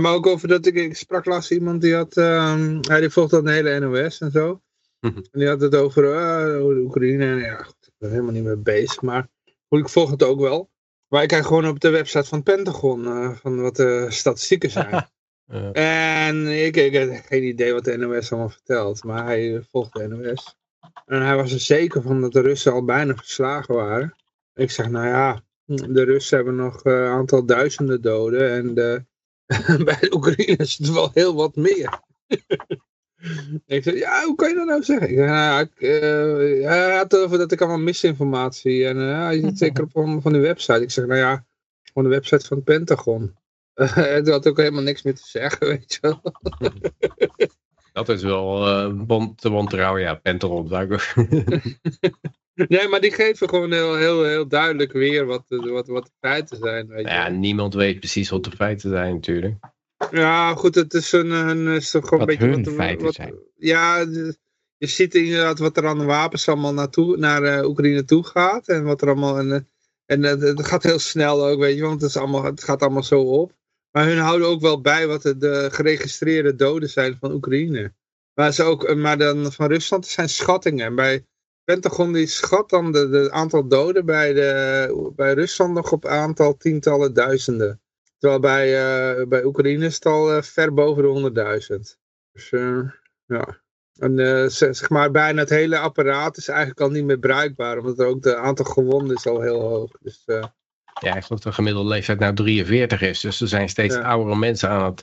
maar ook over dat ik, ik sprak laatst iemand die had, ehm hij die volgt dan de hele NOS en zo. Mhm. En die had het over de Oekraïne. En ja, goed, ik ben er helemaal niet mee bezig, maar goed, ik volg het ook wel. Maar ik kijk gewoon op de website van het Pentagon, eh, van wat de statistieken zijn. [LAUGHS] en ik, ik heb geen idee wat de NOS allemaal vertelt, maar hij volgt de NOS. En hij was er zeker van dat de Russen al bijna verslagen waren. Ik zeg, nou ja, de Russen hebben nog eh, een aantal duizenden doden en de, [LAUGHS] bij de Oekraïne is het wel heel wat meer. [LAUGHS] ik zeg, ja, hoe kan je dat nou zeggen? Ik nou, ja, ik, eh, hij had het over dat ik allemaal misinformatie en uh, hij zit [LAUGHS] zeker op van, van die website. Ik zeg, nou ja, gewoon de website van het Pentagon. Het had ook helemaal niks meer te zeggen, weet je wel. dat is wel eh bon, te wantrouwen. Ja, Pentagon. Nee, maar die geven gewoon heel, heel, heel duidelijk weer wat, de- wat, wat de feiten zijn. Weet je. ja, niemand weet precies wat de feiten zijn natuurlijk. Ja, goed, het is een, een is toch gewoon Wat een beetje hun wat, feiten wat- zijn. Ja, je ziet inderdaad wat er aan de wapens allemaal naartoe, naar eh, Oekraïne toe gaat. En wat er allemaal. En, eh, en het, het gaat heel snel ook, weet je, want het, is allemaal, het gaat allemaal zo op. Maar hun houden ook wel bij wat de, de geregistreerde doden zijn van Oekraïne. Maar, ze ook, maar dan van Rusland zijn schattingen. En bij Pentagon die schat dan de, de aantal doden bij, de, bij Rusland nog op aantal tientallen duizenden. Terwijl bij, eh, bij Oekraïne is het al eh, ver boven de 100.000. Dus eh, ja. En zeg maar, bijna het hele apparaat is eigenlijk al niet meer bruikbaar. Omdat er ook de aantal gewonden is al heel hoog. Dus Ja, ik geloof dat de gemiddelde leeftijd nou 43 is. Dus er zijn steeds Ja. oudere mensen aan het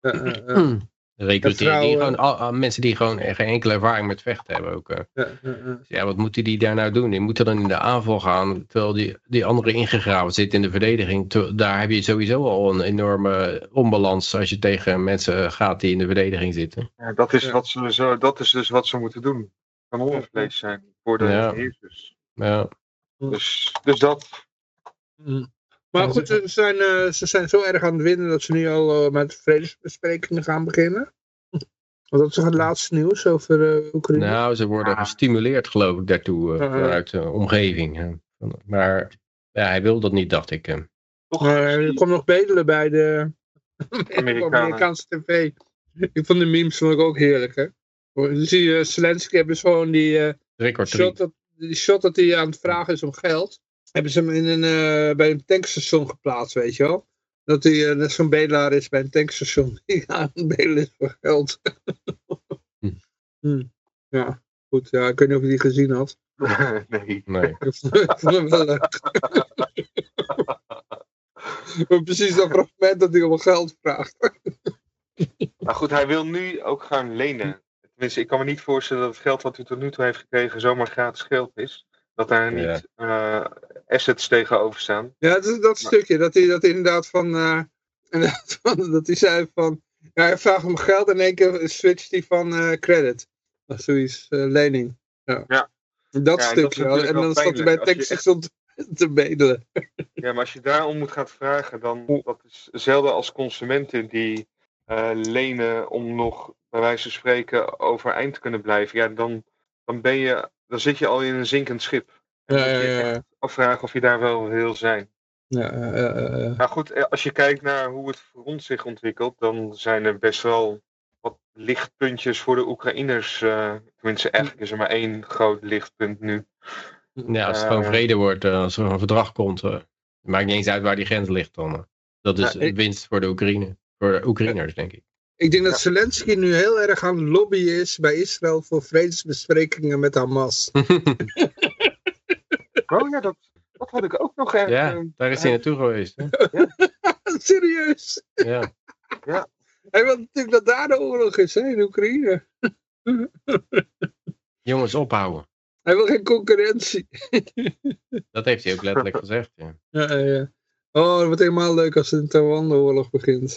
[CLEARS THROAT] recruteren. Ja, die gewoon, al- al- mensen die gewoon geen enkele ervaring met vechten hebben ook. eh. eh, eh, eh. Dus ja, wat moeten die daar nou doen? Die moeten dan in de aanval gaan, terwijl die, die andere ingegraven zit in de verdediging. Ter- Daar heb je sowieso al een enorme onbalans als je tegen mensen gaat die in de verdediging zitten. Ja, dat, is Ja. wat ze zo, dat is dus wat ze moeten doen. Kanonnenvlees zijn voor de Ja. heersers. Ja, Dus, dus dat. Maar goed, ze- zijn, eh, ze zijn zo erg aan het winnen dat ze nu al eh, met vredesbesprekingen gaan beginnen. [LAUGHS] Want dat is toch het laatste nieuws over eh, Oekraïne? nou, ze worden gestimuleerd geloof ik daartoe vanuit de omgeving. ja. Maar ja, hij wil dat niet, dacht ik. Toch er komt nog bedelen bij de. [LAUGHS] [LAUGHS] Amerikaanse tv. Ik vond de memes vond ik ook heerlijk, hè. Dan zie je Zelensky hebben ze gewoon die, shot dat, die shot dat hij aan het vragen is om geld. Hebben ze hem in een, eh, bij een tankstation geplaatst, weet je wel. Dat hij eh, net zo'n bedelaar is bij een tankstation. [LAUGHS] Die aan het bedelen is voor geld. Hm. [LAUGHS] Hm. Ja, goed. Ja, ik weet niet of je die gezien had. [LAUGHS] nee. Nee. Ik vond ik vond hem wel leuk. Maar Precies dat fragment dat hij om geld vraagt. Maar goed, hij wil nu ook gaan lenen. Tenminste, ik kan me niet voorstellen dat het geld wat hij tot nu toe heeft gekregen zomaar gratis geld is. Dat daar Ja. niet eh, assets tegenover staan. Ja, dat, dat stukje, dat hij dat inderdaad van, eh, [LAUGHS] inderdaad van, dat hij zei van, ja, hij vraagt om geld en in één keer switcht hij van eh, credit. Of zoiets, eh, lening. Ja. Ja. Dat Ja, en dat is stukje, en dan zat hij bij als je te bedelen. [LAUGHS] Ja, maar als je daarom moet gaan vragen, dan dat is zelden als consumenten die eh, lenen om nog bij wijze van spreken overeind te kunnen blijven. Ja, dan, dan ben je, dan zit je al in een zinkend schip. En Ja, moet je echt afvragen of je daar wel wil zijn. Ja, eh, eh, eh. Nou goed, eh, als je kijkt naar hoe het voor ons zich ontwikkelt, dan zijn er best wel wat lichtpuntjes voor de Oekraïners. eh, tenminste, eigenlijk is er maar één groot lichtpunt nu. Ja, als het Eh, gewoon vrede wordt, eh, als er een verdrag komt, eh, maakt niet eens uit waar die grens ligt dan. eh. Dat is ik- winst voor de Oekraïne. Voor de Oekraïners, denk ik. Ik denk dat Ja. Zelensky nu heel erg aan het lobbyen is bij Israël voor vredesbesprekingen met Hamas. [LAUGHS] Oh ja, dat, dat had ik ook nog erg. ja, eh, daar is hij naartoe geweest. Hè? [LAUGHS] Serieus? Ja. Hij wil natuurlijk dat daar de oorlog is, hè, in Oekraïne. [LAUGHS] Jongens, ophouden. Hij wil geen concurrentie. Dat heeft hij ook letterlijk gezegd. Ja. Ja, ja, ja. Oh, het wordt helemaal leuk als de Taiwan-oorlog begint.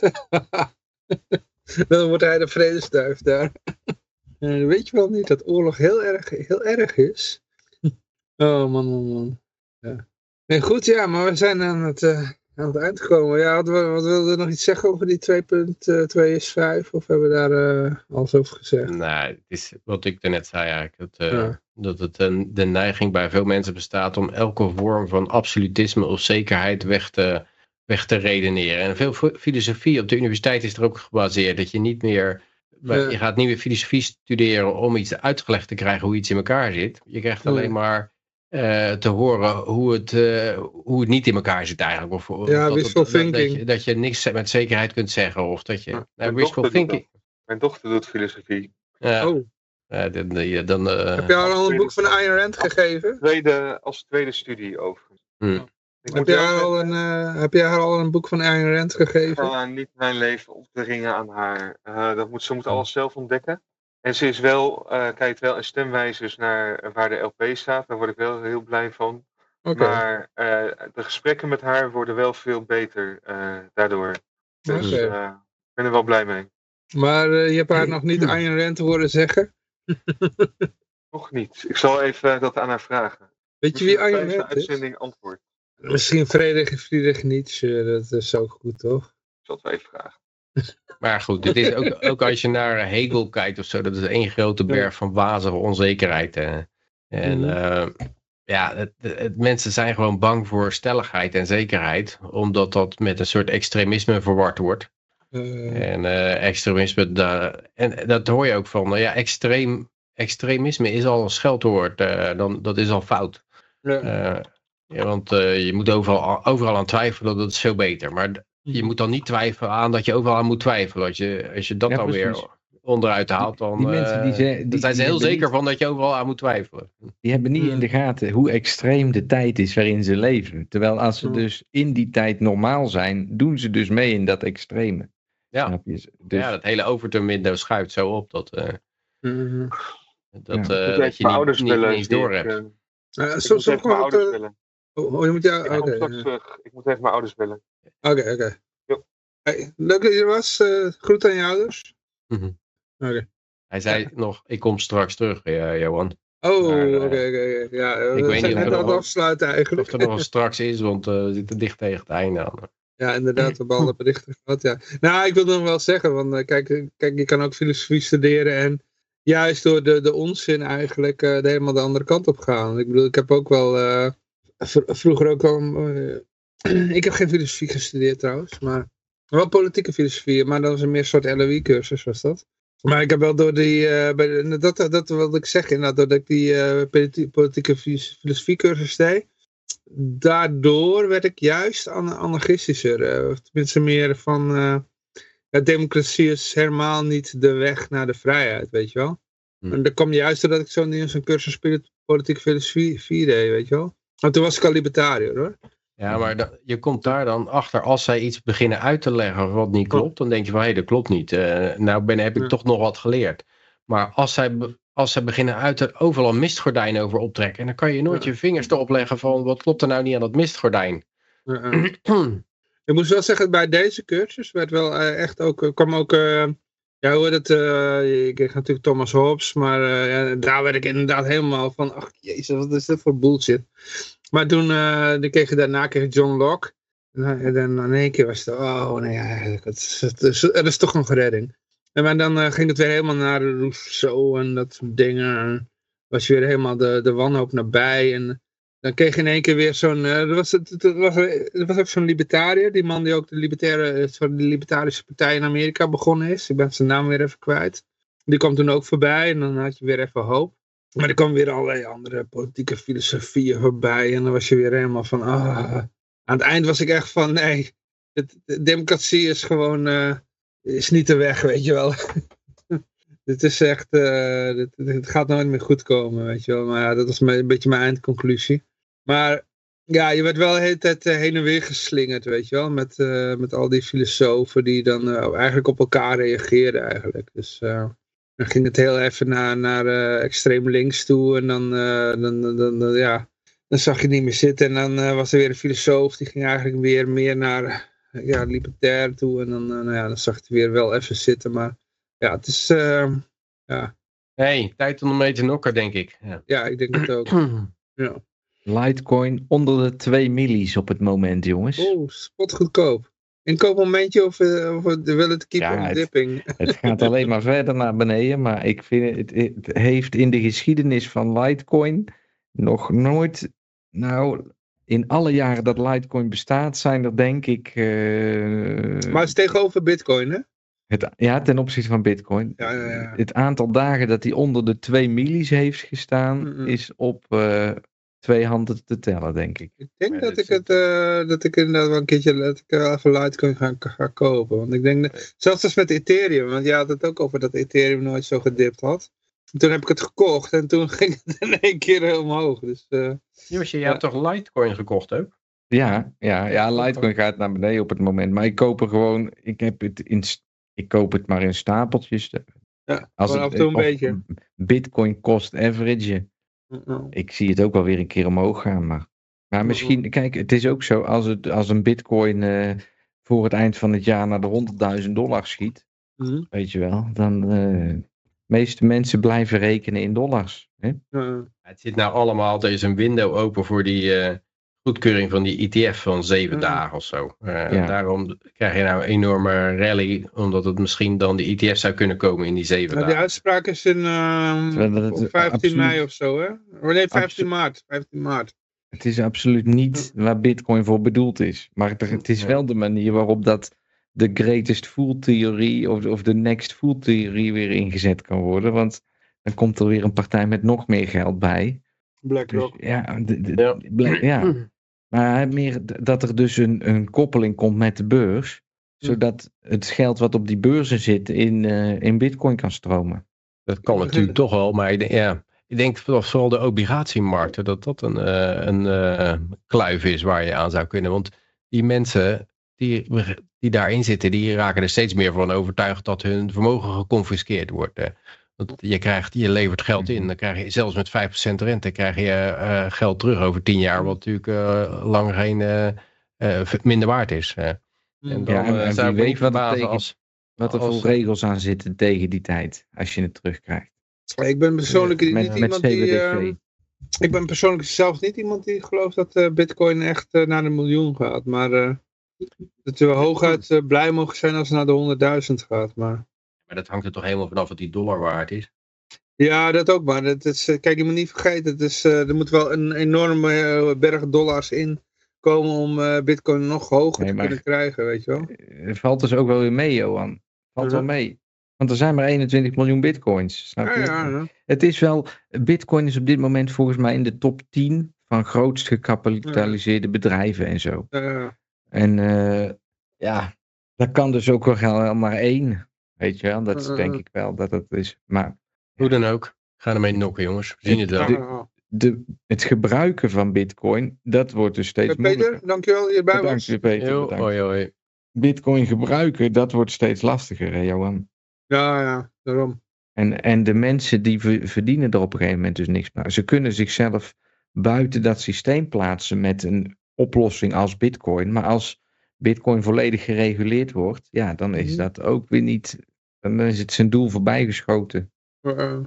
[LAUGHS] Dan wordt hij de vredesduif daar. [LAUGHS] Eh, weet je wel niet dat oorlog heel erg, heel erg is? [LAUGHS] Oh man, man, man. Ja. Nee, goed, ja, maar we zijn aan het, eh, aan het eind gekomen. Ja, we, wat wilde je nog iets zeggen over die 2.2 is 5? Of hebben we daar eh, alles over gezegd? Nou, het is wat ik daarnet zei eigenlijk. Dat, eh, Ja. dat het een, de neiging bij veel mensen bestaat om elke vorm van absolutisme of zekerheid weg te, weg te redeneren. En veel fi- filosofie op de universiteit is er ook gebaseerd. Dat je niet meer... Je gaat niet meer filosofie studeren om iets uitgelegd te krijgen hoe iets in elkaar zit. Je krijgt alleen maar eh, te horen hoe het, eh, hoe het niet in elkaar zit eigenlijk. Of, of Ja, dat, wishful dat, dat, thinking. je, dat je niks met zekerheid kunt zeggen. Of dat je... Ja, nou, mijn wishful dochter doet thinking. Mijn dochter doet filosofie. Ja, Oh, ja, dan, dan, dan, eh, heb je haar al een boek van Ayn Rand gegeven? Tweede, als tweede studie over. Hmm. Ik Heb wel haar al een, eh, heb je haar al een boek van Ayn Rand ik gegeven? ga haar niet mijn leven opdringen aan haar. Eh, dat moet, ze moet alles zelf ontdekken. En ze is wel, eh kijkt wel in stemwijzers naar waar de LP staat. Daar word ik wel heel blij van. Oké. Maar eh, de gesprekken met haar worden wel veel beter eh, daardoor. Dus eh, ik ben er wel blij mee. Maar je hebt haar nog niet Ayn Rand horen zeggen. Nog niet. Ik zal even dat aan haar vragen. Weet je wie Ayn Rand is? uitzending antwoord. Misschien Friedrich, Friedrich Nietzsche, dat is ook goed toch? Ik zal het wel even vragen. [LAUGHS] Maar goed, dit is ook, ook als je naar Hegel kijkt of zo, dat is één grote berg van wazige onzekerheid. eh. En Mhm. eh, ja, het, het- mensen zijn gewoon bang voor stelligheid en zekerheid, omdat dat met een soort extremisme verward wordt. Eh, En eh, extremisme, da- en dat hoor je ook van, nou ja, extreem, extremisme is al een scheldwoord, eh, dan, dat is al fout. ja. Ja, want eh, je moet overal, overal aan twijfelen, dat is veel beter. Maar d- je moet dan niet twijfelen aan dat je overal aan moet twijfelen. Als je, als je dat Ja, dan weer onderuit haalt, dan, die mensen die eh, ze- dan die- zijn ze die heel zeker niet- van dat je overal aan moet twijfelen. Die hebben niet in Hmm. de gaten hoe extreem de tijd is waarin ze leven. Terwijl als ze Hmm. dus in die tijd normaal zijn, doen ze dus mee in dat extreme. Ja. Snap je? Dus, Ja, dat hele Overton window schuift zo op dat, eh, Mhm. dat, Ja. eh, dat je niet, ouders niet, niet door hebt. ik zo, eh, oh, oh, je moet ja, Ik terug. Ik moet even mijn ouders bellen. Oké, oké. Jo. Hey, leuk dat je er was. eh groet aan je ouders. Mhm. Oké. Hij zei nog, ik kom straks terug, eh, Johan. Oh, oké, eh, oké. oké. Ja, ik we weet niet of er nog afsluiten Of eigenlijk. er nog een straks is, want eh, we zitten dicht tegen het einde aan. [LAUGHS] Ja, inderdaad, we hebben alle berichten gehad, ja. Nou, ik wil nog wel zeggen, want eh, kijk, eh, kijk, je kan ook filosofie studeren en juist door de, de onzin eigenlijk eh, de helemaal de andere kant op gaan. Ik bedoel, ik heb ook wel, eh, vroeger ook al, eh, [CLEARS THROAT] ik heb geen filosofie gestudeerd trouwens, maar wel politieke filosofie, maar dat was een meer soort LOE-cursus was dat. Maar ik heb wel door die, eh, bij de- dat, dat, wilde ik zeggen, inderdaad, doordat ik die politi- politieke filosofie-cursus deed, daardoor werd ik juist an anarchistischer. of tenminste meer van... ja, democratie is helemaal niet de weg naar de vrijheid, weet je wel. Hm. En dat kwam juist doordat ik zo'n zo'n cursus polit- politieke filosofie deed, weet je wel. Want toen was ik al libertariër hoor. Ja, maar je komt daar dan achter als zij iets beginnen uit te leggen wat niet klopt. Dan denk je van, hé, dat klopt niet. Eh, nou ben, heb ik Ja. toch nog wat geleerd. Maar als zij, als ze beginnen uit te, overal mistgordijnen over optrekken. En dan kan je nooit Ja. je vingers erop leggen van wat klopt er nou niet aan dat mistgordijn. Ja. [CLEARS THROAT] Ik moest wel zeggen, bij deze cursus werd wel eh, echt ook, er kwam ook, eh, ja heet het, eh, ik kreeg natuurlijk Thomas Hobbes, maar eh, ja, daar werd ik inderdaad helemaal van, ach jezus, wat is dit voor bullshit. Maar toen, eh dan kreeg je daarna kreeg John Locke, en, dan- in één keer was het, oh nee, ja, het is, is, toch nog redding. En maar dan ging het weer helemaal naar Rousseau en dat soort dingen, en was je weer helemaal de, de wanhoop nabij en... Dan kreeg je in één keer weer zo'n. eh, er, was, er, was, was ook zo'n libertariër. Die man die ook de, libertaire, eh, de Libertarische Partij in Amerika begonnen is. Ik ben zijn naam weer even kwijt. Die kwam toen ook voorbij. En dan had je weer even hoop. Maar er kwamen weer allerlei andere politieke filosofieën voorbij. En dan was je weer helemaal van. Ah. Aan het eind was ik echt van. Nee. De democratie is gewoon. eh, is niet de weg, weet je wel. Dit is echt. dit gaat nooit meer goed komen, weet je wel. Maar ja, dat was een beetje mijn eindconclusie. Maar ja, je werd wel de hele tijd eh, heen en weer geslingerd, weet je wel. Met, eh, met al die filosofen die dan eigenlijk op elkaar reageerden eigenlijk. Dus dan ging het heel even naar, naar extreem links toe. En dan, dan, dan, dan, ja, dan zag je niet meer zitten. En dan was er weer een filosoof die ging eigenlijk weer meer naar ja, libertair toe. En dan, nou ja, dan zag je het weer wel even zitten. Maar ja, het is... eh, ja, hey, tijd om mee te nokken, denk ik. Ja. ja, ik denk het ook. [CLEARS THROAT] Ja. Litecoin onder de 2 millies op het moment, jongens. Oeh, spotgoedkoop. Inkoopmomentje of, eh, of we willen het keep Ja, on het- dipping? [LAUGHS] Het gaat alleen maar verder naar beneden, maar ik vind het, het heeft in de geschiedenis van Litecoin nog nooit, nou, in alle jaren dat Litecoin bestaat, zijn er denk ik, eh, Maar het is tegenover bitcoin, hè? Het, ja, ten opzichte van Bitcoin, Ja, ja, ja. het aantal dagen dat hij onder de 2 millies heeft gestaan, is op eh, twee handen te tellen, denk ik. Ik denk dat, ik het, eh, dat ik inderdaad wel een keertje dat ik wel even Litecoin ga, ga kopen. Want ik denk, dat- zelfs als met Ethereum, want je had het ook over dat Ethereum nooit zo gedipt had. Toen heb ik het gekocht en toen [LAUGHS] ging het in één keer heel omhoog. Dus eh, Josje, je Ja. had toch Litecoin gekocht ook? Ja, ja, ja, Litecoin gaat naar beneden op het moment, maar ik koop er gewoon, ik heb het in, ik koop het maar in stapeltjes. ja, Als het- af en toe een beetje. Bitcoin cost average. Ik zie het ook wel weer een keer omhoog gaan. Maar, maar misschien, kijk, het is ook zo. Als, het, als een bitcoin eh, voor het eind van het jaar naar de 100.000 dollar schiet. Mhm. Weet je wel. Dan eh, de meeste mensen blijven rekenen in dollars. Hè? Ja. Het zit nou allemaal, er is een window open voor die eh, goedkeuring van die ETF van zeven Ja. dagen of zo. Eh, Ja. Daarom krijg je nou een enorme rally, omdat het misschien dan de ETF zou kunnen komen in die zeven Nou, die dagen. uitspraak is in eh, Terwijl dat het op 15 absoluut- mei of zo, hè? Oh, nee, 15 Absolu- maart. 15 maart. Het is absoluut niet waar bitcoin voor bedoeld is. Maar het, het is Ja. wel de manier waarop dat de greatest fool theorie of, of de next fool theorie weer ingezet kan worden. Want dan komt er weer een partij met nog meer geld bij. Dus, BlackRock. ja, de- de- Ja. bla- ja. [CLEARS THROAT] Maar hij meer dat er dus een, een koppeling komt met de beurs. Zodat het geld wat op die beurzen zit in, eh, in bitcoin kan stromen. Dat kan natuurlijk toch wel, maar ik denk, ja, ik denk vooral- vooral de obligatiemarkten, dat dat een, eh, een eh, kluif is waar je aan zou kunnen. Want die mensen die, die daarin zitten, die raken er steeds meer van overtuigd dat hun vermogen geconfiskeerd wordt. Want je, krijgt, je levert geld in, dan krijg je zelfs met 5% rente krijg je eh, geld terug over 10 jaar, wat natuurlijk eh, lang geen eh, minder waard is. hè. En dan Ja, en- en zou ik weet wat tegen- als... Wat er Als- voor regels aan zitten tegen die tijd. Als je het terugkrijgt. Ik ben persoonlijk met, niet met iemand die... CBDC. eh, ik ben persoonlijk zelf niet iemand die gelooft dat eh, bitcoin echt naar de miljoen gaat. Maar eh, dat we hooguit blij mogen zijn als het naar de 100.000 gaat. Maar Maar dat hangt er toch helemaal vanaf wat die dollar waard is. ja, dat ook. Maar dat is, eh, kijk, je moet niet vergeten. Het is, eh, er moet wel een enorme eh, berg dollars in komen om bitcoin nog hoger Nee, te kunnen krijgen, weet je wel. Het valt dus ook wel weer mee, Johan. Valt wel mee. Want er zijn maar 21 miljoen bitcoins. Snap je? ja, ja. Het is wel, Bitcoin is op dit moment volgens mij in de top 10 van grootst gecapitaliseerde bedrijven en zo. En ja, daar kan dus ook wel maar één. Weet je wel, dat is denk ik wel dat het is. Maar Hoe dan ook. Ga ermee nokken, jongens. We zien het wel. de, het gebruiken van Bitcoin, dat wordt dus steeds Eh, Peter, moeilijker. dankjewel dat je erbij Bedankt, was. weer, Peter. Yo, bedankt. hoi, hoi. Bitcoin gebruiken, dat wordt steeds lastiger, hè, Johan? Ja, ja, daarom. En, en de mensen die ver- verdienen er op een gegeven moment dus niks meer. Ze kunnen zichzelf buiten dat systeem plaatsen met een oplossing als Bitcoin. Maar als Bitcoin volledig gereguleerd wordt, ja, dan is Mhm. dat ook weer niet. Dan is het zijn doel voorbijgeschoten. Eh,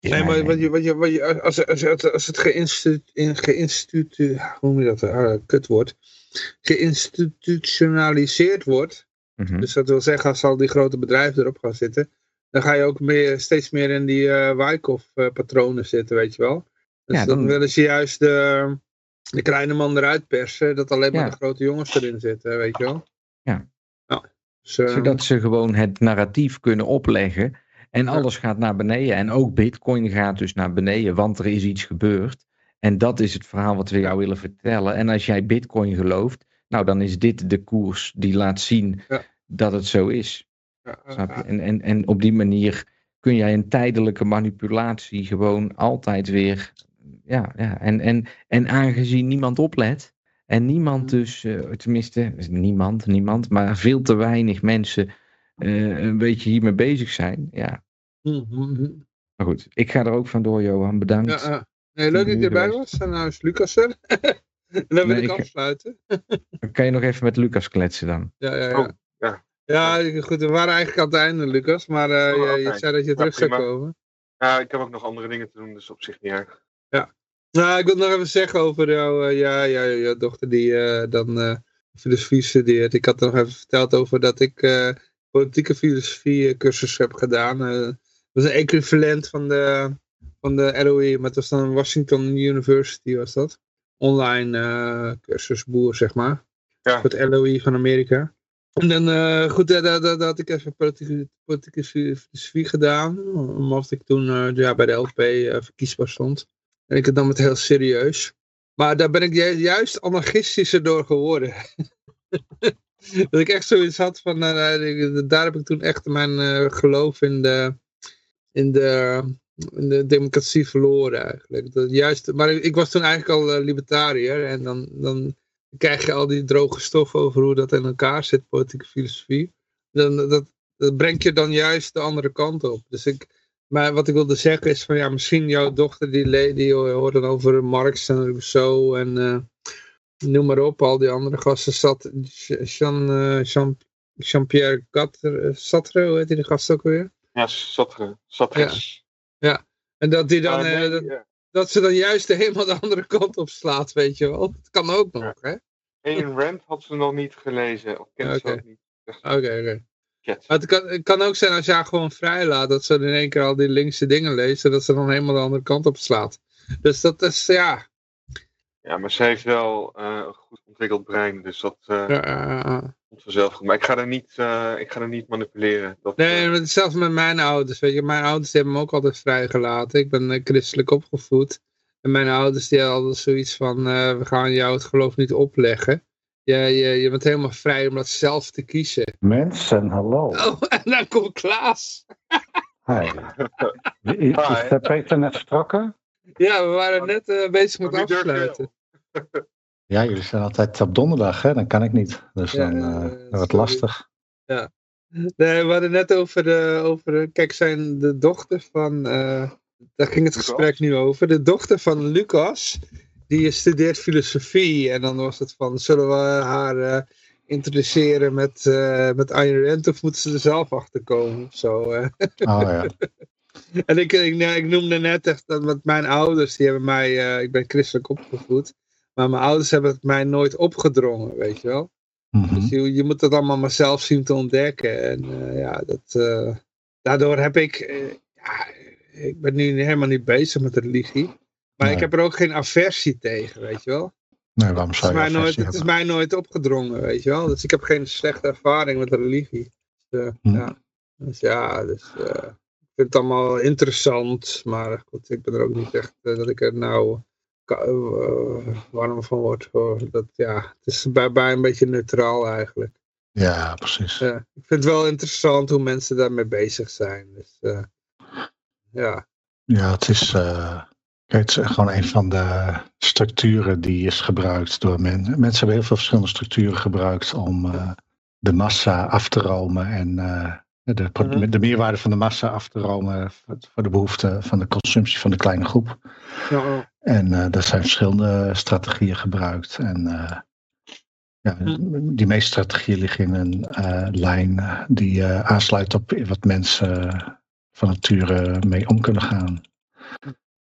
Is nee, maar wat je, wat je, wat je, als, als, als, als het geïnstitu, in- geïnstitu, hoe noem je dat, ah, kut wordt, geïnstitutionaliseerd wordt, Mhm. dus dat wil zeggen als al die grote bedrijven erop gaan zitten, dan ga je ook meer, steeds meer in die eh Wyckoff-patronen zitten, weet je wel. Dus Ja, dan dan- willen ze juist de, de kleine man eruit persen, dat alleen maar Ja. de grote jongens erin zitten, weet je wel. Ja. ja. Dus, eh, Zodat ze gewoon het narratief kunnen opleggen. En alles gaat naar beneden. En ook Bitcoin gaat dus naar beneden, want er is iets gebeurd. En dat is het verhaal wat we jou willen vertellen. En als jij Bitcoin gelooft, nou dan is dit de koers die laat zien dat het zo is. ja, eh? En, en, en op die manier kun jij een tijdelijke manipulatie gewoon altijd weer. Ja, ja. En, en, en aangezien niemand oplet. En niemand dus, eh, tenminste, niemand, niemand, maar veel te weinig mensen eh, een beetje hiermee bezig zijn. Ja, mhm, mhm. maar goed, ik ga er ook vandoor, Johan. Bedankt. Ja. Nee, leuk dat je erbij was. En nou is Lucas er. en [LAUGHS] dan wil Nee, ik ik- afsluiten. [LAUGHS] Dan kan je nog even met Lucas kletsen dan. Ja, ja, ja. Oh, ja. Ja, goed, we waren eigenlijk aan het einde, Lucas. Maar eh, Oh, je, zei dat je Ja, terug zou komen. Ja, ik heb ook nog andere dingen te doen, dus op zich niet erg. Nou, ik wil nog even zeggen over jou, eh, ja, ja, jouw dochter die eh, dan eh, filosofie studeert. Ik had nog even verteld over dat ik politieke filosofie cursus heb gedaan. Dat was een equivalent van de, van de LOE, maar het was dan Washington University was dat. Online eh cursus boer, zeg maar. Ja. Voor het LOE van Amerika. En dan, goed, dat, dat, dat had ik even politieke, politieke filosofie gedaan. Omdat ik toen ja, bij de LP verkiesbaar stond. En ik het nam het heel serieus. Maar daar ben ik ju- juist anarchistischer door geworden. [LAUGHS] dat ik echt zoiets had van, eh, ik- daar heb ik toen echt mijn eh, geloof in de, in, de, in de democratie verloren eigenlijk. Dat juist, maar ik, ik was toen eigenlijk al eh, libertariër en dan, dan krijg je al die droge stof over hoe dat in elkaar zit, politieke filosofie. Dan, dat, dat brengt je dan juist de andere kant op. Dus ik, maar wat ik wilde zeggen is van ja, misschien jouw dochter die, die hoort dan over Marx en Rousseau en eh, noem maar op, al die andere gasten zat, Jean, eh, Jean, Jean-Pierre Gatter- eh, Sartre, hoe heet die de gast ook weer? Ja, Satre. Satres. En dat, die dan, nee, dat, ja. dat ze dan juist helemaal de andere kant op slaat, weet je wel. Dat kan ook nog, Ja. hè? Ayn Rand had ze nog niet gelezen. Of kent ze ook niet. Oké, oké. Maar het kan, het kan ook zijn als je haar gewoon vrij laat, dat ze in één keer al die linkse dingen leest, en dat ze dan helemaal de andere kant op slaat. Dus dat is, ja, Ja, maar ze heeft wel eh, een goed ontwikkeld brein. Dus dat ja, ja. komt vanzelf goed. Maar ik ga er niet, eh, ik ga er niet manipuleren. Dat, Nee, zelfs met mijn ouders, weet je, mijn ouders hebben me ook altijd vrijgelaten. Ik ben christelijk opgevoed. En mijn ouders die hadden altijd zoiets van, we gaan jou het geloof niet opleggen. Je, je, je bent helemaal vrij om dat zelf te kiezen. Mensen, hallo. Oh, [LAUGHS] en dan komt Klaas. Hi. Is, is de Peter net vertrokken? Ja, we waren net eh, bezig met afsluiten. [LAUGHS] Ja, jullie zijn altijd op donderdag, hè? Dan kan ik niet. Dus Ja, dan eh, eh wordt het lastig. Nee, we hadden net over, de, over kijk, zijn de dochter van, eh, daar ging het Lucas? gesprek nu over, de dochter van Lucas, die studeert filosofie en dan was het van, zullen we haar eh, introduceren met, eh met Ayn Rand of moeten ze er zelf achter komen of zo. Oh ja. [LAUGHS] en ik, ik, nee, ik noemde net echt dat met mijn ouders, die hebben mij, eh, ik ben christelijk opgevoed, maar mijn ouders hebben het mij nooit opgedrongen, weet je wel. Mhm. Dus je, je moet dat allemaal maar zelf zien te ontdekken. En ja, dat, daardoor heb ik, ja, ik ben nu helemaal niet bezig met religie. Maar ik heb er ook geen aversie tegen, weet je wel. Nee, waarom Het is, zou je mij nooit, het is mij nooit opgedrongen, weet je wel. Dus ik heb geen slechte ervaring met religie. Dus, eh, Hm. ja. dus ja, dus, eh, ik vind het allemaal interessant. Maar goed, ik ben er ook niet echt eh, dat ik er nou warm van word. hoor. Dat, ja, het is bij, bij een beetje neutraal eigenlijk. Ja, precies. Ik vind het wel interessant hoe mensen daarmee bezig zijn. Dus, ja. Ja, het is, het is gewoon een van de structuren die is gebruikt door mensen. Mensen hebben heel veel verschillende structuren gebruikt om eh, de massa af te romen en eh, De, Mhm. de meerwaarde van de massa af te romen voor de behoefte van de consumptie van de kleine groep. Ja, En eh er zijn verschillende strategieën gebruikt. En ja, die meeste strategieën liggen in een lijn die aansluit op wat mensen van nature mee om kunnen gaan.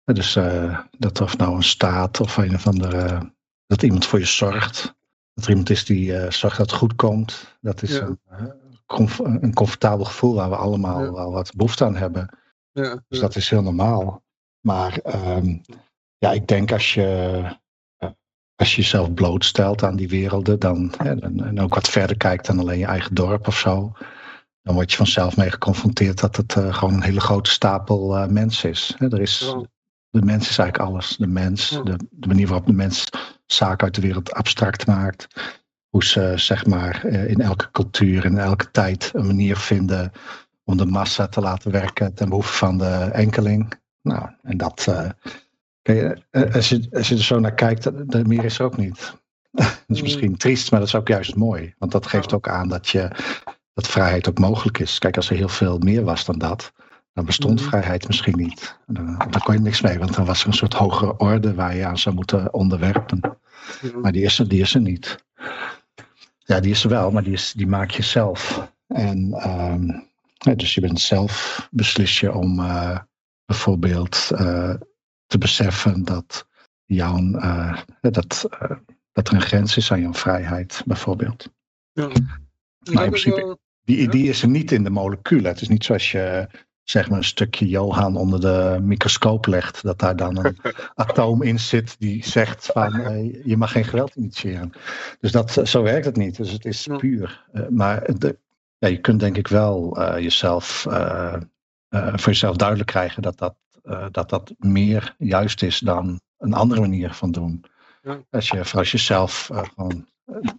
Dus eh, dat of nou een staat of een of andere, dat iemand voor je zorgt. Dat er iemand is die eh, zorgt dat het goed komt. Dat is Ja. een, eh, comf- een comfortabel gevoel waar we allemaal Ja. wel wat behoefte aan hebben. ja, Dus dat is heel normaal. Maar ehm, ja, ik denk als je, als je jezelf blootstelt aan die werelden, dan, en, en ook wat verder kijkt dan alleen je eigen dorp of zo, dan word je vanzelf mee geconfronteerd dat het gewoon een hele grote stapel mensen is. Hè, er is. De mens is eigenlijk alles. De mens, de, de manier waarop de mens zaken uit de wereld abstract maakt. Hoe ze zeg maar eh, in elke cultuur, in elke tijd een manier vinden om de massa te laten werken ten behoeve van de enkeling. Nou, en dat, eh, kijk, eh, als, je, als je er zo naar kijkt, dan- dan meer is er ook niet. [LAUGHS] dat is Mm. misschien triest, maar dat is ook juist mooi. Want dat geeft ook aan dat, je, dat vrijheid ook mogelijk is. Kijk, als er heel veel meer was dan dat, dan bestond Mhm. vrijheid misschien niet. Dan, dan kon je niks mee, want dan was er een soort hogere orde waar je aan zou moeten onderwerpen. Ja. Maar die is er, die is er niet. Ja, die is er wel, maar die, is, die maak je zelf. En ehm, ja, dus je bent zelf beslis je om eh, bijvoorbeeld eh, te beseffen dat, jouw, eh, dat, eh, dat er een grens is aan jouw vrijheid, bijvoorbeeld. Ja. Maar in principe- Die, die is er niet in de moleculen. Het is niet zoals je zeg maar een stukje Johan onder de microscoop legt, dat daar dan een [LAUGHS] atoom in zit die zegt van [LAUGHS] eh, je mag geen geweld initiëren. Dus dat, eh, zo werkt het niet. Dus het is puur. Eh, maar de, ja, je kunt denk ik wel jezelf, voor jezelf duidelijk krijgen dat dat, dat dat meer juist is dan een andere manier van doen. Als je voor als jezelf eh, gewoon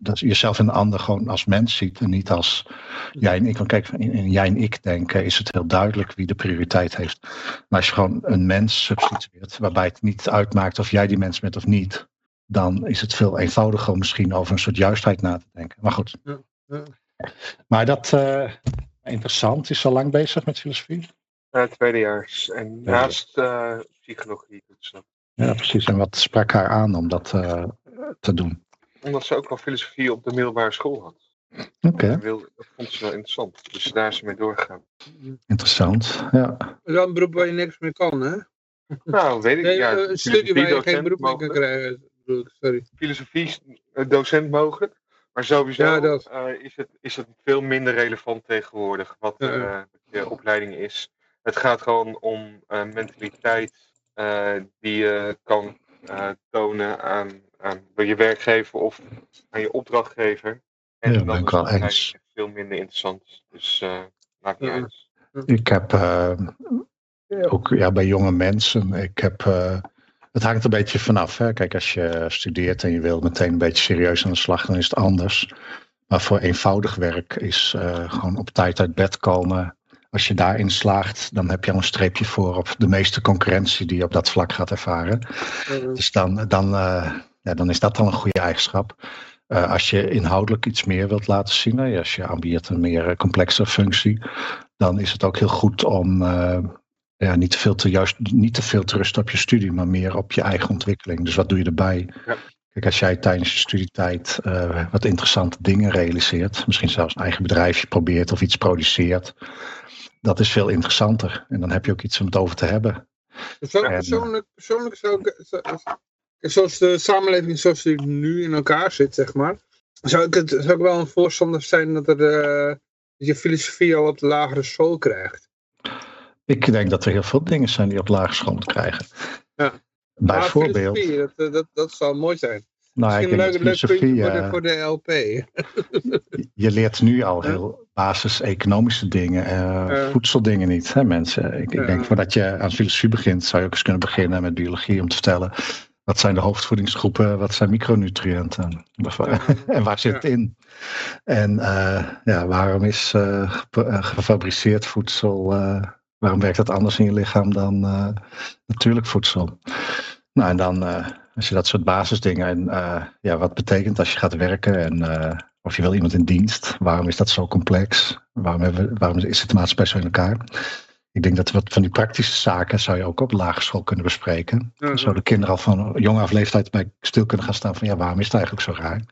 dat je jezelf en de ander gewoon als mens ziet en niet als jij en ik. Want kijk, in, in jij en ik denken is het heel duidelijk wie de prioriteit heeft. Maar als je gewoon een mens substitueert, waarbij het niet uitmaakt of jij die mens bent of niet, dan is het veel eenvoudiger om misschien over een soort juistheid na te denken. Maar goed. Maar dat, eh, interessant, is al lang bezig met filosofie. Eh, tweedejaars. En Ja. naast eh, psychologie dat. Ja, precies. En wat sprak haar aan om dat eh, te doen? Omdat ze ook al filosofie op de middelbare school had. Oké, dat vond ze wel interessant. Dus daar is ze mee doorgegaan. interessant. Ja. Dat is wel een beroep waar je niks mee kan, hè? Nou, weet ik Nee, ja, eh, een studie waar je geen beroep mee kan krijgen. bedoel ik, Sorry. Filosofie eh, docent mogelijk. Maar sowieso Ja, dat. eh, is, het, is het veel minder relevant tegenwoordig wat eh, ja. je opleiding is. Het gaat gewoon om mentaliteit eh, die je kan eh, tonen aan, aan je werkgever of aan je opdrachtgever. En Ja, ik is wel eens. echt veel minder interessant. Dus eh maakt niet Ja. uit. Ik heb eh, ook ja, bij jonge mensen, ik heb, eh, het hangt een beetje vanaf. Hè? Kijk, als je studeert en je wil meteen een beetje serieus aan de slag, dan is het anders. Maar voor eenvoudig werk is eh, gewoon op tijd uit bed komen. Als je daarin slaagt, dan heb je al een streepje voor op de meeste concurrentie die je op dat vlak gaat ervaren. Ja, Dus dan, dan, eh, ja, dan is dat al een goede eigenschap. Eh, als je inhoudelijk iets meer wilt laten zien, hè, als je ambieert een meer eh, complexe functie, dan is het ook heel goed om eh, ja, niet, te veel te, juist, niet te veel te rusten op je studie, maar meer op je eigen ontwikkeling. Dus wat doe je erbij? Ja. Kijk, als jij tijdens je studietijd wat interessante dingen realiseert, misschien zelfs een eigen bedrijfje probeert of iets produceert, dat is veel interessanter. En dan heb je ook iets om het over te hebben. Zo, En, persoonlijk, persoonlijk zou ik, zoals de samenleving zoals die nu in elkaar zit, zeg maar, zou ik, het, zou ik wel een voorstander zijn dat, er, eh, dat je filosofie al op de lagere school krijgt. Ik denk dat er heel veel dingen zijn die op lagere school krijgen. Ja. Bijvoorbeeld, filosofie, dat, dat, dat zou mooi zijn. nou, ik Misschien een leuk, puntje filosofie, voor de, eh, voor de LP. je leert nu al heel basis-economische dingen, eh, voedseldingen niet, hè mensen. Ik, ik denk voordat je aan filosofie begint, zou je ook eens kunnen beginnen met biologie om te vertellen, wat zijn de hoofdvoedingsgroepen, wat zijn micronutriënten [LAUGHS] en waar zit het in? En eh, ja, waarom is eh, eh, gefabriceerd voedsel, waarom werkt dat anders in je lichaam dan natuurlijk voedsel? Nou, en dan, als je dat soort basisdingen en ja, wat betekent als je gaat werken en Of je wil iemand in dienst. Waarom is dat zo complex? Waarom, hebben we, waarom zit de maatschappij zo in elkaar? Ik denk dat wat van die praktische zaken zou je ook op de lagere school kunnen bespreken. Mhm. Zo de kinderen al van jong af leeftijd bij stil kunnen gaan staan van ja, waarom is het eigenlijk zo raar?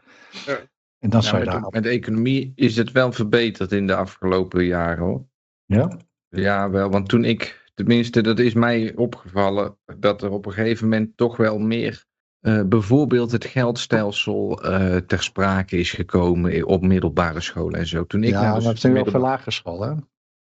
Ja. En dan Ja, zou je met, daar... de, met de economie is het wel verbeterd in de afgelopen jaren hoor. Ja? Ja, wel, want toen ik, tenminste, dat is mij opgevallen, dat er op een gegeven moment toch wel meer, eh, bijvoorbeeld het geldstelsel eh, ter sprake is gekomen op middelbare scholen en zo. Toen ik ja, maar de het is nu over middelba- lagere school, hè?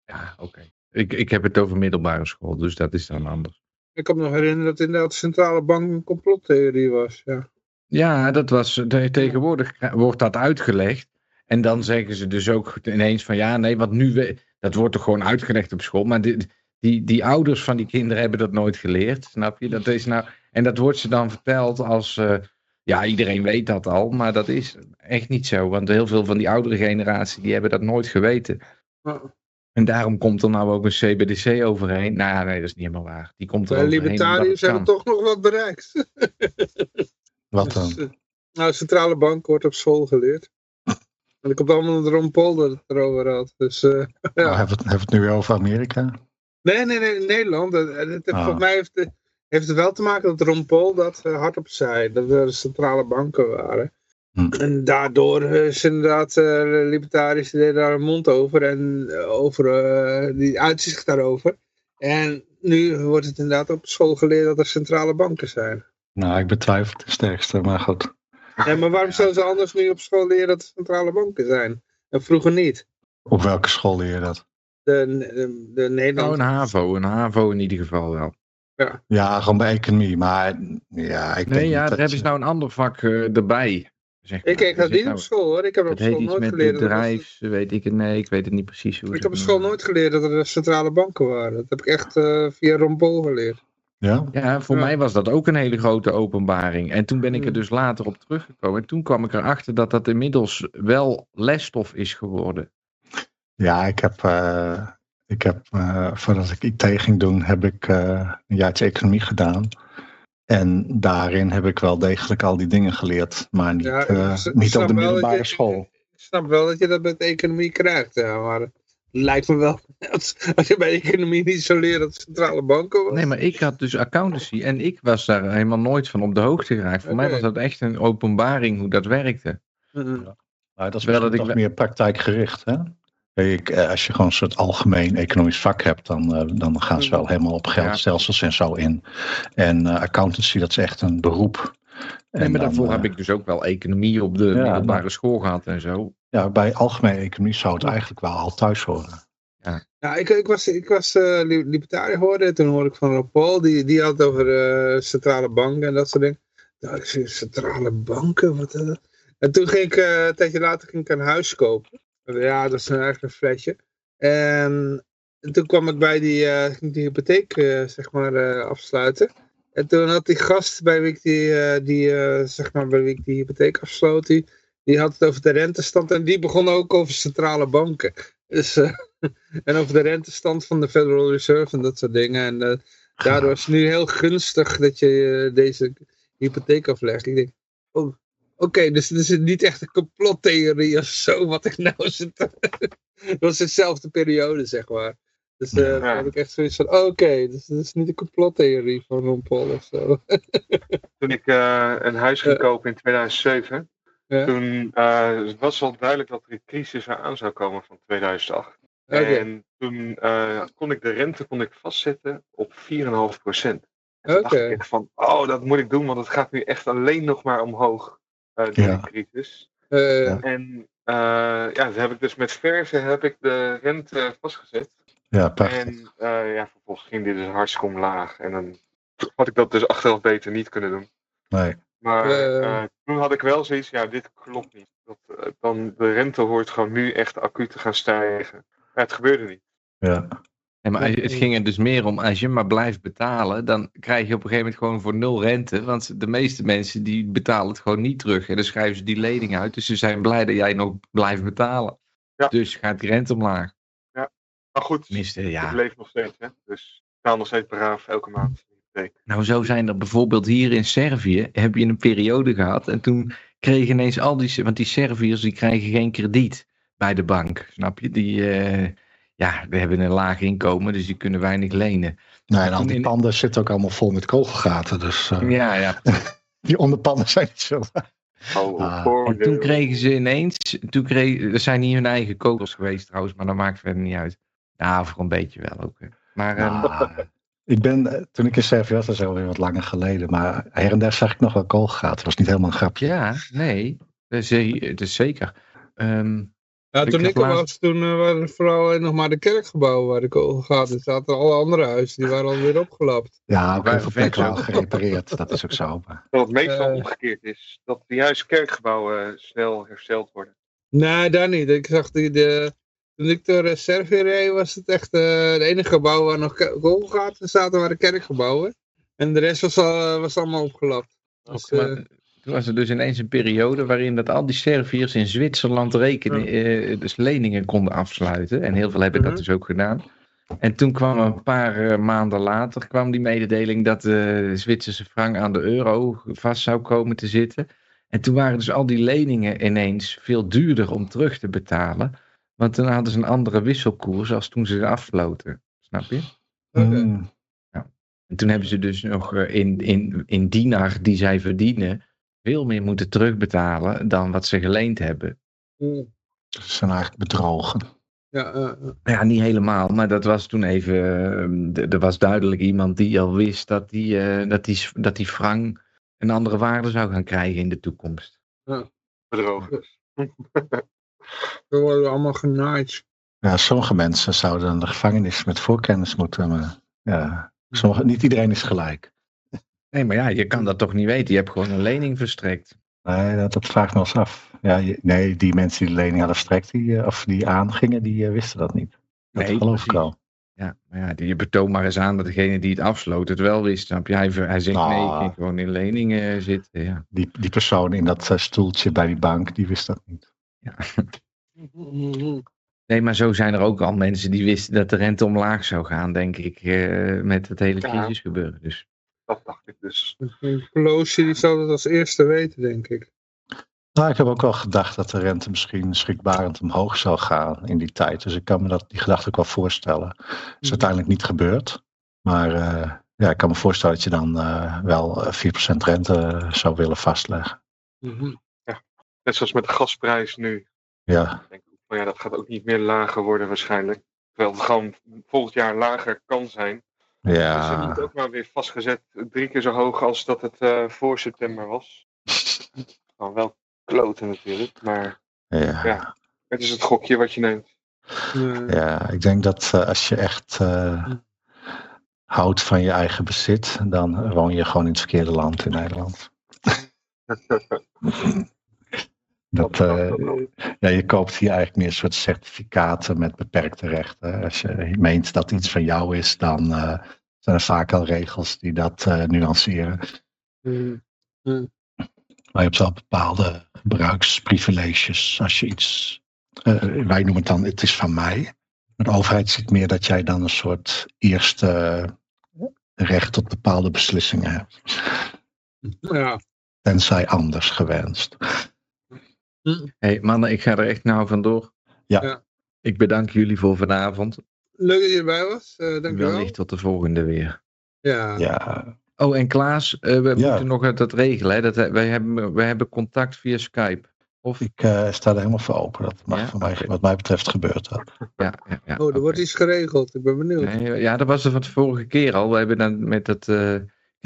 Ja, oké. Ik, ik heb het over middelbare school, dus dat is dan anders. Ik kan me nog herinneren dat inderdaad de centrale bank een complottheorie was. Ja. Ja, dat was, te- tegenwoordig wordt dat uitgelegd. En dan zeggen ze dus ook ineens van ja, nee, want nu, we, dat wordt toch gewoon uitgelegd op school. Maar die, die, die ouders van die kinderen hebben dat nooit geleerd, snap je? Dat is nou, en dat wordt ze dan verteld als, eh, ja, iedereen weet dat al, maar dat is echt niet zo. Want heel veel van die oudere generatie, die hebben dat nooit geweten. Ja. En daarom komt er nou ook een CBDC overheen. Nou ja, nee, dat is niet helemaal waar. Die komt er De het libertariërs hebben toch nog wat bereikt. [LAUGHS] Wat Dus, dan? eh, nou, de centrale bank wordt op school geleerd. En ik heb allemaal dat Ron Paul dat het erover had. Dus, eh, Nou, hebben, we het, hebben we het nu weer over Amerika? nee, nee, nee, Nederland. Dat, dat- Ah. Volgens mij heeft, het- heeft het wel te maken dat Ron Paul dat eh, hardop zei. Dat er centrale banken waren. Hm. En daardoor is inderdaad eh, de libertariërs deden daar een mond over. En eh, over eh, die uitzicht daarover. En nu wordt het inderdaad op school geleerd dat er centrale banken zijn. Nou, ik betwijfel het sterkste, maar goed. Ja, maar waarom zouden ze anders nu op school leren dat er centrale banken zijn? En vroeger niet. Op welke school leer je dat? De, de, de Nou, Nederlandse... een HAVO. Een HAVO in ieder geval wel. Ja, gewoon bij economie, maar ja, ik Nee, denk ja, niet daar hebben ze nou een ander vak eh, erbij. Zeg maar. Ik kreeg dat zit niet nou- op school hoor. Ik heb op Het school heet iets nooit met geleerd. dat bedrijfs, weet ik het. Nee, ik weet het niet precies hoe Ik heb op school noemen. nooit geleerd dat er centrale banken waren. Dat heb ik echt eh, via Paul geleerd. Ja? Ja, voor Ja. mij was dat ook een hele grote openbaring. En toen ben ik er Hmm. dus later op teruggekomen. En toen kwam ik erachter dat dat inmiddels wel lesstof is geworden. Ja, ik heb, eh, ik heb eh, voordat ik IT ging doen, heb ik eh, een jaartje economie gedaan. En daarin heb ik wel degelijk al die dingen geleerd, maar niet, Ja, eh, niet op de middelbare je- school. Ik snap wel dat je dat met economie krijgt. Ja, maar het lijkt me wel... [LAUGHS] Als, als je bij economie niet zo leert dat centrale banken was. Nee, maar ik had dus accountancy en ik was daar helemaal nooit van op de hoogte geraakt. Voor mij was dat echt een openbaring hoe dat werkte. Maar dat is Wel dat ik toch meer praktijkgericht, hè? Kijk, eh, als je gewoon een soort algemeen economisch vak hebt, dan, eh, dan gaan ze wel helemaal op geldstelsels en zo in. En eh, accountancy, dat is echt een beroep. Nee, En maar dan, daarvoor heb ik dus ook wel economie op de Ja, middelbare school gehad en zo. Ja, bij algemene economie zou het eigenlijk wel al thuis horen. Ja, ik, ik was, ik was eh, li- libertariër geworden. en Toen hoorde ik van Paul. Die, die had het over eh, centrale banken en dat soort dingen. Nou, ik centrale banken? Wat is dat? En toen ging ik, eh, een tijdje later ging ik een huis kopen. Ja, dat is een eigenlijk een flesje. En, en toen kwam ik bij die, eh, die hypotheek eh, zeg maar, eh, afsluiten. En toen had die gast bij wie ik die, die, zeg maar, bij wie ik die hypotheek afsloot, die, die had het over de rentestand. En die begon ook over centrale banken. Dus, [LAUGHS] en over de rentestand van de Federal Reserve en dat soort dingen. En daardoor is het nu heel gunstig dat je deze hypotheek aflegt. Ik denk, oh, oké, dus het is niet echt een complottheorie of zo wat ik nou [LAUGHS] zit. dat was dezelfde periode, zeg maar. Dus eh Ja. dan had ik echt zoiets van, oké, dus het is niet een complottheorie van Ron Paul of zo. [LAUGHS] Toen ik eh, een huis ging kopen in 2007, Ja. toen eh, was al duidelijk dat er een crisis eraan zou komen van 2008. Oké. En toen eh, kon ik de rente kon ik vastzetten op 4,5 procent. En toen dacht Oké. ik van, oh, dat moet ik doen, want het gaat nu echt alleen nog maar omhoog uh, door Ja. die crisis. Eh, Ja. En uh, ja, dat heb ik dus met verven heb ik de rente vastgezet. Ja, prachtig. En uh, ja, vervolgens ging dit dus hartstikke omlaag. En dan had ik dat dus achteraf beter niet kunnen doen. Nee. Maar Eh. uh, toen had ik wel zoiets, ja, dit klopt niet. Dat, uh, dan, de rente hoort gewoon nu echt acuut te gaan stijgen. Maar het gebeurde niet. Ja. Nee, maar het ging er dus meer om, als je maar blijft betalen, dan krijg je op een gegeven moment gewoon voor nul rente. Want de meeste mensen die betalen het gewoon niet terug. En dan schrijven ze die lening uit. Dus ze zijn blij dat jij nog blijft betalen. Ja. Dus gaat die rente omlaag. Maar goed, ik ja. leef nog steeds. Hè? Dus betaal nog steeds braaf elke maand. Nou, zo zijn er bijvoorbeeld hier in Servië, heb je een periode gehad. En toen kregen ineens al die, want die Serviërs die krijgen geen krediet bij de bank, snap je? Die, eh, ja, we hebben een laag inkomen, dus die kunnen weinig lenen. Nee, en al die panden zitten ook allemaal vol met kogelgaten. Dus eh, Ja, ja. [LAUGHS] die onderpanden zijn niet zo. Oh, Ah, En toen kregen ze ineens, toen kreeg, er zijn niet hun eigen kogels geweest trouwens, maar dat maakt verder niet uit. Ja, voor een beetje wel ook. Maar Nou, ik ben, eh, toen ik in Servië was, dat is alweer wat langer geleden. Maar her en der zag ik nog wel kogelgaten. Dat was niet helemaal een grapje. ja, nee, dat is, eh, dat is zeker. Ehm, Ja, Ik toen ik er laatst- was, toen eh, waren er vooral alleen nog maar de kerkgebouwen waar de kogel gaat. Er zaten alle andere huizen, die waren alweer opgelapt. Ja, ook heel veel wel gerepareerd. Dat is ook zo. Maar, [LAUGHS] het meestal Eh. omgekeerd is. Dat de juiste kerkgebouwen snel hersteld worden. Nee, daar niet. Ik zag die, de, toen ik door eh, Servië reed, was het echt eh het enige gebouw waar nog kogelgaten zaten, waren kerkgebouwen. En de rest was, al, was allemaal opgelapt. Dus, eh, toen was er dus ineens een periode waarin dat al die Serviërs in Zwitserland rekenen, eh, dus leningen konden afsluiten. En heel veel hebben dat Mhm. dus ook gedaan. En toen kwam een paar eh, maanden later kwam die mededeling dat de Zwitserse frank aan de euro vast zou komen te zitten. En toen waren dus al die leningen ineens veel duurder om terug te betalen. Want toen hadden ze een andere wisselkoers als toen ze ze afsloten. Snap je? oké. mm, En toen hebben ze dus nog eh, in, in, in dinar die zij verdienen veel meer moeten terugbetalen dan wat ze geleend hebben. Mm. ze zijn eigenlijk bedrogen. Ja, eh, eh. Ja, niet helemaal, maar dat was toen even. eh, d- Er was duidelijk iemand die al wist dat die, eh, dat die, dat die frank een andere waarde zou gaan krijgen in de toekomst. Bedrogen. we worden allemaal genaaid. Ja, sommige mensen zouden de gevangenis met voorkennis moeten. Maar ja, sommige, niet iedereen is gelijk. Nee, maar ja, je kan dat toch niet weten. Je hebt gewoon een lening verstrekt. Nee, dat, dat vraagt me wel eens af. Ja, je- nee, die mensen die de lening hadden verstrekt, die, eh, of die aangingen, die eh, wisten dat niet. Dat Nee, geloof ik wel. Ja, maar ja, die- je betoont maar eens aan dat degene die het afsloot het wel wist. Snap je? Hij, hij zegt Nou. nee, ik ging gewoon in leningen zitten. Ja. Die, die persoon in dat eh, stoeltje bij die bank, die wist dat niet. [LAUGHS] Nee, maar zo zijn er ook al mensen die wisten dat de rente omlaag zou gaan, denk ik, eh, met het hele Ja. crisisgebeuren. Dus Dat dacht ik dus. Pelosi die zou dat als eerste weten, denk ik. Nou, ik heb ook wel gedacht dat de rente misschien schrikbarend omhoog zou gaan in die tijd. Dus ik kan me dat, die gedachte ook wel voorstellen. is uiteindelijk niet gebeurd. Maar eh, ja, ik kan me voorstellen dat je dan eh, wel eh, 4% rente zou willen vastleggen. Mhm. Net zoals met de gasprijs nu. Ja, Ik denk, maar ja, dat gaat ook niet meer lager worden waarschijnlijk. Terwijl het gewoon volgend jaar lager kan zijn. Dus het ja. moet ook maar weer vastgezet drie keer zo hoog als dat het eh, voor september was. [LAUGHS] Gewoon wel kloten natuurlijk, maar ja. Ja. het is het gokje wat je neemt. Ja, ik denk dat eh, als je echt eh, houdt van je eigen bezit, dan woon je gewoon in het verkeerde land in Nederland. [LAUGHS] Dat, eh, ja, je koopt hier eigenlijk meer een soort certificaten met beperkte rechten. Als je meent dat iets van jou is, dan eh, zijn er vaak al regels die dat eh, nuanceren. mm. Maar je hebt wel bepaalde gebruiksprivileges. Als je iets, wij noemen het dan, het is van mij. De overheid ziet meer dat jij dan een soort eerste recht tot bepaalde beslissingen hebt. Ja. Tenzij anders gewenst. Hey, mannen, ik ga er echt nou vandoor. Ja. Ja. Ik bedank jullie voor vanavond. Leuk dat je erbij was. Uh, dankjewel. Wellicht tot de volgende weer. Ja. Ja, Oh, en Klaas, eh, we Ja. moeten nog dat regelen. Hè? Dat, wij, hebben, wij hebben contact via Skype. Of, ik eh, sta er helemaal voor open. Dat mag Ja? voor mij, wat mij betreft gebeurt dat. ja, ja, ja, Oh, er wordt iets geregeld. Ik ben benieuwd. Nee, ja, dat was er van de vorige keer al. We hebben dan met dat.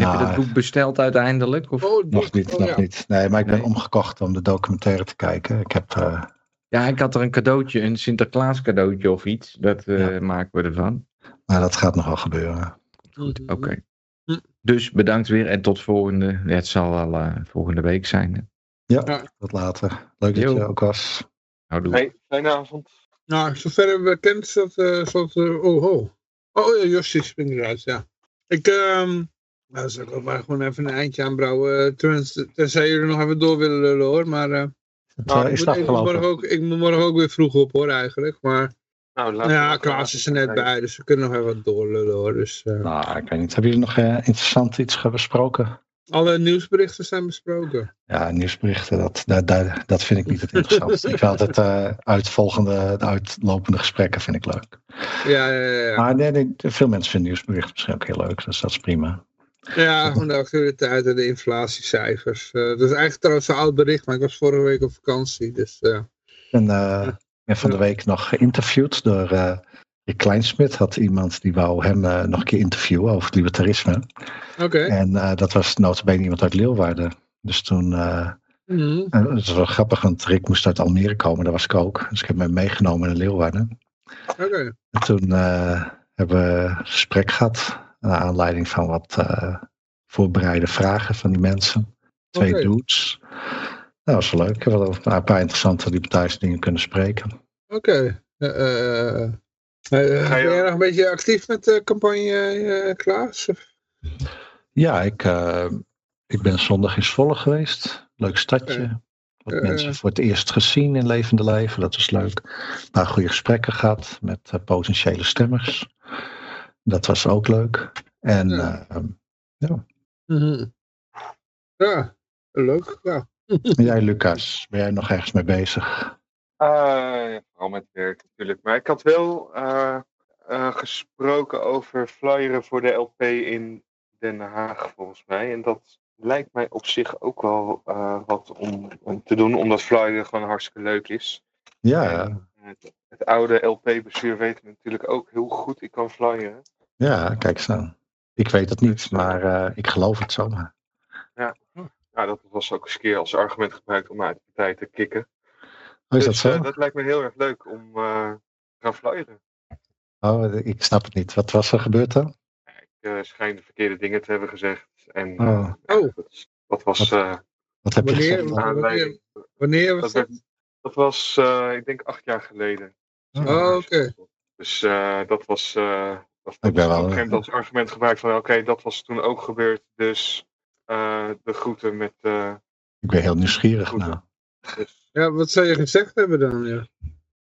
Heb je Nou, dat boek besteld uiteindelijk? Of? Oh, Nog niet, Oh, nog ja. niet. Nee, maar ik ben Nee. omgekocht om de documentaire te kijken. Ik heb, eh, Ja, ik had er een cadeautje, een Sinterklaas cadeautje of iets. Dat eh, Ja. maken we ervan. maar dat gaat nog wel gebeuren. Goed, oké. Hm. Dus bedankt weer en tot volgende. Ja, het zal wel eh, volgende week zijn. Hè. Ja, tot later. Leuk dat je ook was. Nou. Hey, fijne avond. Nou, zover hebben we bekend dat... eh soort, eh, oh, oh. Oh, ja, Josje springt eruit, ja. Ik, ehm nou, ik ook maar gewoon even een eindje aanbrouwen. eh, tenzij jullie nog even door willen lullen, hoor. Maar eh, Het nou, eh, ik, moet, ik, moet morgen ook, ik moet morgen ook weer vroeg op, hoor, eigenlijk. Maar Nou, ja, we- Klaas is er net bij, dus we kunnen nog even wat doorlullen, hoor. Dus, eh, Nou, ik weet niet. Hebben jullie nog eh, interessant iets besproken? Alle nieuwsberichten zijn besproken. Ja, nieuwsberichten, dat, dat, dat, dat vind ik niet het interessantste. ik vind altijd eh uitvolgende, de uitlopende gesprekken vind ik leuk. Ja, ja, ja. ja. Maar nee, nee, veel mensen vinden nieuwsberichten misschien ook heel leuk, dus dat is prima. Ja, gewoon de actualiteit en de inflatiecijfers. Eh, dat is eigenlijk trouwens een oud bericht, maar ik was vorige week op vakantie. Dus eh, En ik ben van de week nog geïnterviewd door Rick Kleinsmit. Had iemand die wou hem nog een keer interviewen over het libertarisme. oké. En dat was notabene iemand uit Leeuwarden. Dus toen, en het is wel grappig, want Rick moest uit Almere komen, daar was ik ook. Dus ik heb hem meegenomen naar Leeuwarden. Oké. En toen hebben we een gesprek gehad. Naar aanleiding van wat eh, voorbereide vragen van die mensen. Twee Oké. dudes. Dat was wel leuk. Wel over een paar interessante libertarische dingen kunnen spreken. Oké. Eh, eh, eh, eh, Ga je- ben jij nog een beetje actief met de campagne, eh, Klaas? Ja, ik, eh, ik ben zondag in Zwolle geweest. Leuk stadje. Oké. Wat mensen voor het eerst gezien in levende lijven. Dat was leuk. Een paar goede gesprekken gehad met potentiële stemmers. Dat was ook leuk. En Ja. eh, Mhm. Ja, leuk. Ja. [LAUGHS] jij, Lucas, ben jij nog ergens mee bezig? Eh, ja, vooral met werk natuurlijk. Maar ik had wel eh, eh, gesproken over flyeren voor de LP in Den Haag, volgens mij. En dat lijkt mij op zich ook wel eh, wat om, om te doen, omdat flyeren gewoon hartstikke leuk is. Ja, En het, het oude LP-bestuur weet natuurlijk ook heel goed, ik kan flyeren. ja kijk eens aan. Ik weet het niet, maar eh, ik geloof het zomaar. Nou, dat was ook eens een keer als argument gebruikt om uit de partij te kicken. Oh, is dat dus zo? eh, dat lijkt me heel erg leuk om eh, te gaan flyeren. Oh, ik snap het niet. Wat was er gebeurd dan? Ik eh, schijn de verkeerde dingen te hebben gezegd. En Oh. Oh. dat, dat was... Wat- eh, Wat heb je Wanneer, gezegd? wanneer, was Dat, dat? Dat was, eh, ik denk, acht jaar geleden. Oh, oké. Dus eh, dat was, eh dat, dat Ik ben was wel- op een gegeven moment als argument gebruikt van oké, dat was toen ook gebeurd. Dus eh, de groeten met... eh, Ik ben heel nieuwsgierig nou. dus, Ja, wat zou je gezegd hebben dan? Ja.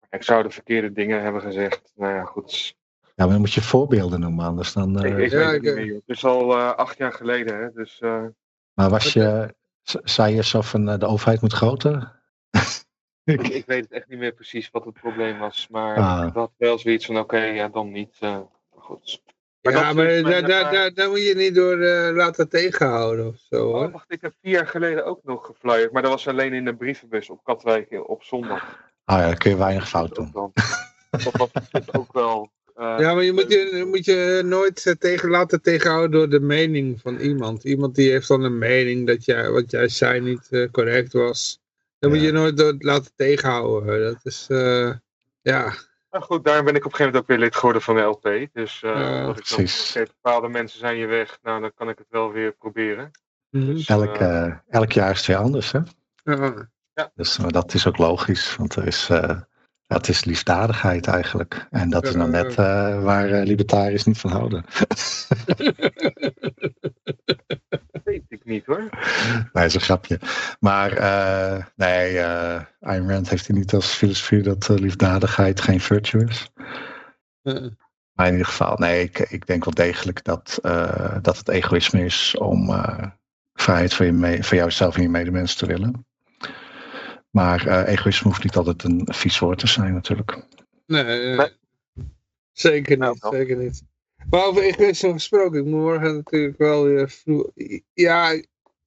ik zou de verkeerde dingen hebben gezegd. Nou ja, goed. Ja, maar dan moet je voorbeelden noemen, anders dan... eh, ik ik ja, weet het niet meer. Het is al eh, acht jaar geleden. Hè, dus eh, Maar was je... Zei je zo van de overheid moet groter? [LAUGHS] ik, ik weet het echt niet meer precies wat het probleem was. Maar Ah. ik had wel zoiets van oké, ja dan niet. eh, maar goed. Maar ja, maar daar, mijn daar, daar, daar moet je niet door eh, laten tegenhouden of zo Oh, hoor. wacht, ik heb vier jaar geleden ook nog geflyerd. Maar dat was alleen in de brievenbus op Katwijk op zondag. Ah ja, dan kun je weinig fout doen. Dat was dus ook wel... eh, Ja, maar je moet je, moet je nooit eh, tegen, laten tegenhouden door de mening van iemand. Iemand die heeft dan een mening dat jij, wat jij zei niet eh, correct was. Dan moet je nooit door laten tegenhouden. Dat is, eh, ja. Nou goed, daarom ben ik op een gegeven moment ook weer lid geworden van de LP. Dus eh Ja, dat ik dan, oké, bepaalde mensen zijn je weg. Nou, dan kan ik het wel weer proberen. Mhm. Dus, Elk, eh, eh, elk jaar is het weer anders, hè? Ja. Dus maar dat is ook logisch, want er is, eh, ja, het is liefdadigheid eigenlijk. En dat is nou net eh, waar libertariërs niet van houden. [LAUGHS] hoor. Nee, is een grapje. Maar eh, nee, eh Ayn Rand heeft hij niet als filosofie dat eh, liefdadigheid geen virtue is. Eh, Maar in ieder geval, nee, ik, ik denk wel degelijk dat, eh, dat het egoïsme is om eh, vrijheid voor, je voor jouzelf en je medemens te willen. Maar eh, egoïsme hoeft niet altijd een vies woord te zijn natuurlijk. nee, Nee. zeker Nou, niet, zeker niet. Maar over egoïsme gesproken, ik moet morgen natuurlijk wel weer vroeg... Ja,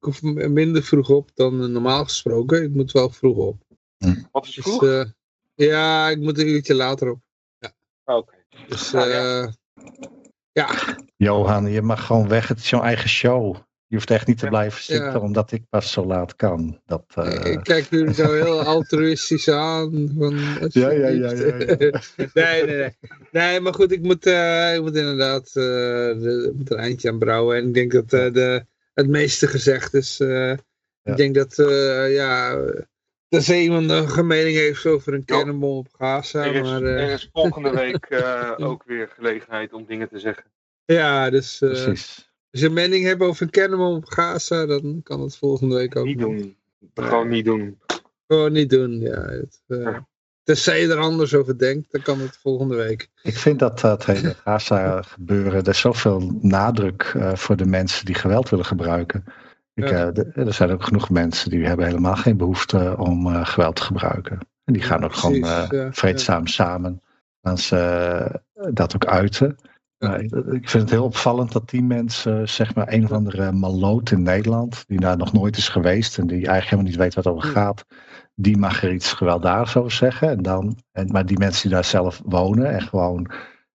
hoef m- minder vroeg op dan eh, normaal gesproken. Ik moet wel vroeg op. Wat is Dus, vroeg? eh, ja, ik moet een uurtje later op. Ah, Oké. Dus Nou, ja. eh, ja, Johan, je mag gewoon weg. Het is jouw eigen show. Je hoeft echt niet te Ja. blijven zitten Ja. omdat ik pas zo laat kan. Dat, eh, ik kijk jullie zo heel [LAUGHS] altruïstisch aan. Van, Ja, ja, ja, ja, ja. [LAUGHS] nee, nee, nee. Nee, maar goed, ik moet, eh, ik moet inderdaad eh, de, ik moet er een eindje aan brouwen. En ik denk dat eh, de, het meeste gezegd is. eh, Ik denk dat, eh, ja, dat er iemand nog een mening heeft over een kernbom op Gaza. Er is, Maar, eh, er is volgende [LAUGHS] week eh, ook weer gelegenheid om dingen te zeggen. ja, dus eh, precies. als je een mening hebt over een kernbom op Gaza, dan kan het volgende week ook. Niet doen. Gewoon niet doen. Gewoon niet doen, ja. Het, eh, Ja. Tenzij je er anders over denkt, dan kan het volgende week. Ik vind dat het hele Gaza gebeuren, er is zoveel nadruk eh, voor de mensen die geweld willen gebruiken. Ik, Ja. eh, de- er zijn ook genoeg mensen die hebben helemaal geen behoefte om eh, geweld te gebruiken. En die gaan ook gewoon ja, vreedzaam samen. Gaan ze dat ook uiten. Ik vind het heel opvallend dat die mensen, zeg maar, een of andere maloot in Nederland, die daar nog nooit is geweest en die eigenlijk helemaal niet weet wat over gaat, die mag er iets gewelddadigs over zeggen. En dan, en, maar die mensen die daar zelf wonen en gewoon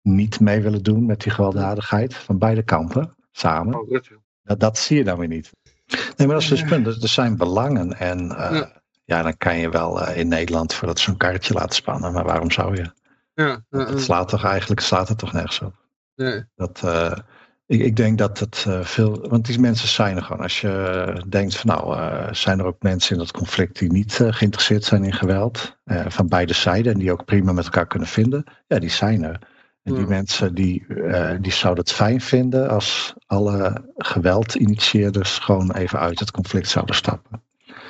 niet mee willen doen met die gewelddadigheid van beide kampen samen, Oh, dat, dat zie je dan weer niet. Nee, maar dat is dus het punt. Er, er zijn belangen en eh, Ja. ja. dan kan je wel eh, in Nederland voor dat zo'n karretje laten spannen, maar waarom zou je? Ja, het slaat toch eigenlijk slaat het toch nergens op. nee. Dat, eh, ik, ik denk dat het eh, veel. Want die mensen zijn er gewoon. Als je denkt van nou, eh, zijn er ook mensen in dat conflict die niet eh, geïnteresseerd zijn in geweld. eh, van beide zijden en die ook prima met elkaar kunnen vinden. Ja, die zijn er. En die Ja. mensen die, eh, die zouden het fijn vinden als alle geweldinitieerders gewoon even uit het conflict zouden stappen.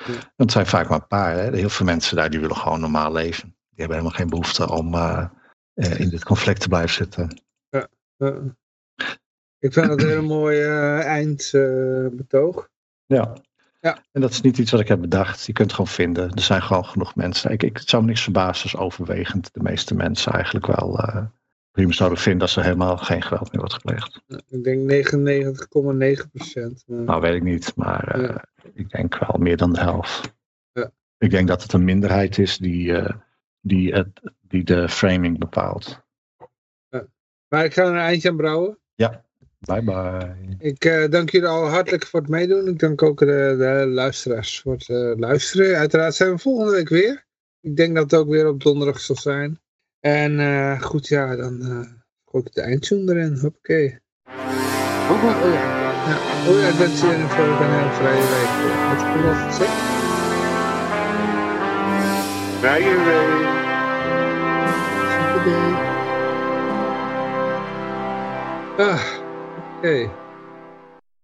Want het zijn vaak maar een paar. Hè? Heel veel mensen daar die willen gewoon normaal leven. Die hebben helemaal geen behoefte om eh, eh, in dit conflict te blijven zitten. Ja. Ik vind dat een hele [LAUGHS] mooi eh, eindbetoog. Ja. Ja. En dat is niet iets wat ik heb bedacht. Je kunt het gewoon vinden. Er zijn gewoon genoeg mensen. Ik, ik het zou me niks verbazen als overwegend de meeste mensen eigenlijk wel eh, prima zouden vinden als er helemaal geen geweld meer wordt gepleegd. ik denk 99,9 procent. Nou, weet ik niet, maar eh, Ja. ik denk wel meer dan de helft. Ja. Ik denk dat het een minderheid is die, eh, die, het, die de framing bepaalt. Maar ik ga er een eindje aan brouwen. Bye bye. Ik eh, dank jullie al hartelijk voor het meedoen. Ik dank ook de, de luisteraars voor het eh, luisteren. Uiteraard zijn we volgende week weer. Ik denk dat het ook weer op donderdag zal zijn. En eh, goed, ja, dan eh gooi ik de eindtune erin. Hoppakee. Oh, oh, ja. Ja. Oh ja, ik wens jullie voor een hele vrije week. Wat heb gezegd? Vrije week. Ah, oké.